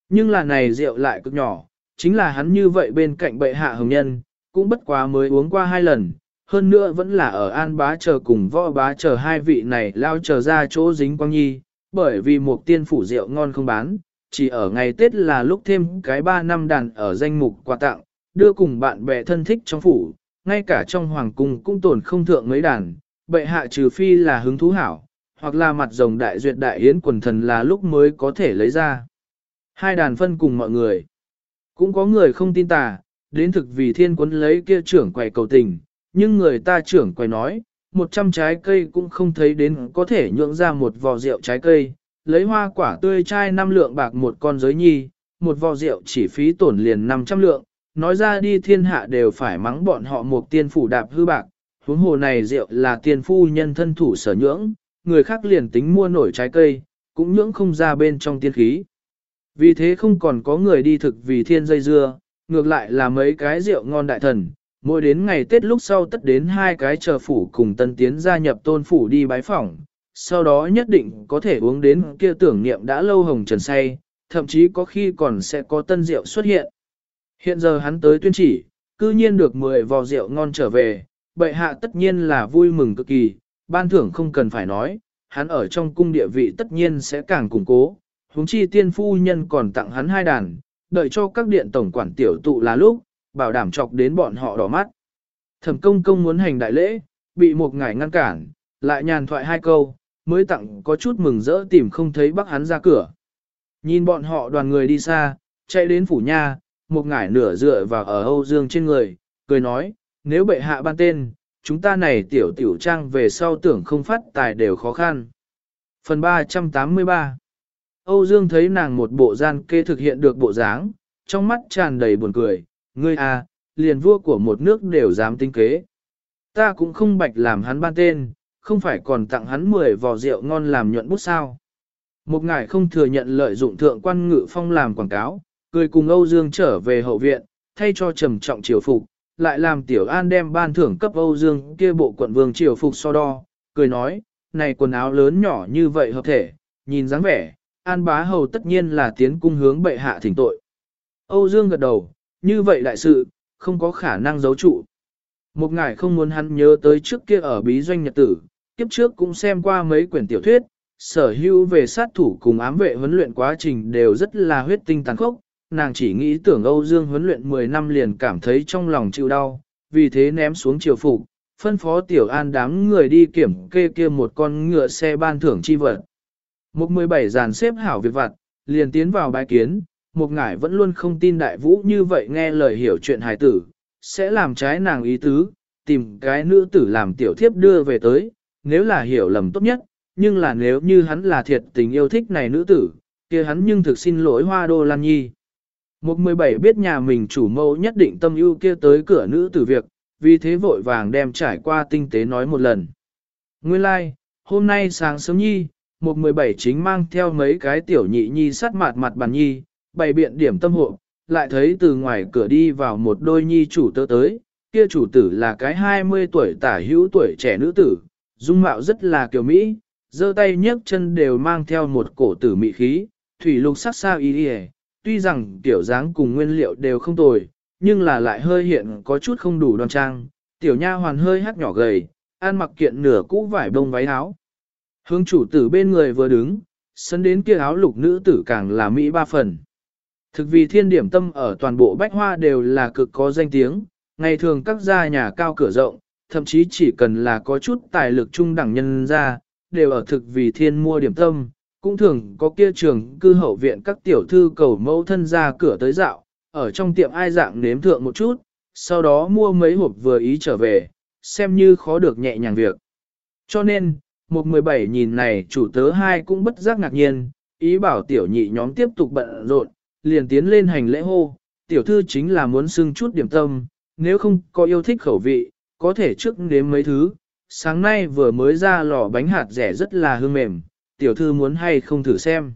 Nhưng là này rượu lại cực nhỏ, chính là hắn như vậy bên cạnh bệ hạ hồng nhân, cũng bất quá mới uống qua hai lần, hơn nữa vẫn là ở an bá chờ cùng võ bá chờ hai vị này lao chờ ra chỗ dính quang nhi, bởi vì một tiên phủ rượu ngon không bán, chỉ ở ngày Tết là lúc thêm cái ba năm đàn ở danh mục quà tặng, đưa cùng bạn bè thân thích trong phủ, ngay cả trong hoàng cung cũng tổn không thượng mấy đàn, bệ hạ trừ phi là hứng thú hảo, hoặc là mặt rồng đại duyệt đại hiến quần thần là lúc mới có thể lấy ra. Hai đàn phân cùng mọi người. Cũng có người không tin tà, đến thực vì thiên quân lấy kia trưởng quầy cầu tình, nhưng người ta trưởng quầy nói, một trăm trái cây cũng không thấy đến có thể nhượng ra một vò rượu trái cây, lấy hoa quả tươi chai năm lượng bạc một con giới nhi, một vò rượu chỉ phí tổn liền 500 lượng, nói ra đi thiên hạ đều phải mắng bọn họ một tiên phủ đạp hư bạc, huống hồ này rượu là tiên phu nhân thân thủ sở nhưỡng, người khác liền tính mua nổi trái cây, cũng nhưỡng không ra bên trong tiên khí. Vì thế không còn có người đi thực vì thiên dây dưa, ngược lại là mấy cái rượu ngon đại thần, mỗi đến ngày Tết lúc sau tất đến hai cái chờ phủ cùng tân tiến gia nhập tôn phủ đi bái phỏng, sau đó nhất định có thể uống đến kia tưởng niệm đã lâu hồng trần say, thậm chí có khi còn sẽ có tân rượu xuất hiện. Hiện giờ hắn tới tuyên chỉ, cư nhiên được 10 vò rượu ngon trở về, bệ hạ tất nhiên là vui mừng cực kỳ, ban thưởng không cần phải nói, hắn ở trong cung địa vị tất nhiên sẽ càng củng cố, huống chi tiên phu nhân còn tặng hắn hai đàn, đợi cho các điện tổng quản tiểu tụ là lúc, bảo đảm chọc đến bọn họ đỏ mắt. Thẩm công công muốn hành đại lễ, bị một ngải ngăn cản, lại nhàn thoại hai câu, mới tặng có chút mừng rỡ tìm không thấy bác hắn ra cửa. Nhìn bọn họ đoàn người đi xa, chạy đến phủ nha, một ngải nửa dựa vào ở Âu Dương trên người, cười nói, nếu bệ hạ ban tên, chúng ta này tiểu tiểu trang về sau tưởng không phát tài đều khó khăn. Phần 383 Âu Dương thấy nàng một bộ gian kê thực hiện được bộ dáng, trong mắt tràn đầy buồn cười, ngươi à, liền vua của một nước đều dám tinh kế. Ta cũng không bạch làm hắn ban tên, không phải còn tặng hắn 10 vò rượu ngon làm nhuận bút sao. Một ngài không thừa nhận lợi dụng thượng quan ngự phong làm quảng cáo, cười cùng Âu Dương trở về hậu viện, thay cho trầm trọng triều phục, lại làm Tiểu An đem ban thưởng cấp Âu Dương kia bộ quận vương triều phục so đo, cười nói, này quần áo lớn nhỏ như vậy hợp thể, nhìn dáng vẻ, An bá hầu tất nhiên là tiến cung hướng bệ hạ thỉnh tội. Âu Dương gật đầu, như vậy đại sự, không có khả năng giấu trụ. Một ngài không muốn hắn nhớ tới trước kia ở bí doanh nhật tử, kiếp trước cũng xem qua mấy quyển tiểu thuyết, sở hữu về sát thủ cùng ám vệ huấn luyện quá trình đều rất là huyết tinh tàn khốc, nàng chỉ nghĩ tưởng Âu Dương huấn luyện 10 năm liền cảm thấy trong lòng chịu đau, vì thế ném xuống triều phục, phân phó tiểu an đám người đi kiểm kê kia một con ngựa xe ban thưởng chi vật. Một 17 dàn xếp hảo việc vặt, liền tiến vào bái kiến, một ngải vẫn luôn không tin đại vũ như vậy nghe lời hiểu chuyện hài tử, sẽ làm trái nàng ý tứ, tìm cái nữ tử làm tiểu thiếp đưa về tới, nếu là hiểu lầm tốt nhất, nhưng là nếu như hắn là thiệt tình yêu thích này nữ tử, kia hắn nhưng thực xin lỗi hoa đô lan nhi. Một 17 biết nhà mình chủ mẫu nhất định tâm ưu kia tới cửa nữ tử việc, vì thế vội vàng đem trải qua tinh tế nói một lần. Nguyên lai, like, hôm nay sáng sớm nhi, một 17 chính mang theo mấy cái tiểu nhị nhi sắt mặt mặt bàn nhi, bày biện điểm tâm hộ, lại thấy từ ngoài cửa đi vào một đôi nhi chủ tớ tới, kia chủ tử là cái 20 tuổi tả hữu tuổi trẻ nữ tử, dung mạo rất là kiều mỹ, giơ tay nhấc chân đều mang theo một cổ tử mị khí, thủy lục sắc sao y đi tuy rằng tiểu dáng cùng nguyên liệu đều không tồi, nhưng là lại hơi hiện có chút không đủ đoan trang, tiểu nha hoàn hơi hát nhỏ gầy, ăn mặc kiện nửa cũ vải bông váy áo. Hướng chủ tử bên người vừa đứng, sân đến kia áo lục nữ tử càng là mỹ ba phần. Thực vì thiên điểm tâm ở toàn bộ bách hoa đều là cực có danh tiếng, ngày thường các gia nhà cao cửa rộng, thậm chí chỉ cần là có chút tài lực trung đẳng nhân ra, đều ở thực vì thiên mua điểm tâm, cũng thường có kia trường cư hậu viện các tiểu thư cầu mẫu thân ra cửa tới dạo, ở trong tiệm ai dạng nếm thượng một chút, sau đó mua mấy hộp vừa ý trở về, xem như khó được nhẹ nhàng việc. Cho nên, một 17 nhìn này chủ tớ hai cũng bất giác ngạc nhiên, ý bảo tiểu nhị nhóm tiếp tục bận rộn, liền tiến lên hành lễ hô, tiểu thư chính là muốn xưng chút điểm tâm, nếu không có yêu thích khẩu vị, có thể trước nếm mấy thứ, sáng nay vừa mới ra lò bánh hạt rẻ rất là hương mềm, tiểu thư muốn hay không thử xem.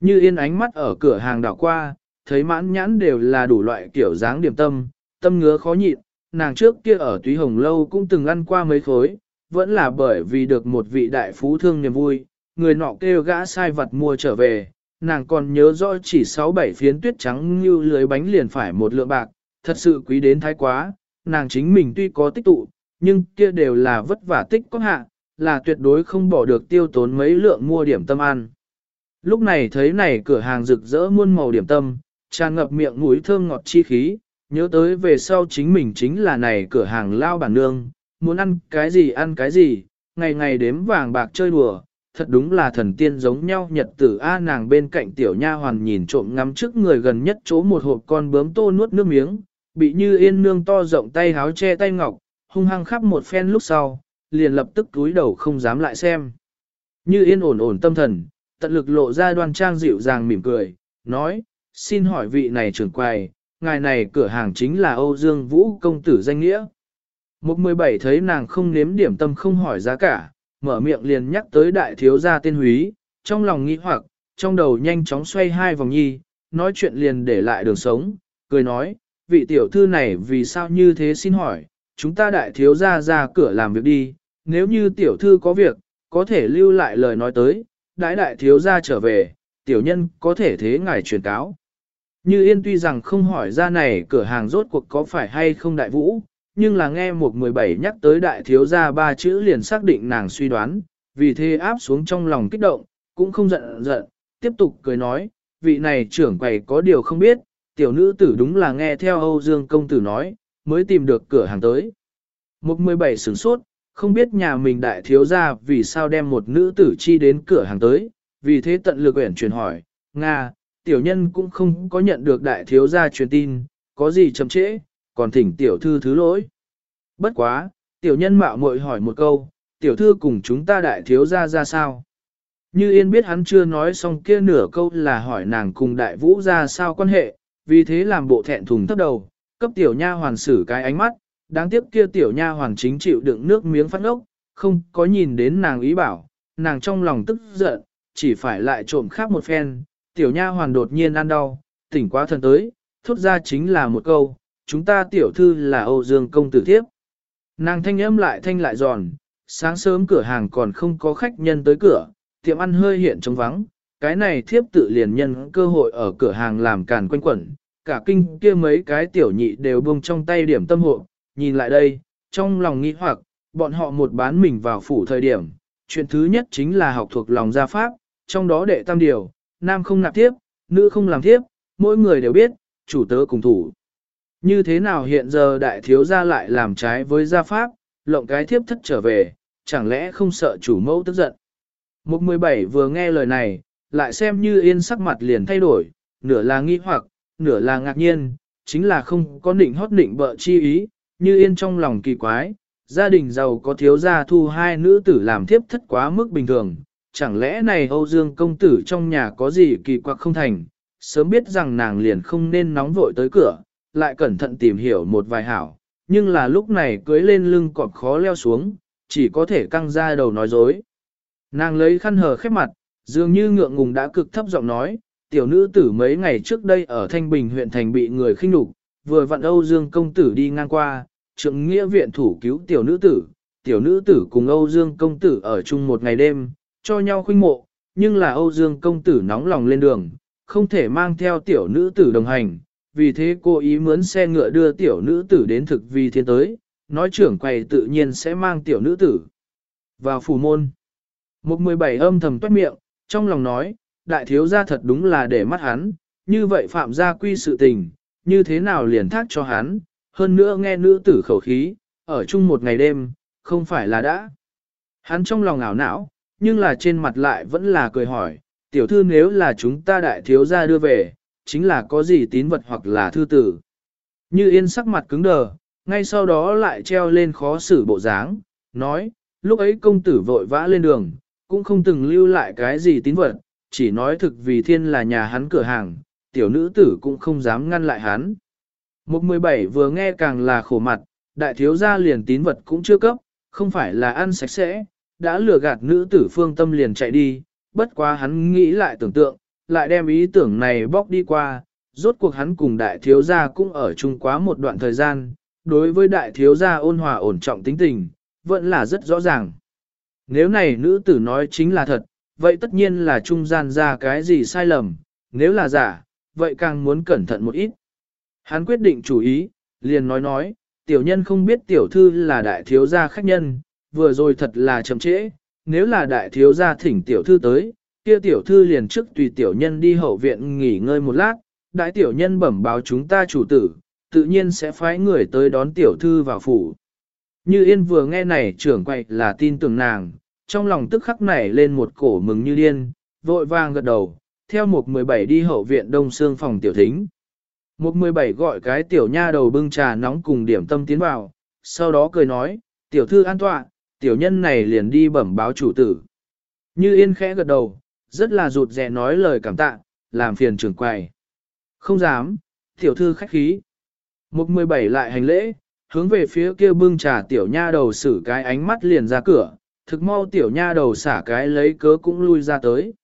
Như yên ánh mắt ở cửa hàng đảo qua, thấy mãn nhãn đều là đủ loại kiểu dáng điểm tâm, tâm ngứa khó nhịn, nàng trước kia ở túy hồng lâu cũng từng ăn qua mấy khối, vẫn là bởi vì được một vị đại phú thương niềm vui, người nọ kêu gã sai vật mua trở về, nàng còn nhớ rõ chỉ 6-7 phiến tuyết trắng như lưới bánh liền phải một lượng bạc, thật sự quý đến thái quá, nàng chính mình tuy có tích tụ, nhưng kia đều là vất vả tích có hạ, là tuyệt đối không bỏ được tiêu tốn mấy lượng mua điểm tâm ăn. Lúc này thấy này cửa hàng rực rỡ muôn màu điểm tâm, tràn ngập miệng mũi thơm ngọt chi khí, nhớ tới về sau chính mình chính là này cửa hàng lao bản nương, muốn ăn cái gì ăn cái gì, ngày ngày đếm vàng bạc chơi đùa, thật đúng là thần tiên giống nhau nhật tử A nàng bên cạnh tiểu nha hoàn nhìn trộm ngắm trước người gần nhất chỗ một hộp con bướm tô nuốt nước miếng, bị như yên nương to rộng tay háo che tay ngọc, hung hăng khắp một phen lúc sau, liền lập tức túi đầu không dám lại xem. Như yên ổn ổn tâm thần, tận lực lộ ra đoan trang dịu dàng mỉm cười, nói, xin hỏi vị này trưởng quầy, ngài này cửa hàng chính là Âu Dương Vũ công tử danh nghĩa. Mục mười bảy thấy nàng không nếm điểm tâm không hỏi giá cả, mở miệng liền nhắc tới đại thiếu gia tên húy, trong lòng nghĩ hoặc, trong đầu nhanh chóng xoay hai vòng nhi, nói chuyện liền để lại đường sống, cười nói, vị tiểu thư này vì sao như thế xin hỏi, chúng ta đại thiếu gia ra cửa làm việc đi, nếu như tiểu thư có việc, có thể lưu lại lời nói tới, đại đại thiếu gia trở về, tiểu nhân có thể thế ngài truyền cáo. Như Yên tuy rằng không hỏi ra này cửa hàng rốt cuộc có phải hay không đại vũ, nhưng là nghe một 17 nhắc tới đại thiếu gia ba chữ liền xác định nàng suy đoán, vì thế áp xuống trong lòng kích động, cũng không giận giận, tiếp tục cười nói, vị này trưởng quầy có điều không biết, tiểu nữ tử đúng là nghe theo Âu Dương công tử nói, mới tìm được cửa hàng tới. Một 17 sửng sốt, không biết nhà mình đại thiếu gia vì sao đem một nữ tử chi đến cửa hàng tới, vì thế tận lực uyển truyền hỏi, Nga, tiểu nhân cũng không có nhận được đại thiếu gia truyền tin, có gì chậm trễ, còn thỉnh tiểu thư thứ lỗi. Bất quá, tiểu nhân mạo muội hỏi một câu, tiểu thư cùng chúng ta đại thiếu gia ra sao? Như Yên biết hắn chưa nói xong kia nửa câu là hỏi nàng cùng đại vũ ra sao quan hệ, vì thế làm bộ thẹn thùng thấp đầu, cấp tiểu nha hoàn xử cái ánh mắt, đáng tiếc kia tiểu nha hoàng chính chịu đựng nước miếng phát ốc, không có nhìn đến nàng ý bảo, nàng trong lòng tức giận, chỉ phải lại trộm khác một phen, tiểu nha hoàn đột nhiên ăn đau, tỉnh quá thần tới, thốt ra chính là một câu, chúng ta tiểu thư là Âu Dương công tử thiếp. Nàng thanh âm lại thanh lại giòn, sáng sớm cửa hàng còn không có khách nhân tới cửa, tiệm ăn hơi hiện trống vắng, cái này thiếp tự liền nhân cơ hội ở cửa hàng làm càn quanh quẩn, cả kinh kia mấy cái tiểu nhị đều buông trong tay điểm tâm hộ, nhìn lại đây, trong lòng nghĩ hoặc, bọn họ một bán mình vào phủ thời điểm, chuyện thứ nhất chính là học thuộc lòng gia pháp, trong đó đệ tam điều, nam không nạp tiếp, nữ không làm tiếp, mỗi người đều biết, chủ tớ cùng thủ. Như thế nào hiện giờ đại thiếu gia lại làm trái với gia pháp, lộng cái thiếp thất trở về, chẳng lẽ không sợ chủ mẫu tức giận. Mục 17 vừa nghe lời này, lại xem như yên sắc mặt liền thay đổi, nửa là nghi hoặc, nửa là ngạc nhiên, chính là không có định hót định bợ chi ý, như yên trong lòng kỳ quái, gia đình giàu có thiếu gia thu hai nữ tử làm thiếp thất quá mức bình thường, chẳng lẽ này Âu Dương công tử trong nhà có gì kỳ quặc không thành, sớm biết rằng nàng liền không nên nóng vội tới cửa, lại cẩn thận tìm hiểu một vài hảo, nhưng là lúc này cưới lên lưng cọp khó leo xuống, chỉ có thể căng ra đầu nói dối. Nàng lấy khăn hờ khép mặt, dường như ngượng ngùng đã cực thấp giọng nói, tiểu nữ tử mấy ngày trước đây ở Thanh Bình huyện thành bị người khinh nhục, vừa vặn Âu Dương công tử đi ngang qua, trượng nghĩa viện thủ cứu tiểu nữ tử, tiểu nữ tử cùng Âu Dương công tử ở chung một ngày đêm, cho nhau khuynh mộ, nhưng là Âu Dương công tử nóng lòng lên đường, không thể mang theo tiểu nữ tử đồng hành, vì thế cô ý mướn xe ngựa đưa tiểu nữ tử đến thực vi thiên tới, nói trưởng quầy tự nhiên sẽ mang tiểu nữ tử vào phủ môn. Một mười bảy âm thầm toát miệng, trong lòng nói, đại thiếu gia thật đúng là để mắt hắn, như vậy phạm gia quy sự tình, như thế nào liền thác cho hắn, hơn nữa nghe nữ tử khẩu khí, ở chung một ngày đêm, không phải là đã. Hắn trong lòng ảo não, nhưng là trên mặt lại vẫn là cười hỏi, tiểu thư nếu là chúng ta đại thiếu gia đưa về, chính là có gì tín vật hoặc là thư tử. Như yên sắc mặt cứng đờ, ngay sau đó lại treo lên khó xử bộ dáng, nói, lúc ấy công tử vội vã lên đường, cũng không từng lưu lại cái gì tín vật, chỉ nói thực vì thiên là nhà hắn cửa hàng, tiểu nữ tử cũng không dám ngăn lại hắn. Một mười bảy vừa nghe càng là khổ mặt, đại thiếu gia liền tín vật cũng chưa cấp, không phải là ăn sạch sẽ, đã lừa gạt nữ tử phương tâm liền chạy đi, bất quá hắn nghĩ lại tưởng tượng, lại đem ý tưởng này bóc đi qua, rốt cuộc hắn cùng đại thiếu gia cũng ở chung quá một đoạn thời gian, đối với đại thiếu gia ôn hòa ổn trọng tính tình, vẫn là rất rõ ràng. Nếu này nữ tử nói chính là thật, vậy tất nhiên là trung gian ra cái gì sai lầm, nếu là giả, vậy càng muốn cẩn thận một ít. Hắn quyết định chủ ý, liền nói nói, tiểu nhân không biết tiểu thư là đại thiếu gia khách nhân, vừa rồi thật là chậm trễ, nếu là đại thiếu gia thỉnh tiểu thư tới, kia tiểu thư liền trước tùy tiểu nhân đi hậu viện nghỉ ngơi một lát, đại tiểu nhân bẩm báo chúng ta chủ tử, tự nhiên sẽ phái người tới đón tiểu thư vào phủ. Như Yên vừa nghe này trưởng quậy là tin tưởng nàng, trong lòng tức khắc nảy lên một cổ mừng như điên, vội vàng gật đầu, theo một 17 đi hậu viện đông xương phòng tiểu thính. Một 17 gọi cái tiểu nha đầu bưng trà nóng cùng điểm tâm tiến vào, sau đó cười nói, tiểu thư an tọa, tiểu nhân này liền đi bẩm báo chủ tử. Như Yên khẽ gật đầu, rất là rụt rè nói lời cảm tạ, làm phiền trưởng quầy. Không dám, tiểu thư khách khí. Một 17 lại hành lễ, hướng về phía kia bưng trà tiểu nha đầu xử cái ánh mắt liền ra cửa, thực mau tiểu nha đầu xả cái lấy cớ cũng lui ra tới.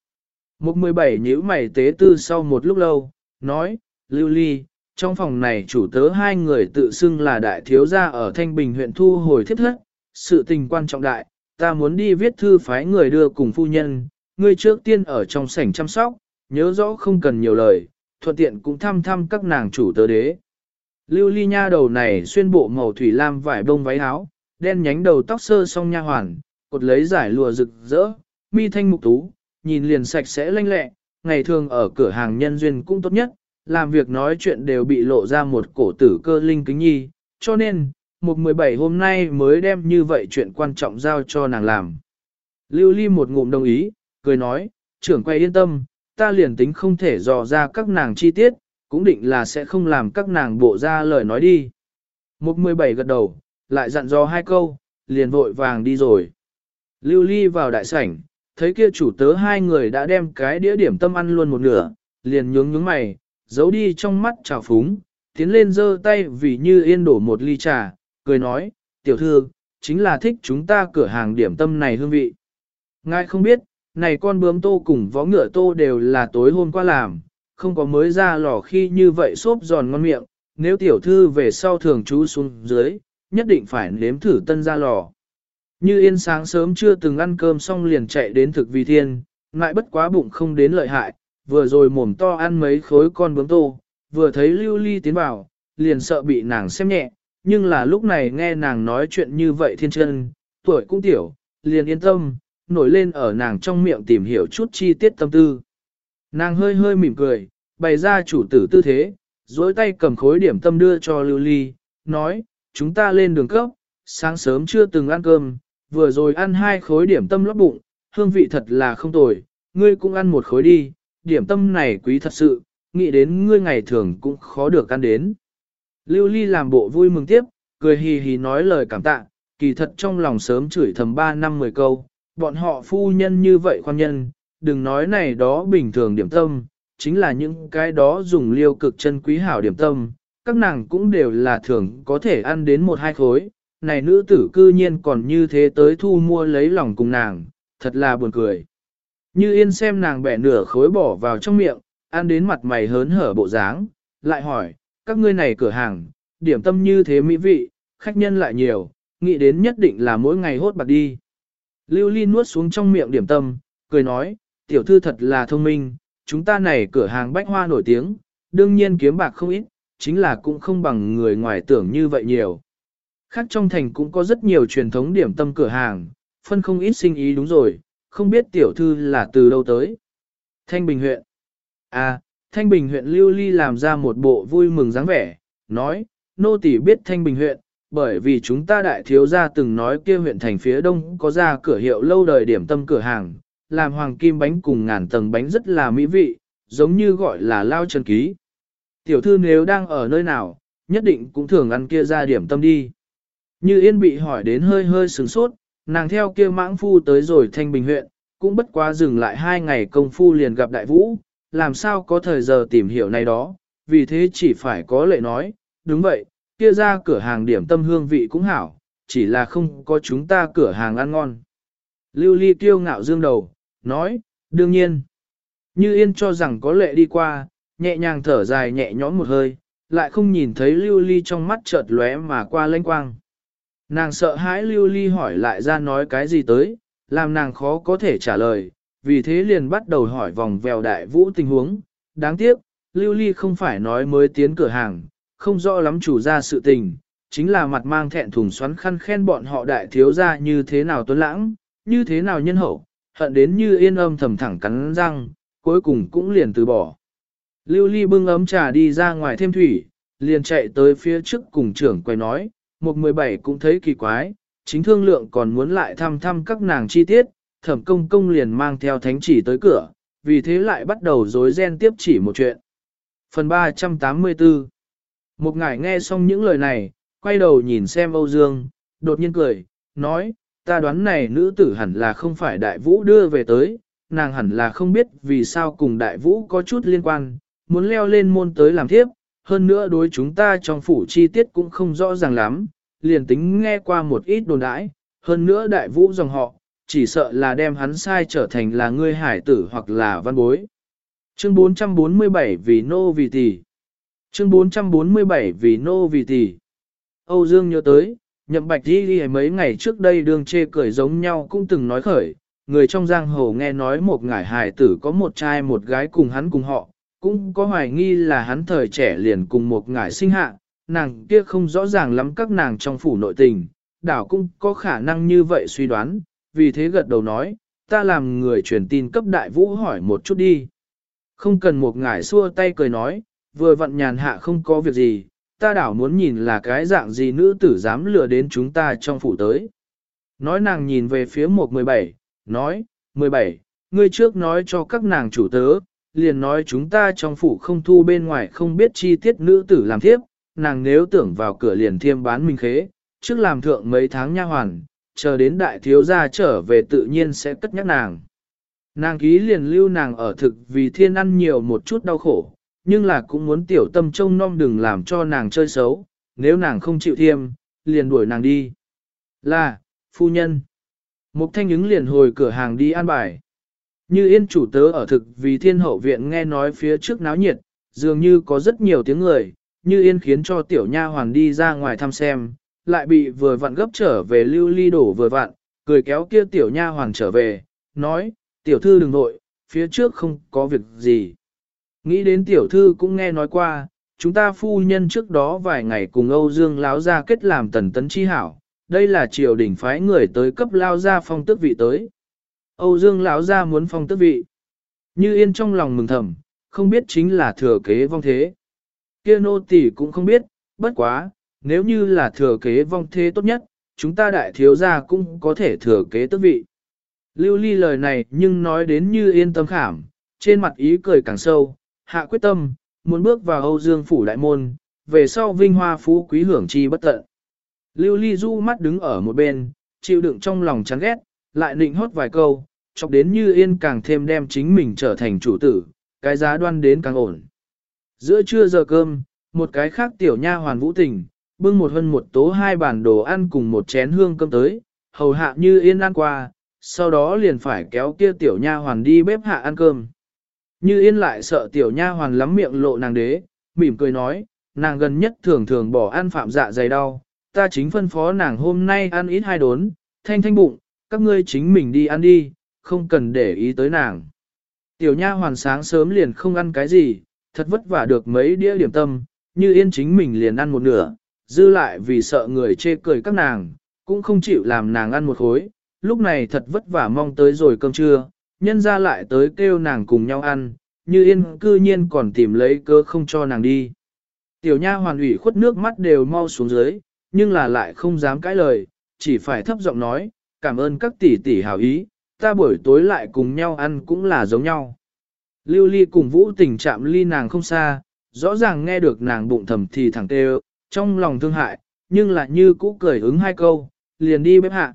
Một 17 nhíu mày tế tư sau một lúc lâu, nói, lưu ly, trong phòng này chủ tớ hai người tự xưng là đại thiếu gia ở Thanh Bình huyện thu hồi thiết thất, sự tình quan trọng đại, ta muốn đi viết thư phái người đưa cùng phu nhân, ngươi trước tiên ở trong sảnh chăm sóc, nhớ rõ không cần nhiều lời, thuận tiện cũng thăm thăm các nàng chủ tớ đế. Lưu ly nha đầu này xuyên bộ màu thủy lam vải bông váy áo, đen nhánh đầu tóc sơ song nha hoàn, cột lấy giải lụa rực rỡ, mi thanh mục tú, nhìn liền sạch sẽ lanh lẹ, ngày thường ở cửa hàng nhân duyên cũng tốt nhất, làm việc nói chuyện đều bị lộ ra một cổ tử cơ linh kính nhi, cho nên, một 17 hôm nay mới đem như vậy chuyện quan trọng giao cho nàng làm. Lưu ly một ngụm đồng ý, cười nói, trưởng quay yên tâm, ta liền tính không thể dò ra các nàng chi tiết, cũng định là sẽ không làm các nàng bộ ra lời nói đi. Một 17 gật đầu, lại dặn dò hai câu, liền vội vàng đi rồi. Lưu ly vào đại sảnh, thấy kia chủ tớ hai người đã đem cái đĩa điểm tâm ăn luôn một nửa, liền nhướng nhướng mày, giấu đi trong mắt trào phúng, tiến lên giơ tay vì như yên đổ một ly trà, cười nói, tiểu thư, chính là thích chúng ta cửa hàng điểm tâm này hương vị. Ngài không biết, này con bướm tô cùng vó ngựa tô đều là tối hôm qua làm, không có mới ra lò khi như vậy xốp giòn ngon miệng, nếu tiểu thư về sau thường trú xuống dưới, nhất định phải nếm thử tân ra lò. Như yên sáng sớm chưa từng ăn cơm xong liền chạy đến thực vi thiên, ngại bất quá bụng không đến lợi hại, vừa rồi mồm to ăn mấy khối con bướm tô, vừa thấy lưu ly tiến vào, liền sợ bị nàng xem nhẹ, nhưng là lúc này nghe nàng nói chuyện như vậy thiên chân, tuổi cũng tiểu, liền yên tâm, nổi lên ở nàng trong miệng tìm hiểu chút chi tiết tâm tư. Nàng hơi hơi mỉm cười, bày ra chủ tử tư thế, dối tay cầm khối điểm tâm đưa cho lưu ly, nói, chúng ta lên đường cấp, sáng sớm chưa từng ăn cơm, vừa rồi ăn hai khối điểm tâm lót bụng, hương vị thật là không tồi, ngươi cũng ăn một khối đi, điểm tâm này quý thật sự, nghĩ đến ngươi ngày thường cũng khó được ăn đến. Lưu Ly làm bộ vui mừng tiếp, cười hì hì nói lời cảm tạ, kỳ thật trong lòng sớm chửi thầm 3 năm 10 câu, bọn họ phu nhân như vậy khoan nhân, đừng nói này đó bình thường điểm tâm, chính là những cái đó dùng liêu cực chân quý hảo điểm tâm, các nàng cũng đều là thường có thể ăn đến một hai khối, này nữ tử cư nhiên còn như thế tới thu mua lấy lòng cùng nàng, thật là buồn cười. Như yên xem nàng bẻ nửa khối bỏ vào trong miệng, ăn đến mặt mày hớn hở bộ dáng, lại hỏi, các ngươi này cửa hàng, điểm tâm như thế mỹ vị, khách nhân lại nhiều, nghĩ đến nhất định là mỗi ngày hốt bạc đi. Lưu Ly nuốt xuống trong miệng điểm tâm, cười nói, tiểu thư thật là thông minh, chúng ta này cửa hàng bách hoa nổi tiếng, đương nhiên kiếm bạc không ít, chính là cũng không bằng người ngoài tưởng như vậy nhiều. Khác trong thành cũng có rất nhiều truyền thống điểm tâm cửa hàng, phân không ít sinh ý đúng rồi, không biết tiểu thư là từ đâu tới. Thanh Bình huyện. À, Thanh Bình huyện Lưu Ly làm ra một bộ vui mừng dáng vẻ, nói, nô tỳ biết Thanh Bình huyện, bởi vì chúng ta đại thiếu gia từng nói kia huyện thành phía đông có ra cửa hiệu lâu đời điểm tâm cửa hàng, làm hoàng kim bánh cùng ngàn tầng bánh rất là mỹ vị, giống như gọi là lao trần ký. Tiểu thư nếu đang ở nơi nào, nhất định cũng thường ăn kia ra điểm tâm đi. Như Yên bị hỏi đến hơi hơi sừng sốt, nàng theo kia mãng phu tới rồi Thanh Bình huyện, cũng bất quá dừng lại hai ngày công phu liền gặp đại vũ, làm sao có thời giờ tìm hiểu này đó, vì thế chỉ phải có lệ nói, đúng vậy, kia ra cửa hàng điểm tâm hương vị cũng hảo, chỉ là không có chúng ta cửa hàng ăn ngon. Lưu Ly kiêu ngạo dương đầu, nói, đương nhiên. Như Yên cho rằng có lệ đi qua, nhẹ nhàng thở dài nhẹ nhõm một hơi, lại không nhìn thấy Lưu Ly trong mắt chợt lóe mà qua lênh quang. Nàng sợ hãi Lưu Ly hỏi lại ra nói cái gì tới, làm nàng khó có thể trả lời, vì thế liền bắt đầu hỏi vòng vèo đại vũ tình huống. Đáng tiếc, Lưu Ly không phải nói mới tiến cửa hàng, không rõ lắm chủ ra sự tình, chính là mặt mang thẹn thùng xoắn khăn khen bọn họ đại thiếu gia như thế nào tuấn lãng, như thế nào nhân hậu, hận đến như yên âm thầm thẳng cắn răng, cuối cùng cũng liền từ bỏ. Lưu Ly bưng ấm trà đi ra ngoài thêm thủy, liền chạy tới phía trước cùng trưởng quay nói, một mười bảy cũng thấy kỳ quái, chính thương lượng còn muốn lại thăm thăm các nàng chi tiết, thẩm công công liền mang theo thánh chỉ tới cửa, vì thế lại bắt đầu dối ren tiếp chỉ một chuyện. Phần 384 Một ngài nghe xong những lời này, quay đầu nhìn xem Âu Dương, đột nhiên cười, nói, ta đoán này nữ tử hẳn là không phải đại vũ đưa về tới, nàng hẳn là không biết vì sao cùng đại vũ có chút liên quan, muốn leo lên môn tới làm thiếp, hơn nữa đối chúng ta trong phủ chi tiết cũng không rõ ràng lắm, liền tính nghe qua một ít đồn đãi, hơn nữa đại vũ dòng họ, chỉ sợ là đem hắn sai trở thành là ngươi hải tử hoặc là văn bối. Chương 447 vì nô vì tỷ. Chương 447 vì nô vì tỷ. Âu Dương nhớ tới, nhậm bạch đi đi mấy ngày trước đây đường chê cười giống nhau cũng từng nói khởi, người trong giang hồ nghe nói một ngải hải tử có một trai một gái cùng hắn cùng họ, cũng có hoài nghi là hắn thời trẻ liền cùng một ngải sinh hạ, nàng kia không rõ ràng lắm các nàng trong phủ nội tình, đảo cũng có khả năng như vậy suy đoán, vì thế gật đầu nói, ta làm người truyền tin cấp đại vũ hỏi một chút đi. Không cần một ngải xua tay cười nói, vừa vặn nhàn hạ không có việc gì, ta đảo muốn nhìn là cái dạng gì nữ tử dám lừa đến chúng ta trong phủ tới. Nói nàng nhìn về phía một mười bảy, nói, mười bảy, ngươi trước nói cho các nàng chủ tớ, liền nói chúng ta trong phủ không thu bên ngoài không biết chi tiết nữ tử làm thiếp, nàng nếu tưởng vào cửa liền thiêm bán minh khế, trước làm thượng mấy tháng nha hoàn, chờ đến đại thiếu gia trở về tự nhiên sẽ cất nhắc nàng. Nàng ký liền lưu nàng ở thực vì thiên ăn nhiều một chút đau khổ, nhưng là cũng muốn tiểu tâm trông nom đừng làm cho nàng chơi xấu, nếu nàng không chịu thiêm, liền đuổi nàng đi. Là, phu nhân. Mục thanh ứng liền hồi cửa hàng đi an bài. Như yên chủ tớ ở thực vì thiên hậu viện nghe nói phía trước náo nhiệt, dường như có rất nhiều tiếng người, như yên khiến cho tiểu nha hoàng đi ra ngoài thăm xem, lại bị vừa vặn gấp trở về lưu ly đổ vừa vặn, cười kéo kia tiểu nha hoàng trở về, nói, tiểu thư đừng nội, phía trước không có việc gì. Nghĩ đến tiểu thư cũng nghe nói qua, chúng ta phu nhân trước đó vài ngày cùng Âu Dương láo ra kết làm tần tấn chi hảo, đây là triều đình phái người tới cấp lao ra phong tước vị tới. Âu Dương lão ra muốn phong tước vị. Như yên trong lòng mừng thầm, không biết chính là thừa kế vong thế. Kia nô tỳ cũng không biết, bất quá, nếu như là thừa kế vong thế tốt nhất, chúng ta đại thiếu gia cũng có thể thừa kế tước vị. Lưu ly lời này nhưng nói đến như yên tâm khảm, trên mặt ý cười càng sâu, hạ quyết tâm, muốn bước vào Âu Dương phủ đại môn, về sau vinh hoa phú quý hưởng chi bất tận. Lưu ly du mắt đứng ở một bên, chịu đựng trong lòng chán ghét, lại định hót vài câu, chọc đến như yên càng thêm đem chính mình trở thành chủ tử, cái giá đoan đến càng ổn. Giữa trưa giờ cơm, một cái khác tiểu nha hoàn vũ tình, bưng một hân một tố hai bản đồ ăn cùng một chén hương cơm tới, hầu hạ như yên ăn qua, sau đó liền phải kéo kia tiểu nha hoàn đi bếp hạ ăn cơm. Như yên lại sợ tiểu nha hoàn lắm miệng lộ nàng đế, mỉm cười nói, nàng gần nhất thường thường bỏ ăn phạm dạ dày đau, ta chính phân phó nàng hôm nay ăn ít hai đốn, thanh thanh bụng, các ngươi chính mình đi ăn đi, không cần để ý tới nàng. Tiểu nha hoàn sáng sớm liền không ăn cái gì, thật vất vả được mấy đĩa điểm tâm, như yên chính mình liền ăn một nửa, dư lại vì sợ người chê cười các nàng, cũng không chịu làm nàng ăn một khối, lúc này thật vất vả mong tới rồi cơm trưa, nhân ra lại tới kêu nàng cùng nhau ăn, như yên cư nhiên còn tìm lấy cơ không cho nàng đi. Tiểu nha hoàn ủy khuất nước mắt đều mau xuống dưới, nhưng là lại không dám cãi lời, chỉ phải thấp giọng nói, cảm ơn các tỷ tỷ hảo ý, ta buổi tối lại cùng nhau ăn cũng là giống nhau. Lưu ly cùng vũ tình chạm ly nàng không xa, rõ ràng nghe được nàng bụng thầm thì thẳng tê trong lòng thương hại, nhưng lại như cũ cười ứng hai câu, liền đi bếp hạ.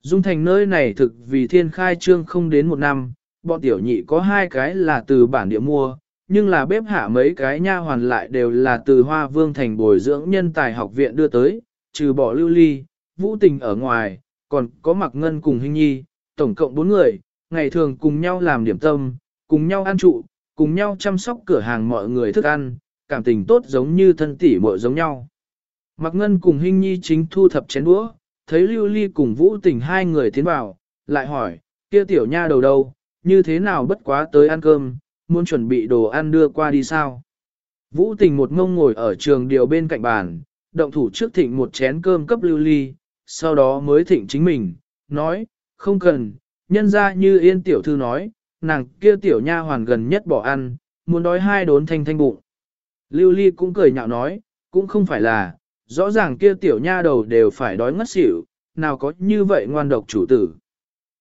Dung thành nơi này thực vì thiên khai trương không đến một năm, bọn tiểu nhị có hai cái là từ bản địa mua, nhưng là bếp hạ mấy cái nha hoàn lại đều là từ hoa vương thành bồi dưỡng nhân tài học viện đưa tới, trừ bỏ lưu ly, vũ tình ở ngoài, còn có mặc ngân cùng hình nhi, tổng cộng bốn người, ngày thường cùng nhau làm điểm tâm, cùng nhau ăn trụ, cùng nhau chăm sóc cửa hàng mọi người thức ăn, cảm tình tốt giống như thân tỷ muội giống nhau. Mặc ngân cùng Hinh nhi chính thu thập chén đũa, thấy lưu ly cùng vũ tình hai người tiến vào, lại hỏi, kia tiểu nha đầu đâu, như thế nào bất quá tới ăn cơm, muốn chuẩn bị đồ ăn đưa qua đi sao. Vũ tình một ngông ngồi ở trường điều bên cạnh bàn, động thủ trước thịnh một chén cơm cấp lưu ly, sau đó mới thịnh chính mình, nói, không cần, nhân ra như yên tiểu thư nói, nàng kia tiểu nha hoàn gần nhất bỏ ăn, muốn đói hai đốn thanh thanh bụng. Lưu ly cũng cười nhạo nói, cũng không phải là, rõ ràng kia tiểu nha đầu đều phải đói ngất xỉu, nào có như vậy ngoan độc chủ tử.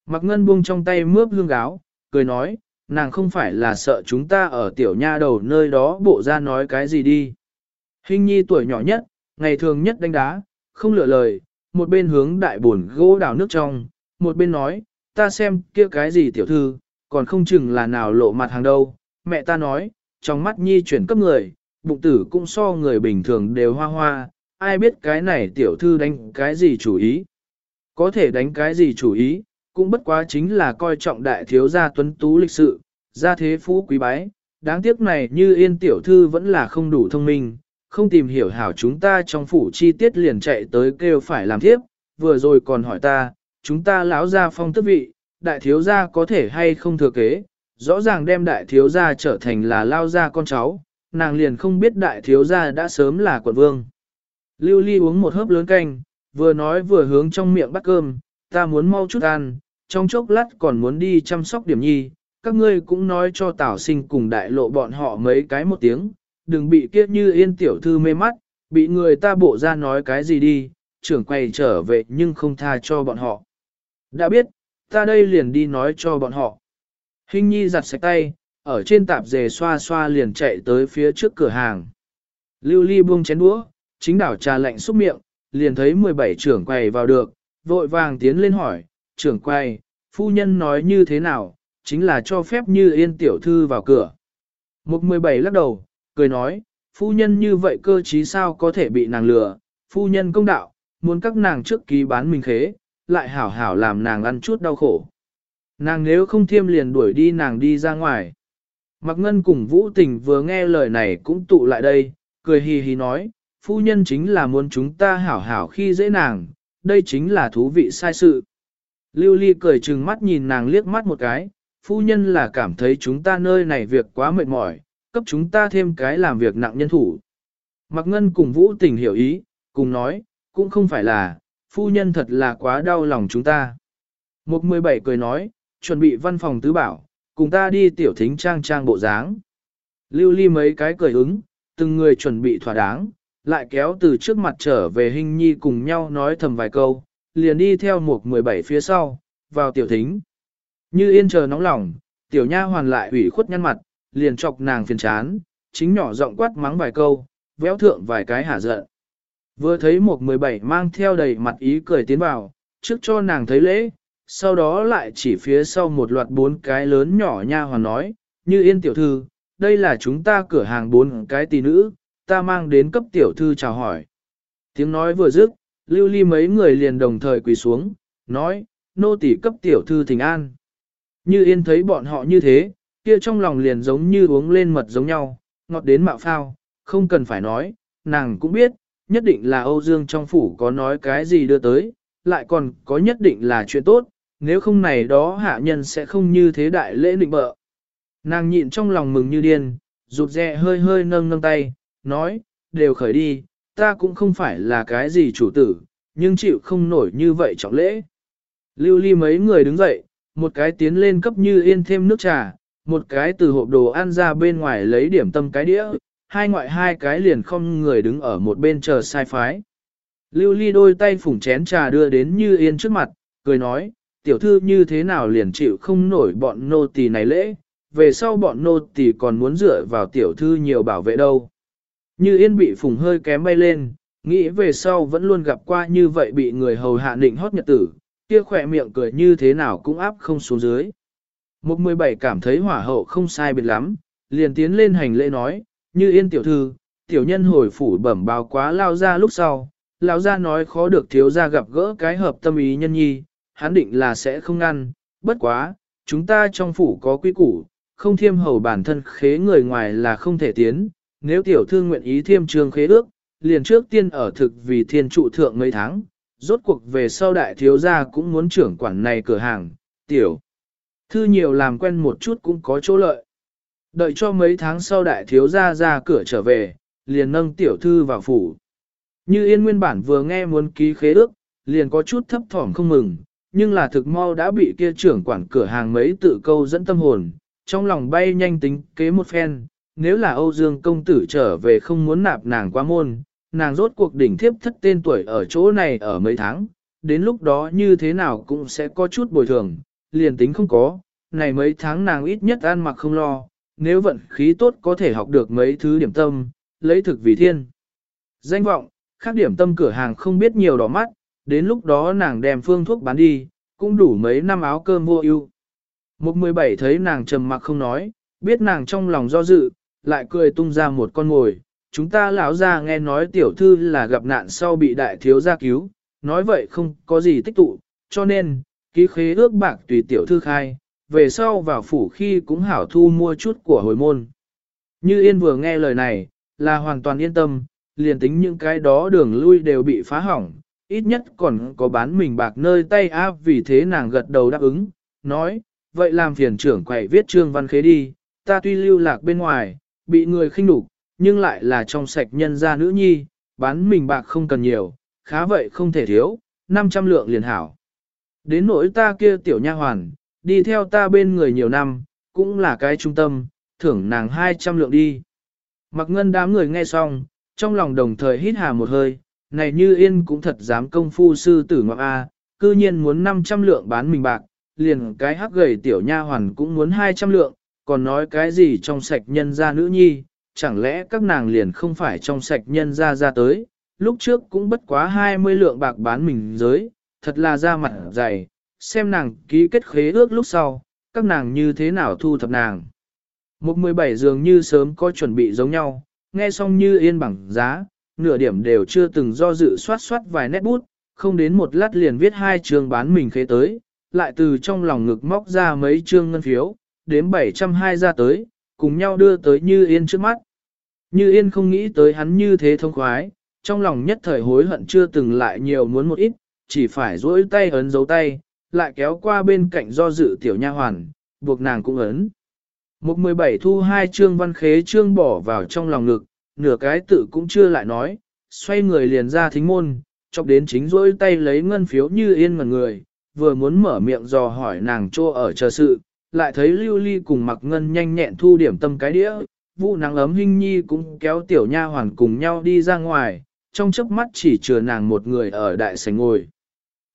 Mặc ngân buông trong tay mướp hương gáo, cười nói, nàng không phải là sợ chúng ta ở tiểu nha đầu nơi đó bộ ra nói cái gì đi. Hình nhi tuổi nhỏ nhất, ngày thường nhất đánh đá, không lựa lời, một bên hướng đại buồn gỗ đào nước trong, một bên nói, ta xem kia cái gì tiểu thư, còn không chừng là nào lộ mặt hàng đâu. Mẹ ta nói, trong mắt nhi chuyển cấp người, bụng tử cũng so người bình thường đều hoa hoa, ai biết cái này tiểu thư đánh cái gì chủ ý. Có thể đánh cái gì chủ ý, cũng bất quá chính là coi trọng đại thiếu gia tuấn tú lịch sự, gia thế phú quý bái. Đáng tiếc này như yên tiểu thư vẫn là không đủ thông minh, không tìm hiểu hảo chúng ta trong phủ chi tiết liền chạy tới kêu phải làm thiếp, vừa rồi còn hỏi ta, chúng ta lão gia phong tước vị, đại thiếu gia có thể hay không thừa kế, rõ ràng đem đại thiếu gia trở thành là lao gia con cháu, nàng liền không biết đại thiếu gia đã sớm là quận vương. Lưu Ly uống một hớp lớn canh, vừa nói vừa hướng trong miệng bắt cơm, ta muốn mau chút ăn, trong chốc lát còn muốn đi chăm sóc điểm nhi, các ngươi cũng nói cho tảo sinh cùng đại lộ bọn họ mấy cái một tiếng, đừng bị kiết như yên tiểu thư mê mắt, bị người ta bộ ra nói cái gì đi, trưởng quay trở về nhưng không tha cho bọn họ. Đã biết, ta đây liền đi nói cho bọn họ. Hình nhi giặt sạch tay, ở trên tạp dề xoa xoa liền chạy tới phía trước cửa hàng. Lưu ly buông chén đũa, chính đảo trà lạnh xúc miệng, liền thấy 17 trưởng quầy vào được, vội vàng tiến lên hỏi, trưởng quầy, phu nhân nói như thế nào, chính là cho phép như yên tiểu thư vào cửa. Mục 17 lắc đầu, cười nói, phu nhân như vậy cơ trí sao có thể bị nàng lừa, phu nhân công đạo, muốn các nàng trước ký bán mình khế, lại hảo hảo làm nàng ăn chút đau khổ. Nàng nếu không thiêm liền đuổi đi nàng đi ra ngoài. Mặc ngân cùng vũ tình vừa nghe lời này cũng tụ lại đây, cười hì hì nói, phu nhân chính là muốn chúng ta hảo hảo khi dễ nàng, đây chính là thú vị sai sự. Lưu ly cười chừng mắt nhìn nàng liếc mắt một cái, phu nhân là cảm thấy chúng ta nơi này việc quá mệt mỏi, cấp chúng ta thêm cái làm việc nặng nhân thủ. Mặc ngân cùng vũ tình hiểu ý, cùng nói, cũng không phải là, phu nhân thật là quá đau lòng chúng ta. Mục 17 cười nói, chuẩn bị văn phòng tứ bảo, cùng ta đi tiểu thính trang trang bộ dáng. Lưu ly mấy cái cười ứng, từng người chuẩn bị thỏa đáng, lại kéo từ trước mặt trở về hình nhi cùng nhau nói thầm vài câu, liền đi theo mục 17 phía sau, vào tiểu thính. Như yên chờ nóng lòng, tiểu nha hoàn lại ủy khuất nhăn mặt, liền chọc nàng phiền chán, chính nhỏ giọng quát mắng vài câu, véo thượng vài cái hả giận. Vừa thấy một 17 mang theo đầy mặt ý cười tiến vào, trước cho nàng thấy lễ, sau đó lại chỉ phía sau một loạt bốn cái lớn nhỏ nha hoàn nói, như yên tiểu thư, đây là chúng ta cửa hàng bốn cái tỷ nữ, ta mang đến cấp tiểu thư chào hỏi. Tiếng nói vừa dứt, lưu ly mấy người liền đồng thời quỳ xuống, nói, nô tỷ cấp tiểu thư thỉnh an. Như yên thấy bọn họ như thế, kia trong lòng liền giống như uống lên mật giống nhau, ngọt đến mạo phao, không cần phải nói, nàng cũng biết, nhất định là Âu Dương trong phủ có nói cái gì đưa tới, lại còn có nhất định là chuyện tốt, nếu không này đó hạ nhân sẽ không như thế đại lễ định bợ. Nàng nhịn trong lòng mừng như điên, rụt rè hơi hơi nâng nâng tay, nói, đều khởi đi, ta cũng không phải là cái gì chủ tử, nhưng chịu không nổi như vậy trọng lễ. Lưu ly mấy người đứng dậy, một cái tiến lên cấp như yên thêm nước trà, một cái từ hộp đồ ăn ra bên ngoài lấy điểm tâm cái đĩa, hai ngoại hai cái liền không người đứng ở một bên chờ sai phái. Lưu ly đôi tay phủng chén trà đưa đến như yên trước mặt, cười nói, tiểu thư như thế nào liền chịu không nổi bọn nô tỳ này lễ, về sau bọn nô tỳ còn muốn dựa vào tiểu thư nhiều bảo vệ đâu. Như yên bị phủng hơi kém bay lên, nghĩ về sau vẫn luôn gặp qua như vậy bị người hầu hạ định hót nhật tử, kia khỏe miệng cười như thế nào cũng áp không xuống dưới. Một mười bảy cảm thấy hỏa hậu không sai biệt lắm, liền tiến lên hành lễ nói, như yên tiểu thư, tiểu nhân hồi phủ bẩm báo quá lao ra lúc sau, lao ra nói khó được thiếu ra gặp gỡ cái hợp tâm ý nhân nhi, hắn định là sẽ không ngăn, bất quá, chúng ta trong phủ có quy củ, không thiêm hầu bản thân khế người ngoài là không thể tiến, nếu tiểu thư nguyện ý thiêm trường khế ước, liền trước tiên ở thực vì thiên trụ thượng mấy tháng, rốt cuộc về sau đại thiếu gia cũng muốn trưởng quản này cửa hàng, tiểu. Thư nhiều làm quen một chút cũng có chỗ lợi. Đợi cho mấy tháng sau đại thiếu gia ra cửa trở về, liền nâng tiểu thư vào phủ. Như yên nguyên bản vừa nghe muốn ký khế ước, liền có chút thấp thỏm không mừng, nhưng là thực mau đã bị kia trưởng quản cửa hàng mấy tự câu dẫn tâm hồn, trong lòng bay nhanh tính kế một phen, nếu là Âu Dương công tử trở về không muốn nạp nàng qua môn, nàng rốt cuộc đỉnh thiếp thất tên tuổi ở chỗ này ở mấy tháng, đến lúc đó như thế nào cũng sẽ có chút bồi thường, liền tính không có, này mấy tháng nàng ít nhất ăn mặc không lo, nếu vận khí tốt có thể học được mấy thứ điểm tâm, lấy thực vì thiên. Danh vọng, khác điểm tâm cửa hàng không biết nhiều đỏ mắt, đến lúc đó nàng đem phương thuốc bán đi, cũng đủ mấy năm áo cơm mua yêu. Một mười bảy thấy nàng trầm mặc không nói, biết nàng trong lòng do dự, lại cười tung ra một con ngồi. Chúng ta lão ra nghe nói tiểu thư là gặp nạn sau bị đại thiếu gia cứu, nói vậy không có gì tích tụ, cho nên, ký khế ước bạc tùy tiểu thư khai, về sau vào phủ khi cũng hảo thu mua chút của hồi môn. Như Yên vừa nghe lời này, là hoàn toàn yên tâm, liền tính những cái đó đường lui đều bị phá hỏng, ít nhất còn có bán mình bạc nơi tay áp vì thế nàng gật đầu đáp ứng, nói, vậy làm phiền trưởng quậy viết trương văn khế đi, ta tuy lưu lạc bên ngoài, bị người khinh đục, nhưng lại là trong sạch nhân gia nữ nhi, bán mình bạc không cần nhiều, khá vậy không thể thiếu, 500 lượng liền hảo. Đến nỗi ta kia tiểu nha hoàn, đi theo ta bên người nhiều năm, cũng là cái trung tâm, thưởng nàng 200 lượng đi. Mặc ngân đám người nghe xong, trong lòng đồng thời hít hà một hơi, này như yên cũng thật dám công phu sư tử ngọc A, cư nhiên muốn 500 lượng bán mình bạc, liền cái hắc gầy tiểu nha hoàn cũng muốn 200 lượng, còn nói cái gì trong sạch nhân gia nữ nhi, chẳng lẽ các nàng liền không phải trong sạch nhân gia ra tới, lúc trước cũng bất quá 20 lượng bạc bán mình giới, thật là ra mặt dày, xem nàng ký kết khế ước lúc sau, các nàng như thế nào thu thập nàng. Một 17 dường như sớm có chuẩn bị giống nhau, nghe xong như yên bằng giá, nửa điểm đều chưa từng do dự soát soát vài nét bút, không đến một lát liền viết hai trường bán mình khế tới, lại từ trong lòng ngực móc ra mấy trương ngân phiếu, đến 720 ra tới, cùng nhau đưa tới Như Yên trước mắt. Như Yên không nghĩ tới hắn như thế thông khoái, trong lòng nhất thời hối hận chưa từng lại nhiều muốn một ít, chỉ phải duỗi tay ấn dấu tay, lại kéo qua bên cạnh do dự tiểu nha hoàn, buộc nàng cũng ấn. Một mười bảy thu hai chương văn khế chương bỏ vào trong lòng ngực, nửa cái tự cũng chưa lại nói, xoay người liền ra thính môn, chọc đến chính rỗi tay lấy ngân phiếu như yên mà người, vừa muốn mở miệng dò hỏi nàng trô ở chờ sự, lại thấy lưu ly cùng mặc ngân nhanh nhẹn thu điểm tâm cái đĩa, vụ nắng ấm hình nhi cũng kéo tiểu nha hoàn cùng nhau đi ra ngoài, trong chớp mắt chỉ chừa nàng một người ở đại sảnh ngồi.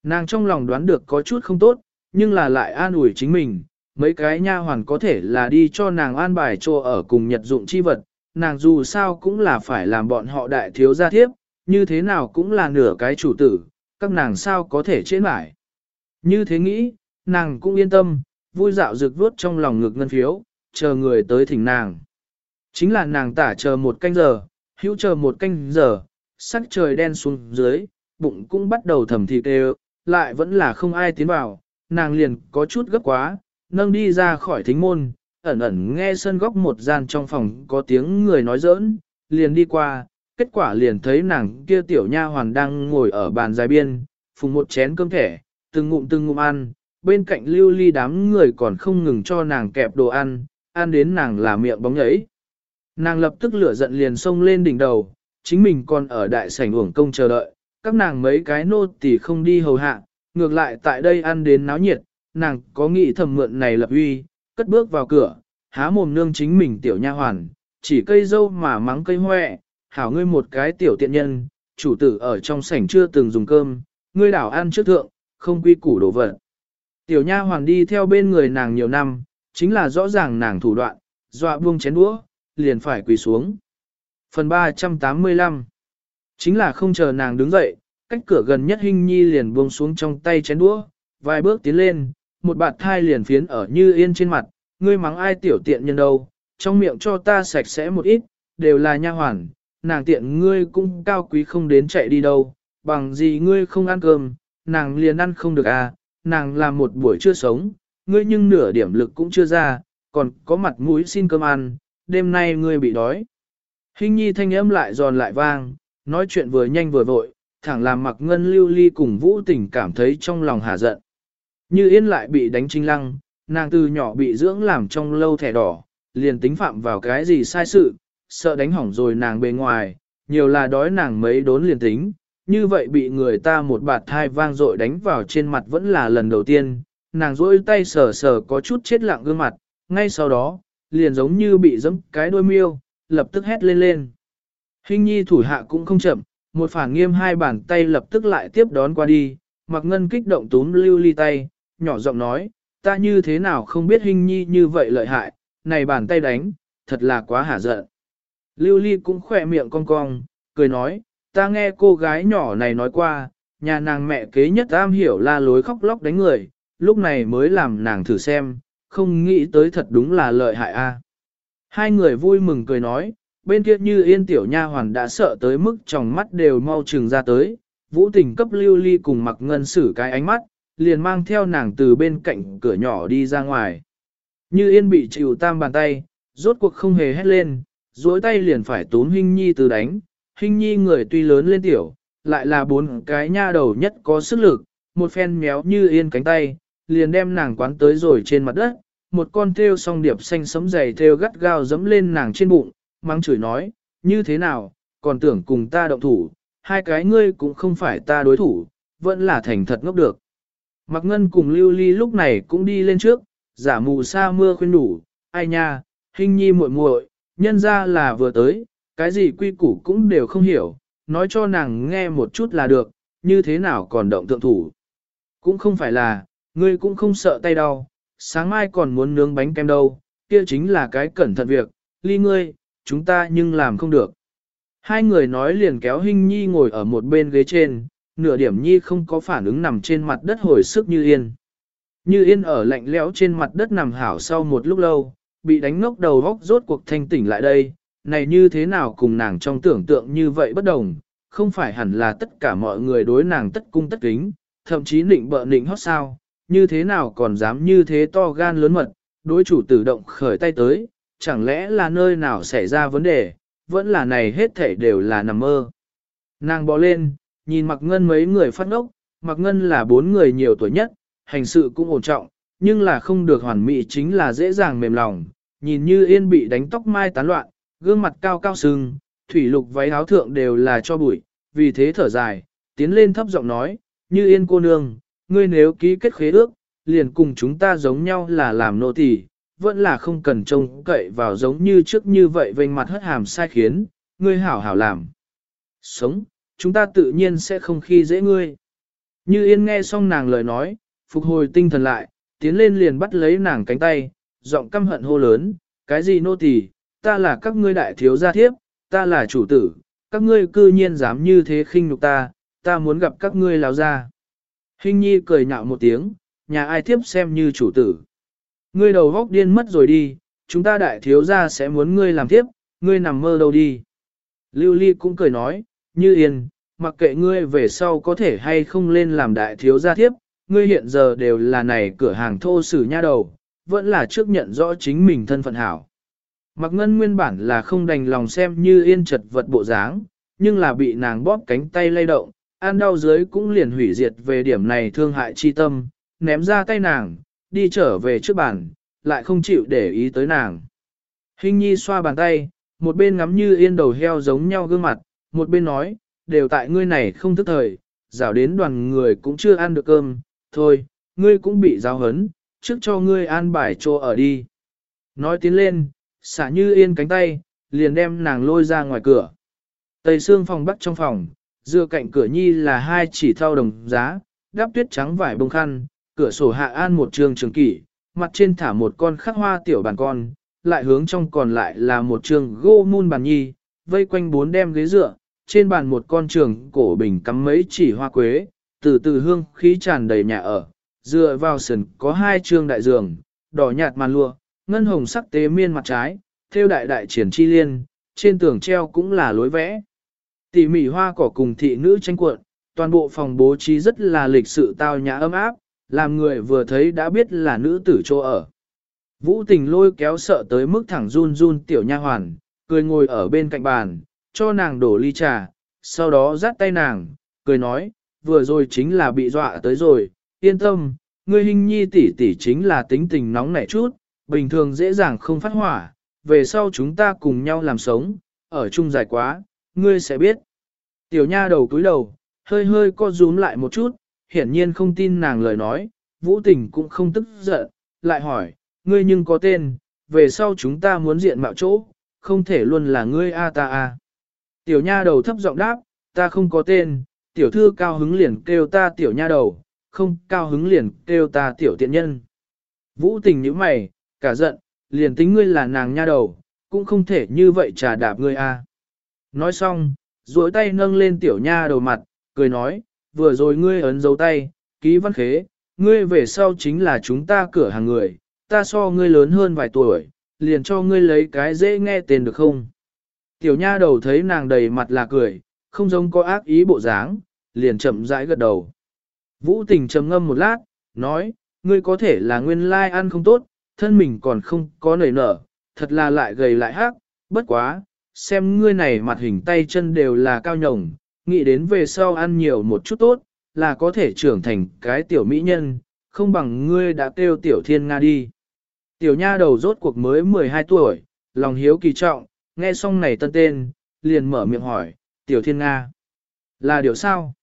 Nàng trong lòng đoán được có chút không tốt, nhưng là lại an ủi chính mình, mấy cái nha hoàn có thể là đi cho nàng an bài cho ở cùng nhật dụng chi vật, nàng dù sao cũng là phải làm bọn họ đại thiếu gia thiếp, như thế nào cũng là nửa cái chủ tử, các nàng sao có thể chế mãi. Như thế nghĩ, nàng cũng yên tâm, vui dạo rực vuốt trong lòng ngực ngân phiếu, chờ người tới thỉnh nàng. Chính là nàng tả chờ một canh giờ, hữu chờ một canh giờ, sắc trời đen xuống dưới, bụng cũng bắt đầu thầm thịt đều, lại vẫn là không ai tiến vào, nàng liền có chút gấp quá, nâng đi ra khỏi thính môn, ẩn ẩn nghe sân góc một gian trong phòng có tiếng người nói giỡn, liền đi qua, kết quả liền thấy nàng kia tiểu nha hoàn đang ngồi ở bàn dài biên, phùng một chén cơm thẻ, từng ngụm từng ngụm ăn, bên cạnh lưu ly đám người còn không ngừng cho nàng kẹp đồ ăn, ăn đến nàng là miệng bóng nhảy. Nàng lập tức lửa giận liền xông lên đỉnh đầu, chính mình còn ở đại sảnh uổng công chờ đợi, các nàng mấy cái nô tỳ không đi hầu hạ, ngược lại tại đây ăn đến náo nhiệt, nàng có nghĩ thầm mượn này lập uy, cất bước vào cửa, há mồm nương chính mình tiểu nha hoàn, chỉ cây dâu mà mắng cây hoẹ, hảo ngươi một cái tiểu tiện nhân, chủ tử ở trong sảnh chưa từng dùng cơm, ngươi đảo ăn trước thượng, không quy củ đồ vật. Tiểu nha hoàn đi theo bên người nàng nhiều năm, chính là rõ ràng nàng thủ đoạn, dọa buông chén đũa, liền phải quỳ xuống. Phần 385 Chính là không chờ nàng đứng dậy, cách cửa gần nhất Hinh Nhi liền buông xuống trong tay chén đũa, vài bước tiến lên, một bạt thai liền phiến ở như yên trên mặt, ngươi mắng ai tiểu tiện nhân đâu, trong miệng cho ta sạch sẽ một ít, đều là nha hoàn, nàng tiện ngươi cũng cao quý không đến chạy đi đâu, bằng gì ngươi không ăn cơm, nàng liền ăn không được à, nàng làm một buổi chưa sống, ngươi nhưng nửa điểm lực cũng chưa ra, còn có mặt mũi xin cơm ăn, đêm nay ngươi bị đói. Hình nhi thanh âm lại giòn lại vang, nói chuyện vừa nhanh vừa vội, thẳng làm mặc ngân lưu ly cùng vũ tình cảm thấy trong lòng hà giận. Như yên lại bị đánh trinh lăng, nàng từ nhỏ bị dưỡng làm trong lâu thẻ đỏ, liền tính phạm vào cái gì sai sự, sợ đánh hỏng rồi nàng bề ngoài, nhiều là đói nàng mấy đốn liền tính, như vậy bị người ta một bạt thai vang dội đánh vào trên mặt vẫn là lần đầu tiên, nàng rỗi tay sờ sờ có chút chết lặng gương mặt, ngay sau đó, liền giống như bị giẫm cái đôi miêu, lập tức hét lên lên. Hình nhi thủ hạ cũng không chậm, một phản nghiêm hai bàn tay lập tức lại tiếp đón qua đi, mặc ngân kích động túm lưu ly tay, nhỏ giọng nói, ta như thế nào không biết hình nhi như vậy lợi hại, này bàn tay đánh, thật là quá hả giận. Lưu ly cũng khỏe miệng cong cong, cười nói, ta nghe cô gái nhỏ này nói qua, nhà nàng mẹ kế nhất am hiểu la lối khóc lóc đánh người, lúc này mới làm nàng thử xem, không nghĩ tới thật đúng là lợi hại a. Hai người vui mừng cười nói, bên kia như yên tiểu nha hoàn đã sợ tới mức trong mắt đều mau trừng ra tới, vũ tình cấp lưu ly cùng mặc ngân sử cái ánh mắt, liền mang theo nàng từ bên cạnh cửa nhỏ đi ra ngoài. Như yên bị chịu tam bàn tay, rốt cuộc không hề hét lên, duỗi tay liền phải tốn hình nhi từ đánh, hình nhi người tuy lớn lên tiểu, lại là bốn cái nha đầu nhất có sức lực, một phen méo như yên cánh tay, liền đem nàng quán tới rồi trên mặt đất, một con thêu song điệp xanh sấm dày thêu gắt gao dẫm lên nàng trên bụng, mang chửi nói, như thế nào, còn tưởng cùng ta động thủ, hai cái ngươi cũng không phải ta đối thủ, vẫn là thành thật ngốc được. Mặc ngân cùng lưu ly lúc này cũng đi lên trước, giả mù sa mưa khuyên đủ, ai nha, hình nhi muội muội, nhân ra là vừa tới, cái gì quy củ cũng đều không hiểu, nói cho nàng nghe một chút là được, như thế nào còn động thượng thủ. Cũng không phải là, ngươi cũng không sợ tay đau, sáng mai còn muốn nướng bánh kem đâu, kia chính là cái cẩn thận việc, ly ngươi, chúng ta nhưng làm không được. Hai người nói liền kéo Hinh Nhi ngồi ở một bên ghế trên, nửa điểm Nhi không có phản ứng nằm trên mặt đất hồi sức như yên. Như yên ở lạnh lẽo trên mặt đất nằm hảo sau một lúc lâu, bị đánh ngốc đầu góc rốt cuộc thanh tỉnh lại đây, này như thế nào cùng nàng trong tưởng tượng như vậy bất đồng, không phải hẳn là tất cả mọi người đối nàng tất cung tất kính, thậm chí nịnh bợ nịnh hót sao, như thế nào còn dám như thế to gan lớn mật, đối chủ tử động khởi tay tới, chẳng lẽ là nơi nào xảy ra vấn đề, vẫn là này hết thảy đều là nằm mơ. Nàng bò lên, nhìn mặc ngân mấy người phát ngốc, mặc ngân là bốn người nhiều tuổi nhất, hành sự cũng ổn trọng, nhưng là không được hoàn mỹ chính là dễ dàng mềm lòng, nhìn như yên bị đánh tóc mai tán loạn, gương mặt cao cao sưng, thủy lục váy áo thượng đều là cho bụi, vì thế thở dài, tiến lên thấp giọng nói, như yên cô nương, ngươi nếu ký kết khế ước, liền cùng chúng ta giống nhau là làm nô tỳ, vẫn là không cần trông cậy vào giống như trước như vậy vênh mặt hất hàm sai khiến, ngươi hảo hảo làm. Sống, chúng ta tự nhiên sẽ không khi dễ ngươi. Như Yên nghe xong nàng lời nói, phục hồi tinh thần lại, tiến lên liền bắt lấy nàng cánh tay, giọng căm hận hô lớn, cái gì nô tỳ, ta là các ngươi đại thiếu gia thiếp, ta là chủ tử, các ngươi cư nhiên dám như thế khinh nhục ta, ta muốn gặp các ngươi lão gia. Hình nhi cười nhạo một tiếng, nhà ai thiếp xem như chủ tử. Ngươi đầu góc điên mất rồi đi, chúng ta đại thiếu gia sẽ muốn ngươi làm tiếp, ngươi nằm mơ đâu đi. Lưu Ly cũng cười nói, như yên, mặc kệ ngươi về sau có thể hay không lên làm đại thiếu gia tiếp, ngươi hiện giờ đều là này cửa hàng thô sử nha đầu, vẫn là trước nhận rõ chính mình thân phận hảo. Mặc ngân nguyên bản là không đành lòng xem như yên chật vật bộ dáng, nhưng là bị nàng bóp cánh tay lay động, an đau dưới cũng liền hủy diệt về điểm này thương hại chi tâm, ném ra tay nàng, đi trở về trước bàn, lại không chịu để ý tới nàng. Hình nhi xoa bàn tay, một bên ngắm như yên đầu heo giống nhau gương mặt, một bên nói, đều tại ngươi này không thức thời, rảo đến đoàn người cũng chưa ăn được cơm, thôi, ngươi cũng bị giáo hấn, trước cho ngươi an bài chỗ ở đi. Nói tiến lên, xả như yên cánh tay, liền đem nàng lôi ra ngoài cửa. Tây xương phòng bắc trong phòng, dựa cạnh cửa nhi là hai chỉ thau đồng giá, đắp tuyết trắng vải bông khăn, cửa sổ hạ an một trường trường kỷ, mặt trên thả một con khắc hoa tiểu bàn con, lại hướng trong còn lại là một trường gô mun bàn nhi, vây quanh bốn đem ghế dựa, trên bàn một con trường cổ bình cắm mấy chỉ hoa quế, từ từ hương khí tràn đầy nhà ở, dựa vào sườn có hai trường đại giường, đỏ nhạt màn lụa, ngân hồng sắc tế miên mặt trái, theo đại đại triển chi liên, trên tường treo cũng là lối vẽ. Tỉ mỉ hoa cỏ cùng thị nữ tranh cuộn, toàn bộ phòng bố trí rất là lịch sự tao nhã ấm áp, làm người vừa thấy đã biết là nữ tử chỗ ở. Vũ tình lôi kéo sợ tới mức thẳng run run tiểu nha hoàn, cười ngồi ở bên cạnh bàn, cho nàng đổ ly trà, sau đó dắt tay nàng, cười nói, vừa rồi chính là bị dọa tới rồi, yên tâm, ngươi hình nhi tỷ tỷ chính là tính tình nóng nảy chút, bình thường dễ dàng không phát hỏa, về sau chúng ta cùng nhau làm sống, ở chung dài quá, ngươi sẽ biết. Tiểu nha đầu cúi đầu, hơi hơi co rúm lại một chút, hiển nhiên không tin nàng lời nói, vũ tình cũng không tức giận, lại hỏi, ngươi nhưng có tên, về sau chúng ta muốn diện mạo chỗ, không thể luôn là ngươi a ta a. Tiểu nha đầu thấp giọng đáp, ta không có tên, tiểu thư cao hứng liền kêu ta tiểu nha đầu, không cao hứng liền kêu ta tiểu tiện nhân. Vũ tình nhíu mày, cả giận, liền tính ngươi là nàng nha đầu, cũng không thể như vậy trà đạp ngươi a. Nói xong, duỗi tay nâng lên tiểu nha đầu mặt, cười nói, vừa rồi ngươi ấn dấu tay, ký văn khế, ngươi về sau chính là chúng ta cửa hàng người, ta so ngươi lớn hơn vài tuổi, liền cho ngươi lấy cái dễ nghe tên được không? Tiểu nha đầu thấy nàng đầy mặt là cười, không giống có ác ý bộ dáng, liền chậm rãi gật đầu. Vũ tình trầm ngâm một lát, nói, ngươi có thể là nguyên lai ăn không tốt, thân mình còn không có nảy nở, thật là lại gầy lại hắc, bất quá, xem ngươi này mặt hình tay chân đều là cao nhồng, nghĩ đến về sau ăn nhiều một chút tốt, là có thể trưởng thành cái tiểu mỹ nhân, không bằng ngươi đã kêu tiểu thiên Nga đi. Tiểu nha đầu rốt cuộc mới 12 tuổi, lòng hiếu kỳ trọng, nghe xong này tân tên, liền mở miệng hỏi, tiểu thiên Nga. Là điều sao?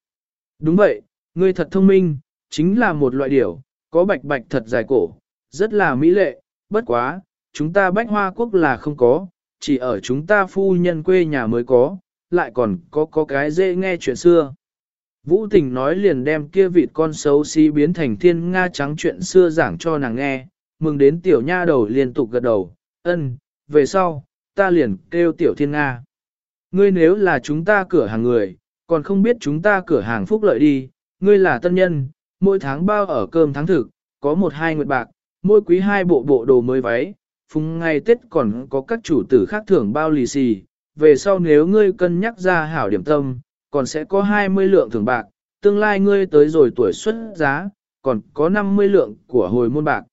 Đúng vậy, ngươi thật thông minh, chính là một loại điểu, có bạch bạch thật dài cổ, rất là mỹ lệ, bất quá, chúng ta bách hoa quốc là không có, chỉ ở chúng ta phu nhân quê nhà mới có, lại còn có có cái dễ nghe chuyện xưa. Vũ tình nói liền đem kia vịt con xấu xí biến thành thiên nga trắng chuyện xưa giảng cho nàng nghe, mừng đến tiểu nha đầu liên tục gật đầu, ân, về sau, ta liền kêu tiểu thiên nga. Ngươi nếu là chúng ta cửa hàng người, còn không biết chúng ta cửa hàng phúc lợi đi, ngươi là tân nhân, mỗi tháng bao ở cơm tháng thực, có một hai nguyệt bạc, mỗi quý hai bộ bộ đồ mới váy, phùng ngày Tết còn có các chủ tử khác thưởng bao lì xì, về sau nếu ngươi cân nhắc ra hảo điểm tâm, còn sẽ có 20 lượng thưởng bạc, tương lai ngươi tới rồi tuổi xuất giá, còn có 50 lượng của hồi môn bạc.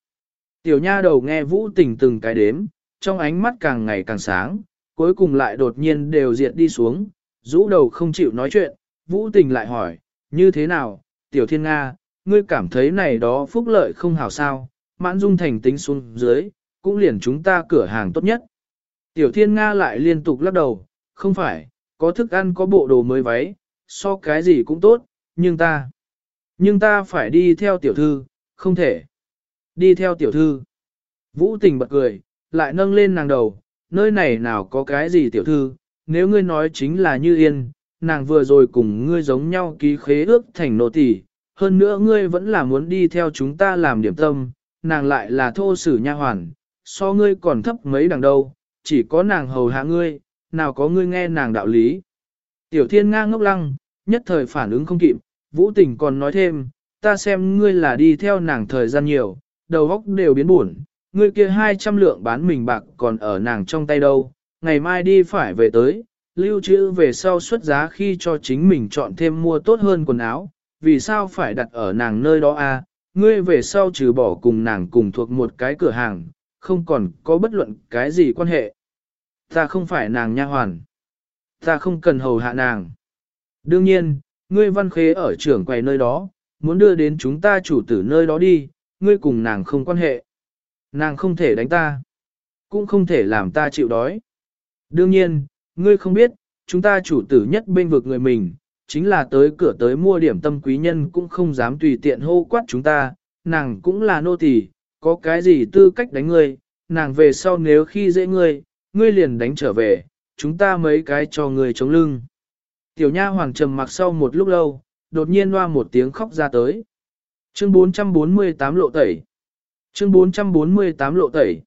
Tiểu nha đầu nghe vũ tình từng cái đếm, trong ánh mắt càng ngày càng sáng, cuối cùng lại đột nhiên đều diệt đi xuống, rũ đầu không chịu nói chuyện, vũ tình lại hỏi, như thế nào, tiểu thiên Nga, ngươi cảm thấy này đó phúc lợi không hảo sao, mãn dung thành tính xuống dưới, cũng liền chúng ta cửa hàng tốt nhất. Tiểu thiên Nga lại liên tục lắc đầu, không phải, có thức ăn có bộ đồ mới váy, so cái gì cũng tốt, nhưng ta, nhưng ta phải đi theo tiểu thư, không thể. Đi theo tiểu thư. Vũ tình bật cười, lại nâng lên nàng đầu, nơi này nào có cái gì tiểu thư, nếu ngươi nói chính là như yên, nàng vừa rồi cùng ngươi giống nhau ký khế ước thành nô tỳ, hơn nữa ngươi vẫn là muốn đi theo chúng ta làm điểm tâm, nàng lại là thô sử nha hoàn, so ngươi còn thấp mấy đằng đâu, chỉ có nàng hầu hạ ngươi, nào có ngươi nghe nàng đạo lý. Tiểu thiên nga ngốc lăng, nhất thời phản ứng không kịp, vũ tình còn nói thêm, ta xem ngươi là đi theo nàng thời gian nhiều, đầu óc đều biến buồn, ngươi kia 200 lượng bán mình bạc còn ở nàng trong tay đâu, ngày mai đi phải về tới, lưu trữ về sau xuất giá khi cho chính mình chọn thêm mua tốt hơn quần áo, vì sao phải đặt ở nàng nơi đó a? À? ngươi về sau trừ bỏ cùng nàng cùng thuộc một cái cửa hàng, không còn có bất luận cái gì quan hệ. Ta không phải nàng nha hoàn. Ta không cần hầu hạ nàng. Đương nhiên, ngươi văn khế ở trưởng quầy nơi đó, muốn đưa đến chúng ta chủ tử nơi đó đi, ngươi cùng nàng không quan hệ. Nàng không thể đánh ta, cũng không thể làm ta chịu đói. Đương nhiên, ngươi không biết, chúng ta chủ tử nhất bên vực người mình, chính là tới cửa tới mua điểm tâm quý nhân cũng không dám tùy tiện hô quát chúng ta, nàng cũng là nô tỳ, có cái gì tư cách đánh ngươi, nàng về sau nếu khi dễ ngươi, ngươi liền đánh trở về, chúng ta mấy cái cho ngươi chống lưng. Tiểu nha hoàng trầm mặc sau một lúc lâu, đột nhiên loa một tiếng khóc ra tới. Chương 448 lộ tẩy. Chương 448 lộ tẩy.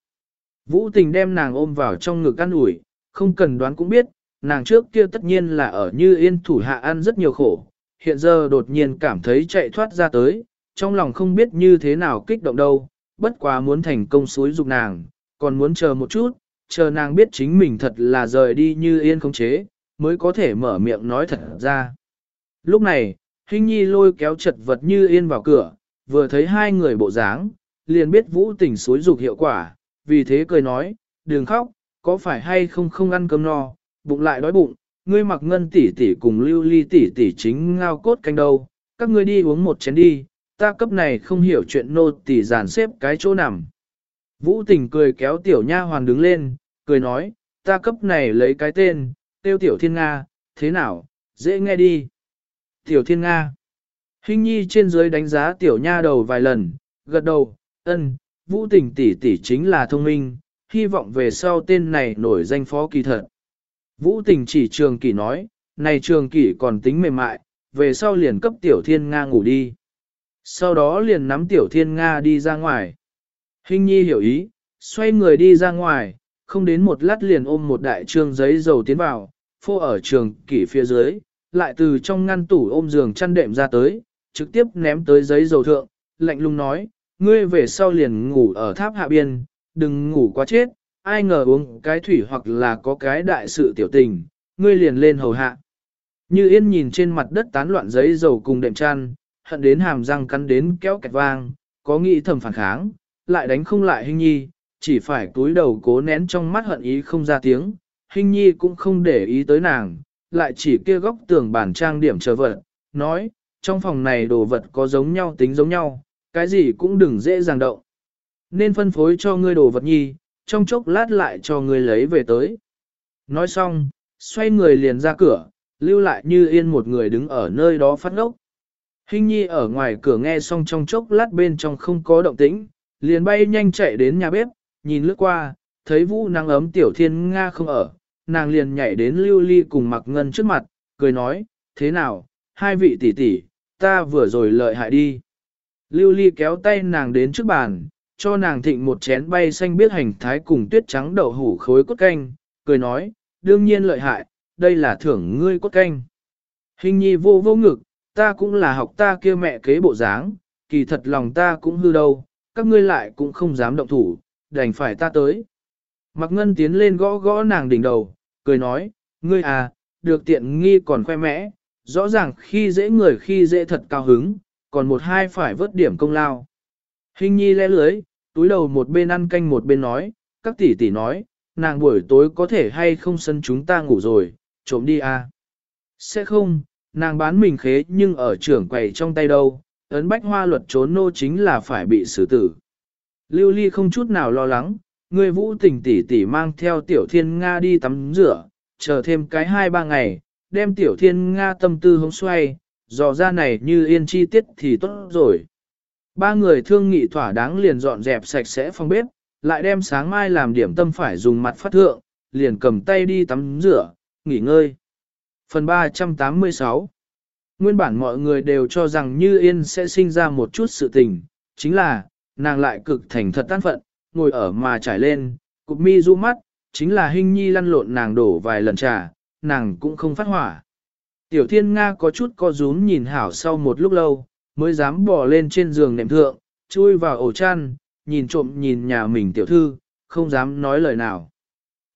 Vũ tình đem nàng ôm vào trong ngực ăn ủi, không cần đoán cũng biết, nàng trước kia tất nhiên là ở như yên thủ hạ ăn rất nhiều khổ, hiện giờ đột nhiên cảm thấy chạy thoát ra tới, trong lòng không biết như thế nào kích động đâu, bất quá muốn thành công suối dục nàng, còn muốn chờ một chút, chờ nàng biết chính mình thật là rời đi như yên không chế, mới có thể mở miệng nói thật ra. Lúc này, Hinh Nhi lôi kéo chật vật như yên vào cửa, vừa thấy hai người bộ dáng, liền biết vũ tình suối dục hiệu quả, vì thế cười nói, đừng khóc, có phải hay không không ăn cơm no, bụng lại đói bụng, ngươi mặc ngân tỷ tỷ cùng lưu ly tỷ tỷ chính ngao cốt canh đâu, các ngươi đi uống một chén đi, ta cấp này không hiểu chuyện nô tỷ giàn xếp cái chỗ nằm. Vũ tình cười kéo tiểu nha hoàn đứng lên, cười nói, ta cấp này lấy cái tên, tiêu tiểu thiên Nga, thế nào, dễ nghe đi. Tiểu Thiên Nga. Hình nhi trên dưới đánh giá tiểu nha đầu vài lần, gật đầu, ân, vũ tình tỷ tỷ chính là thông minh, hy vọng về sau tên này nổi danh phó kỳ thật. Vũ tình chỉ trường kỷ nói, này trường kỷ còn tính mềm mại, về sau liền cấp tiểu thiên Nga ngủ đi. Sau đó liền nắm tiểu thiên Nga đi ra ngoài. Hình nhi hiểu ý, xoay người đi ra ngoài, không đến một lát liền ôm một đại trương giấy dầu tiến vào, phô ở trường kỷ phía dưới, lại từ trong ngăn tủ ôm giường chăn đệm ra tới, trực tiếp ném tới giấy dầu thượng, lạnh lùng nói, ngươi về sau liền ngủ ở tháp hạ biên, đừng ngủ quá chết, ai ngờ uống cái thủy hoặc là có cái đại sự tiểu tình, ngươi liền lên hầu hạ. Như yên nhìn trên mặt đất tán loạn giấy dầu cùng đệm chăn, hận đến hàm răng cắn đến kéo kẹt vang, có nghĩ thầm phản kháng, lại đánh không lại hình nhi, chỉ phải cúi đầu cố nén trong mắt hận ý không ra tiếng, hình nhi cũng không để ý tới nàng, lại chỉ kia góc tường bản trang điểm chờ vật, nói, trong phòng này đồ vật có giống nhau tính giống nhau, cái gì cũng đừng dễ dàng động. Nên phân phối cho ngươi đồ vật nhi, trong chốc lát lại cho ngươi lấy về tới. Nói xong, xoay người liền ra cửa, lưu lại như yên một người đứng ở nơi đó phát ngốc. Hình nhi ở ngoài cửa nghe xong trong chốc lát bên trong không có động tĩnh, liền bay nhanh chạy đến nhà bếp, nhìn lướt qua, thấy vũ nắng ấm tiểu thiên Nga không ở, nàng liền nhảy đến lưu ly cùng mặc ngân trước mặt, cười nói, thế nào, hai vị tỷ tỷ, ta vừa rồi lợi hại đi. Lưu ly kéo tay nàng đến trước bàn, cho nàng thịnh một chén bay xanh biết hành thái cùng tuyết trắng đậu hủ khối cốt canh, cười nói, đương nhiên lợi hại, đây là thưởng ngươi cốt canh. Hình nhi vô vô ngực, ta cũng là học ta kia mẹ kế bộ dáng, kỳ thật lòng ta cũng hư đâu, các ngươi lại cũng không dám động thủ, đành phải ta tới. Mặc ngân tiến lên gõ gõ nàng đỉnh đầu, cười nói, ngươi à, được tiện nghi còn khoe mẽ, rõ ràng khi dễ người khi dễ thật cao hứng, còn một hai phải vớt điểm công lao. Hình nhi lẽ lưới, túi đầu một bên ăn canh một bên nói, các tỷ tỷ nói, nàng buổi tối có thể hay không sân chúng ta ngủ rồi, trộm đi à. Sẽ không, nàng bán mình khế nhưng ở trưởng quầy trong tay đâu, ấn bách hoa luật trốn nô chính là phải bị xử tử. Lưu Ly không chút nào lo lắng, người vũ tình tỷ tỷ mang theo tiểu thiên Nga đi tắm rửa, chờ thêm cái hai ba ngày, đem tiểu thiên Nga tâm tư hống xoay, dò ra này như yên chi tiết thì tốt rồi. Ba người thương nghị thỏa đáng liền dọn dẹp sạch sẽ phòng bếp, lại đem sáng mai làm điểm tâm phải dùng mặt phát thượng, liền cầm tay đi tắm rửa, nghỉ ngơi. Phần 386 Nguyên bản mọi người đều cho rằng Như Yên sẽ sinh ra một chút sự tình, chính là, nàng lại cực thành thật tan phận, ngồi ở mà trải lên, cục mi du mắt, chính là hình nhi lăn lộn nàng đổ vài lần trà, nàng cũng không phát hỏa. Tiểu thiên Nga có chút co rúm nhìn hảo sau một lúc lâu, mới dám bỏ lên trên giường nệm thượng, chui vào ổ chăn, nhìn trộm nhìn nhà mình tiểu thư, không dám nói lời nào.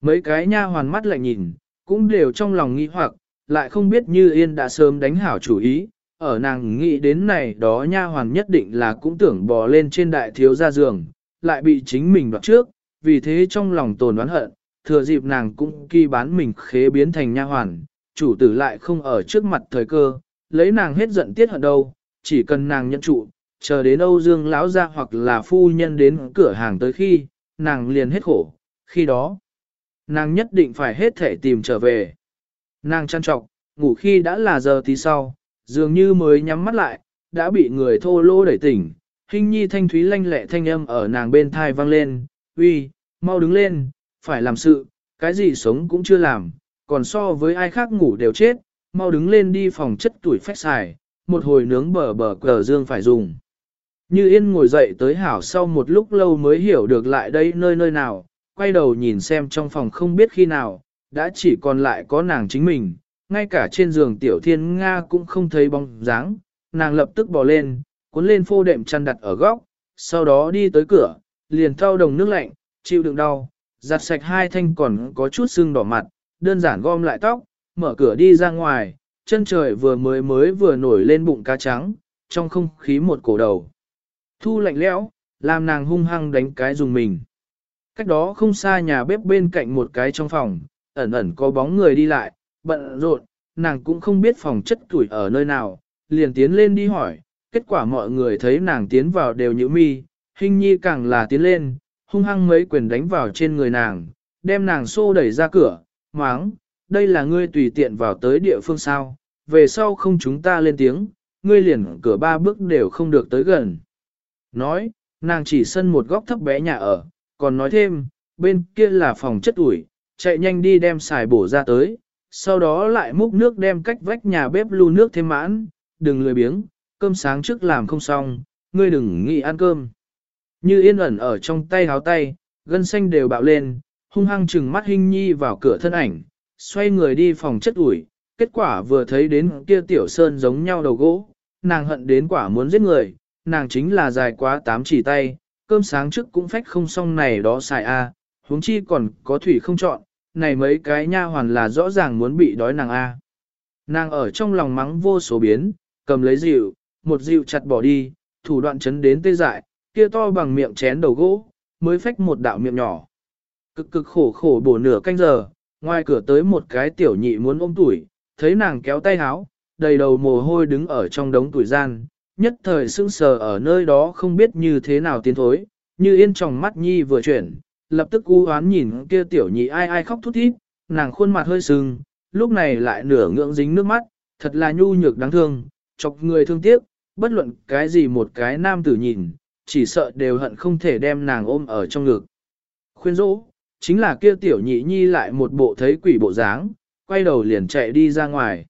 Mấy cái nha hoàn mắt lại nhìn, cũng đều trong lòng nghĩ hoặc, lại không biết như yên đã sớm đánh hảo chủ ý, ở nàng nghĩ đến này đó nha hoàn nhất định là cũng tưởng bò lên trên đại thiếu gia giường, lại bị chính mình đoạt trước, vì thế trong lòng tồn oán hận, thừa dịp nàng cũng kỳ bán mình khế biến thành nha hoàn, chủ tử lại không ở trước mặt thời cơ, lấy nàng hết giận tiết hận đâu, chỉ cần nàng nhận trụ, chờ đến Âu Dương lão gia hoặc là phu nhân đến cửa hàng tới khi, nàng liền hết khổ, khi đó, nàng nhất định phải hết thể tìm trở về. Nàng chăn trọc, ngủ khi đã là giờ tí sau, dường như mới nhắm mắt lại, đã bị người thô lô đẩy tỉnh. Hình nhi thanh thúy lanh lẹ thanh âm ở nàng bên thai vang lên, uy, mau đứng lên, phải làm sự, cái gì sống cũng chưa làm, còn so với ai khác ngủ đều chết, mau đứng lên đi phòng chất tuổi phách xài, một hồi nướng bờ bờ cờ dương phải dùng. Như yên ngồi dậy tới hảo sau một lúc lâu mới hiểu được lại đây nơi nơi nào, quay đầu nhìn xem trong phòng không biết khi nào, đã chỉ còn lại có nàng chính mình, ngay cả trên giường tiểu thiên Nga cũng không thấy bóng dáng, nàng lập tức bò lên, cuốn lên phô đệm chăn đặt ở góc, sau đó đi tới cửa, liền thao đồng nước lạnh, chịu đựng đau, giặt sạch hai thanh còn có chút sưng đỏ mặt, đơn giản gom lại tóc, mở cửa đi ra ngoài, chân trời vừa mới mới vừa nổi lên bụng cá trắng, trong không khí một cổ đầu. Thu lạnh lẽo, làm nàng hung hăng đánh cái dùng mình. Cách đó không xa nhà bếp bên cạnh một cái trong phòng, ẩn ẩn có bóng người đi lại, bận rộn, nàng cũng không biết phòng chất tuổi ở nơi nào, liền tiến lên đi hỏi, kết quả mọi người thấy nàng tiến vào đều nhữ mi, hình nhi càng là tiến lên, hung hăng mấy quyền đánh vào trên người nàng, đem nàng xô đẩy ra cửa, máng, đây là ngươi tùy tiện vào tới địa phương sao, về sau không chúng ta lên tiếng, ngươi liền cửa ba bước đều không được tới gần. Nói, nàng chỉ sân một góc thấp bé nhà ở, còn nói thêm, bên kia là phòng chất ủi, chạy nhanh đi đem xài bổ ra tới, sau đó lại múc nước đem cách vách nhà bếp lu nước thêm mãn, đừng lười biếng, cơm sáng trước làm không xong, ngươi đừng nghĩ ăn cơm. Như yên ẩn ở trong tay háo tay, gân xanh đều bạo lên, hung hăng chừng mắt hình nhi vào cửa thân ảnh, xoay người đi phòng chất ủi, kết quả vừa thấy đến kia tiểu sơn giống nhau đầu gỗ, nàng hận đến quả muốn giết người, nàng chính là dài quá tám chỉ tay, cơm sáng trước cũng phách không xong này đó xài a, huống chi còn có thủy không chọn, này mấy cái nha hoàn là rõ ràng muốn bị đói nàng a. Nàng ở trong lòng mắng vô số biến, cầm lấy rượu một rượu chặt bỏ đi, thủ đoạn chấn đến tê dại, kia to bằng miệng chén đầu gỗ, mới phách một đạo miệng nhỏ. Cực cực khổ khổ bổ nửa canh giờ, ngoài cửa tới một cái tiểu nhị muốn ôm tuổi, thấy nàng kéo tay háo, đầy đầu mồ hôi đứng ở trong đống tuổi gian, nhất thời sững sờ ở nơi đó không biết như thế nào tiến thối, như yên trong mắt nhi vừa chuyển, lập tức u hoán nhìn kia tiểu nhị ai ai khóc thút thít, nàng khuôn mặt hơi sưng, lúc này lại nửa ngưỡng dính nước mắt, thật là nhu nhược đáng thương, chọc người thương tiếc, bất luận cái gì một cái nam tử nhìn, chỉ sợ đều hận không thể đem nàng ôm ở trong ngực. Khuyên rũ, chính là kia tiểu nhị nhi lại một bộ thấy quỷ bộ dáng, quay đầu liền chạy đi ra ngoài.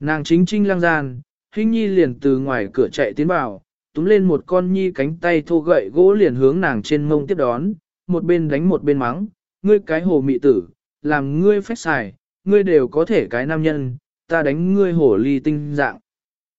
Nàng chính trinh lang gian, hình nhi liền từ ngoài cửa chạy tiến vào, túm lên một con nhi cánh tay thô gậy gỗ liền hướng nàng trên mông tiếp đón, một bên đánh một bên mắng, ngươi cái hồ mị tử, làm ngươi phép xài, ngươi đều có thể cái nam nhân, ta đánh ngươi hồ ly tinh dạng.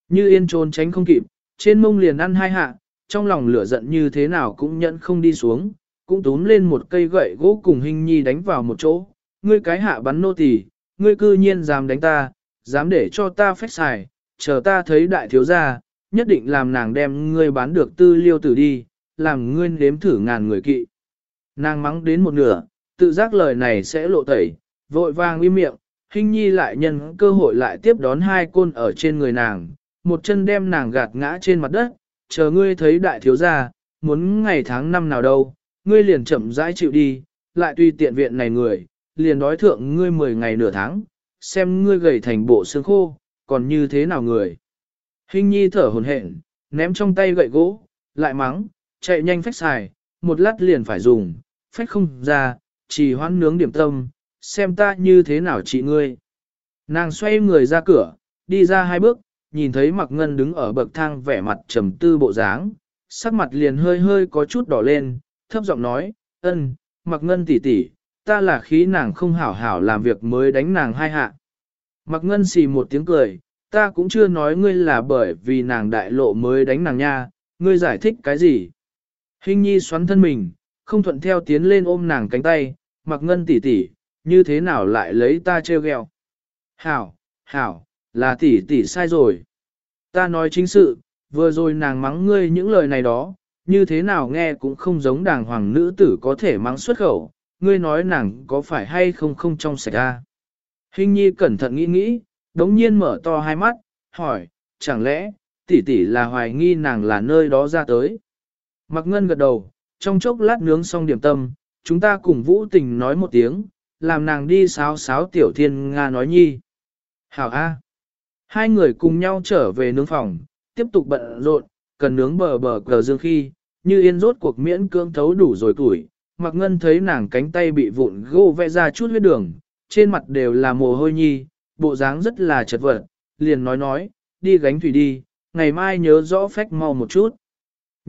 Như yên trốn tránh không kịp, trên mông liền ăn hai hạ, trong lòng lửa giận như thế nào cũng nhận không đi xuống, cũng túm lên một cây gậy gỗ cùng hình nhi đánh vào một chỗ, ngươi cái hạ bắn nô tỳ, ngươi cư nhiên dám đánh ta, dám để cho ta phép xài, chờ ta thấy đại thiếu gia, nhất định làm nàng đem ngươi bán được tư liêu tử đi, làm ngươi nếm thử ngàn người kỵ. Nàng mắng đến một nửa, tự giác lời này sẽ lộ tẩy, vội vàng im miệng, hình nhi lại nhân cơ hội lại tiếp đón hai côn ở trên người nàng, một chân đem nàng gạt ngã trên mặt đất, chờ ngươi thấy đại thiếu gia, muốn ngày tháng năm nào đâu, ngươi liền chậm rãi chịu đi, lại tùy tiện viện này người, liền đói thượng ngươi 10 ngày nửa tháng, xem ngươi gầy thành bộ xương khô, còn như thế nào người. Hình nhi thở hồn hển, ném trong tay gậy gỗ, lại mắng, chạy nhanh phách xài, một lát liền phải dùng, phách không ra, chỉ hoãn nướng điểm tâm, xem ta như thế nào chị ngươi. Nàng xoay người ra cửa, đi ra hai bước, nhìn thấy mặc ngân đứng ở bậc thang vẻ mặt trầm tư bộ dáng, sắc mặt liền hơi hơi có chút đỏ lên, thấp giọng nói, ân, mặc ngân tỷ tỷ, ta là khí nàng không hảo hảo làm việc mới đánh nàng hai hạ. Mặc ngân xì một tiếng cười, ta cũng chưa nói ngươi là bởi vì nàng đại lộ mới đánh nàng nha, ngươi giải thích cái gì. Hình nhi xoắn thân mình, không thuận theo tiến lên ôm nàng cánh tay, mặc ngân tỷ tỷ, như thế nào lại lấy ta treo gheo? Hảo, hảo, là tỷ tỷ sai rồi. Ta nói chính sự, vừa rồi nàng mắng ngươi những lời này đó, như thế nào nghe cũng không giống đàng hoàng nữ tử có thể mắng xuất khẩu, ngươi nói nàng có phải hay không không trong sạch ra. Hình nhi cẩn thận nghĩ nghĩ, đống nhiên mở to hai mắt, hỏi, chẳng lẽ, tỷ tỷ là hoài nghi nàng là nơi đó ra tới. Mặc ngân gật đầu, trong chốc lát nướng xong điểm tâm, chúng ta cùng vũ tình nói một tiếng, làm nàng đi sáo sáo tiểu thiên Nga nói nhi. Hảo A. Hai người cùng nhau trở về nướng phòng, tiếp tục bận rộn, cần nướng bờ bờ cờ dương khi, như yên rốt cuộc miễn cưỡng thấu đủ rồi tuổi. Mặc ngân thấy nàng cánh tay bị vụn gô vẽ ra chút huyết đường, trên mặt đều là mồ hôi nhi, bộ dáng rất là chật vật, liền nói nói, đi gánh thủy đi, ngày mai nhớ rõ phách mau một chút.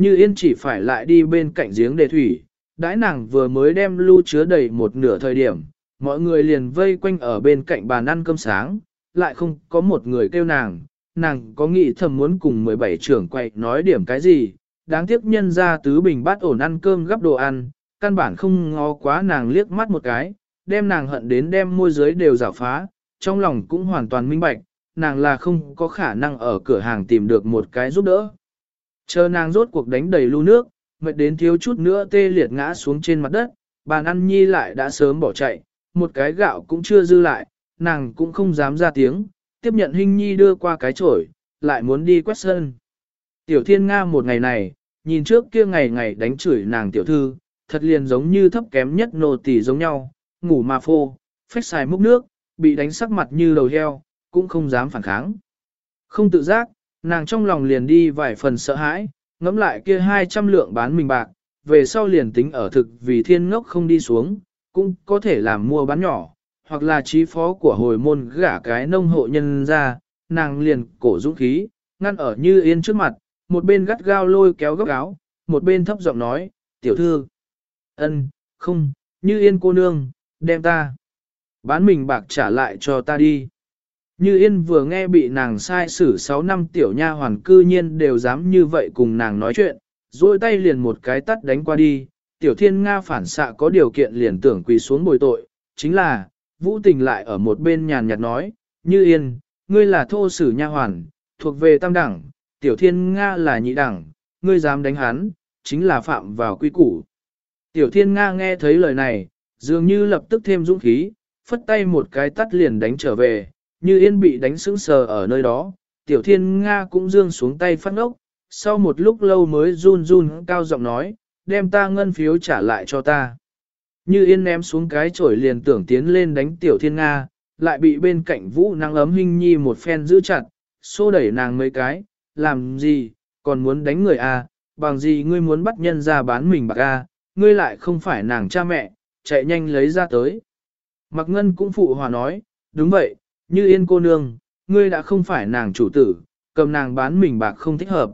Như yên chỉ phải lại đi bên cạnh giếng để thủy, đãi nàng vừa mới đem lưu chứa đầy một nửa thời điểm, mọi người liền vây quanh ở bên cạnh bàn ăn cơm sáng, lại không có một người kêu nàng, nàng có nghĩ thầm muốn cùng 17 trưởng quay nói điểm cái gì, đáng tiếc nhân ra tứ bình bát ổn ăn cơm gấp đồ ăn, căn bản không ngó quá nàng liếc mắt một cái, đem nàng hận đến đem môi giới đều rào phá, trong lòng cũng hoàn toàn minh bạch, nàng là không có khả năng ở cửa hàng tìm được một cái giúp đỡ. Chờ nàng rốt cuộc đánh đầy lưu nước, mệt đến thiếu chút nữa tê liệt ngã xuống trên mặt đất, bàn ăn nhi lại đã sớm bỏ chạy, một cái gạo cũng chưa dư lại, nàng cũng không dám ra tiếng, tiếp nhận hình nhi đưa qua cái chổi, lại muốn đi quét sân. Tiểu thiên Nga một ngày này, nhìn trước kia ngày ngày đánh chửi nàng tiểu thư, thật liền giống như thấp kém nhất nô tỳ giống nhau, ngủ mà phô, phách xài múc nước, bị đánh sắc mặt như đầu heo, cũng không dám phản kháng. Không tự giác, nàng trong lòng liền đi vài phần sợ hãi, ngẫm lại kia 200 lượng bán mình bạc, về sau liền tính ở thực vì thiên ngốc không đi xuống, cũng có thể làm mua bán nhỏ, hoặc là trí phó của hồi môn gả cái nông hộ nhân ra, nàng liền cổ dũng khí, ngăn ở như yên trước mặt, một bên gắt gao lôi kéo góc áo, một bên thấp giọng nói, tiểu thư, ân, không, như yên cô nương, đem ta, bán mình bạc trả lại cho ta đi. Như Yên vừa nghe bị nàng sai xử 6 năm tiểu nha hoàn cư nhiên đều dám như vậy cùng nàng nói chuyện, duỗi tay liền một cái tắt đánh qua đi, tiểu thiên Nga phản xạ có điều kiện liền tưởng quỳ xuống bồi tội, chính là, vũ tình lại ở một bên nhàn nhạt nói, Như Yên, ngươi là thô sử nha hoàn, thuộc về tam đẳng, tiểu thiên Nga là nhị đẳng, ngươi dám đánh hắn, chính là phạm vào quy củ. Tiểu thiên Nga nghe thấy lời này, dường như lập tức thêm dũng khí, phất tay một cái tắt liền đánh trở về, như yên bị đánh sững sờ ở nơi đó, tiểu thiên Nga cũng dương xuống tay phát ngốc, sau một lúc lâu mới run run cao giọng nói, đem ta ngân phiếu trả lại cho ta. Như yên ném xuống cái chổi liền tưởng tiến lên đánh tiểu thiên Nga, lại bị bên cạnh vũ năng ấm hình nhi một phen giữ chặt, xô đẩy nàng mấy cái, làm gì, còn muốn đánh người à, bằng gì ngươi muốn bắt nhân ra bán mình bạc à, ngươi lại không phải nàng cha mẹ, chạy nhanh lấy ra tới. Mặc ngân cũng phụ hòa nói, đúng vậy, như yên cô nương, ngươi đã không phải nàng chủ tử, cầm nàng bán mình bạc không thích hợp.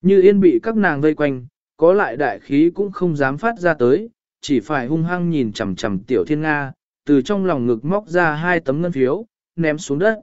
Như yên bị các nàng vây quanh, có lại đại khí cũng không dám phát ra tới, chỉ phải hung hăng nhìn chằm chằm tiểu thiên Nga, từ trong lòng ngực móc ra hai tấm ngân phiếu, ném xuống đất.